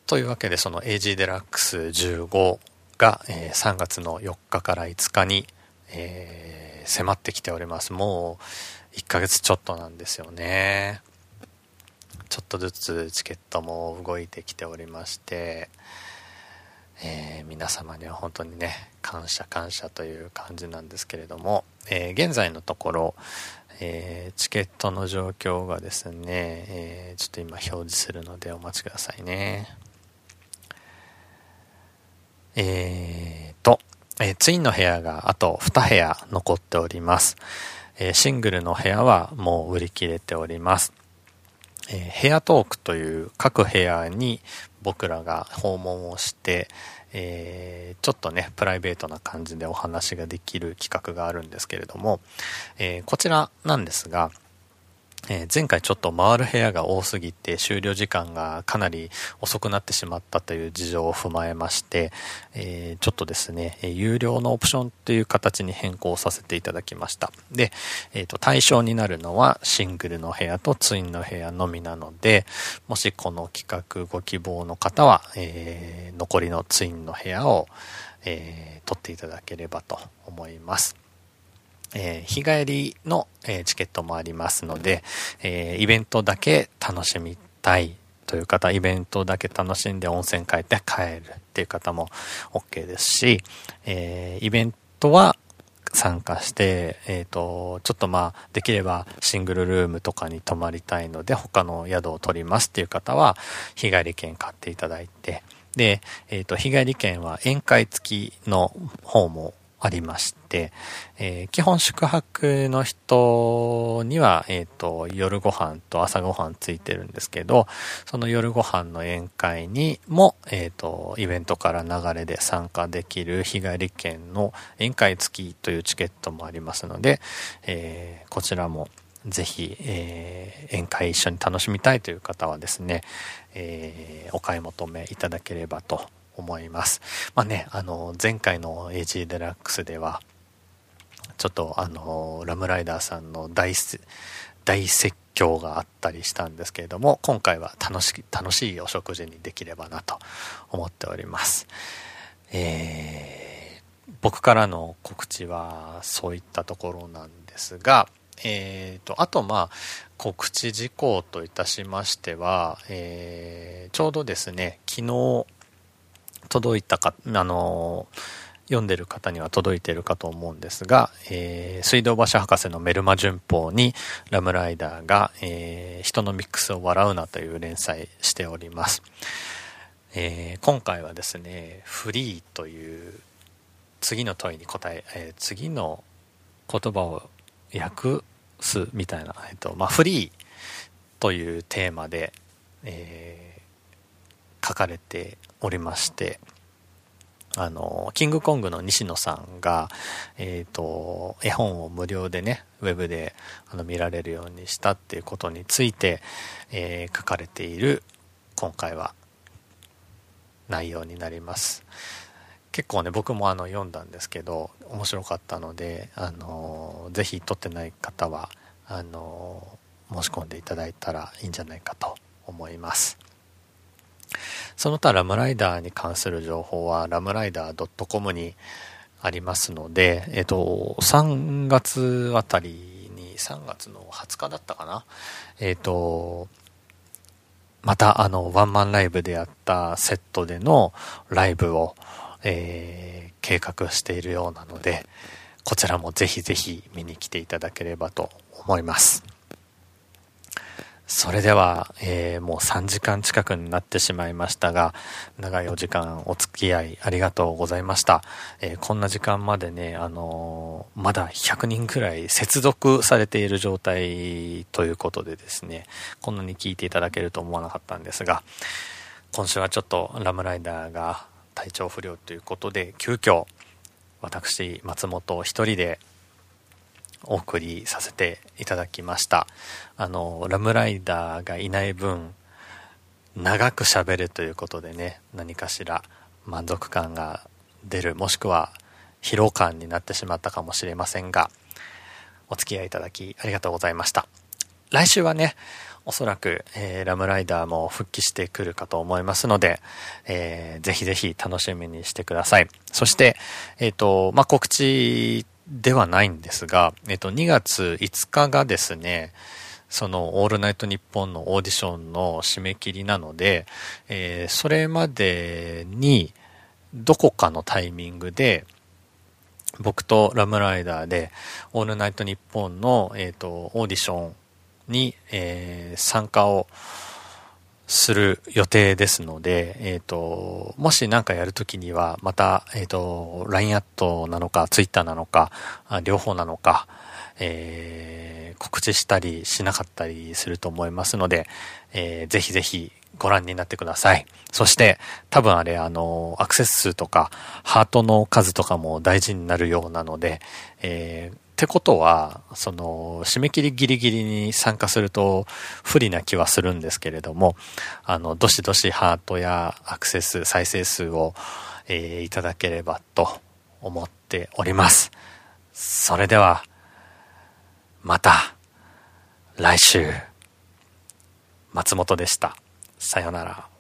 というわけで、その AG デラックス15が、えー、3月の4日から5日に、えー、迫ってきております。もう1ヶ月ちょっとなんですよね。ちょっとずつチケットも動いてきておりまして、えー、皆様には本当にね感謝感謝という感じなんですけれども、えー、現在のところ、えー、チケットの状況がですね、えちょっと今表示するのでお待ちくださいね。えーと、えツインの部屋があと2部屋残っております、えシングルの部屋はもう売り切れております。えー、ヘアトークという各部屋に僕らが訪問をして、えー、ちょっとね、プライベートな感じでお話ができる企画があるんですけれども、えー、こちらなんですが、え、前回ちょっと回る部屋が多すぎて終了時間がかなり遅くなってしまったという事情を踏まえまして、え、ちょっとですね、有料のオプションという形に変更させていただきました。で、え、ー、と、対象になるのはシングルの部屋とツインの部屋のみなので、もしこの企画ご希望の方は、え、残りのツインの部屋を、えー、取っていただければと思います。えー、日帰りの、えー、チケットもありますので、えー、イベントだけ楽しみたいという方、イベントだけ楽しんで温泉帰って帰るっていう方も OK ですし、えイベントは参加して、えっ、と、ちょっとまあ、できればシングルルームとかに泊まりたいので、他の宿を取りますっていう方は、日帰り券買っていただいて、で、えっ、と、日帰り券は宴会付きの方もありまして、えー、基本宿泊の人には、えっ、ー、と、夜ご飯と朝ご飯ついてるんですけど、その夜ご飯の宴会にも、えっ、ー、と、イベントから流れで参加できる日帰り券の宴会付きというチケットもありますので、えこちらもぜひ、え宴会一緒に楽しみたいという方はですね、えお買い求めいただければと思います。まあね、あの、前回の AG デラックスでは、ちょっとあの、ラムライダーさんの大、大説教があったりしたんですけれども、今回は楽し、楽しいお食事にできればなと思っております。えー、僕からの告知はそういったところなんですが、えーと、あとまあ告知事項といたしましては、えー、ちょうどですね昨日届いたか、あの読んでる方には届いてるかと思うんですが、えー、水道橋博士のメルマ旬報にラムライダーが、えー、人のミックスを笑うなという連載しております。えー、今回はですね、フリーという次の問いに答え、えー、次の言葉を訳すみたいな、えっと、まあ、フリーというテーマで、えー、書かれておりまして、あの、キングコングの西野さんが、えっ、ー、と、絵本を無料でね、ウェブであの見られるようにしたっていうことについて、えー、書かれている、今回は、内容になります。結構ね、僕もあの読んだんですけど、面白かったので、あの、ぜひ撮ってない方は、あの、申し込んでいただいたらいいんじゃないかと思います。その他ラムライダーに関する情報はラムライダー .com にありますので、えっと、3月あたりに、3月の20日だったかなえっと、またあの、ワンマンライブでやったセットでのライブを、えー、計画しているようなので、こちらもぜひぜひ見に来ていただければと思います。それでは、えー、もう3時間近くになってしまいましたが、長いお時間お付き合いありがとうございました。えー、こんな時間までね、あのー、まだ100人くらい接続されている状態ということでですね、こんなに聞いていただけると思わなかったんですが、今週はちょっとラムライダーが体調不良ということで、急遽、私、松本一人でお送りさせていただきましたあのラムライダーがいない分長く喋るということでね何かしら満足感が出るもしくは疲労感になってしまったかもしれませんがお付き合いいただきありがとうございました来週はねおそらく、えー、ラムライダーも復帰してくるかと思いますので、えー、ぜひぜひ楽しみにしてください。そして、えっ、ー、と、まあ、告知ではないんですが、えっと、2月5日がですね、その、オールナイトニッポンのオーディションの締め切りなので、えー、それまでに、どこかのタイミングで、僕とラムライダーで、オールナイトニッポンの、えっ、ー、と、オーディションに、えー、参加をする予定ですので、えっ、ー、と、もし何かやるときには、また、えっ、ー、と、LINE アットなのか、Twitter なのか、両方なのか、えー、告知したりしなかったりすると思いますので、えー、ぜひぜひご覧になってください。そして、多分あれ、あの、アクセス数とか、ハートの数とかも大事になるようなので、えー、ってことは、その、締め切りギリギリに参加すると不利な気はするんですけれども、あの、どしどしハートやアクセス、再生数を、えー、いただければと思っております。それでは、また、来週、松本でした。さよなら。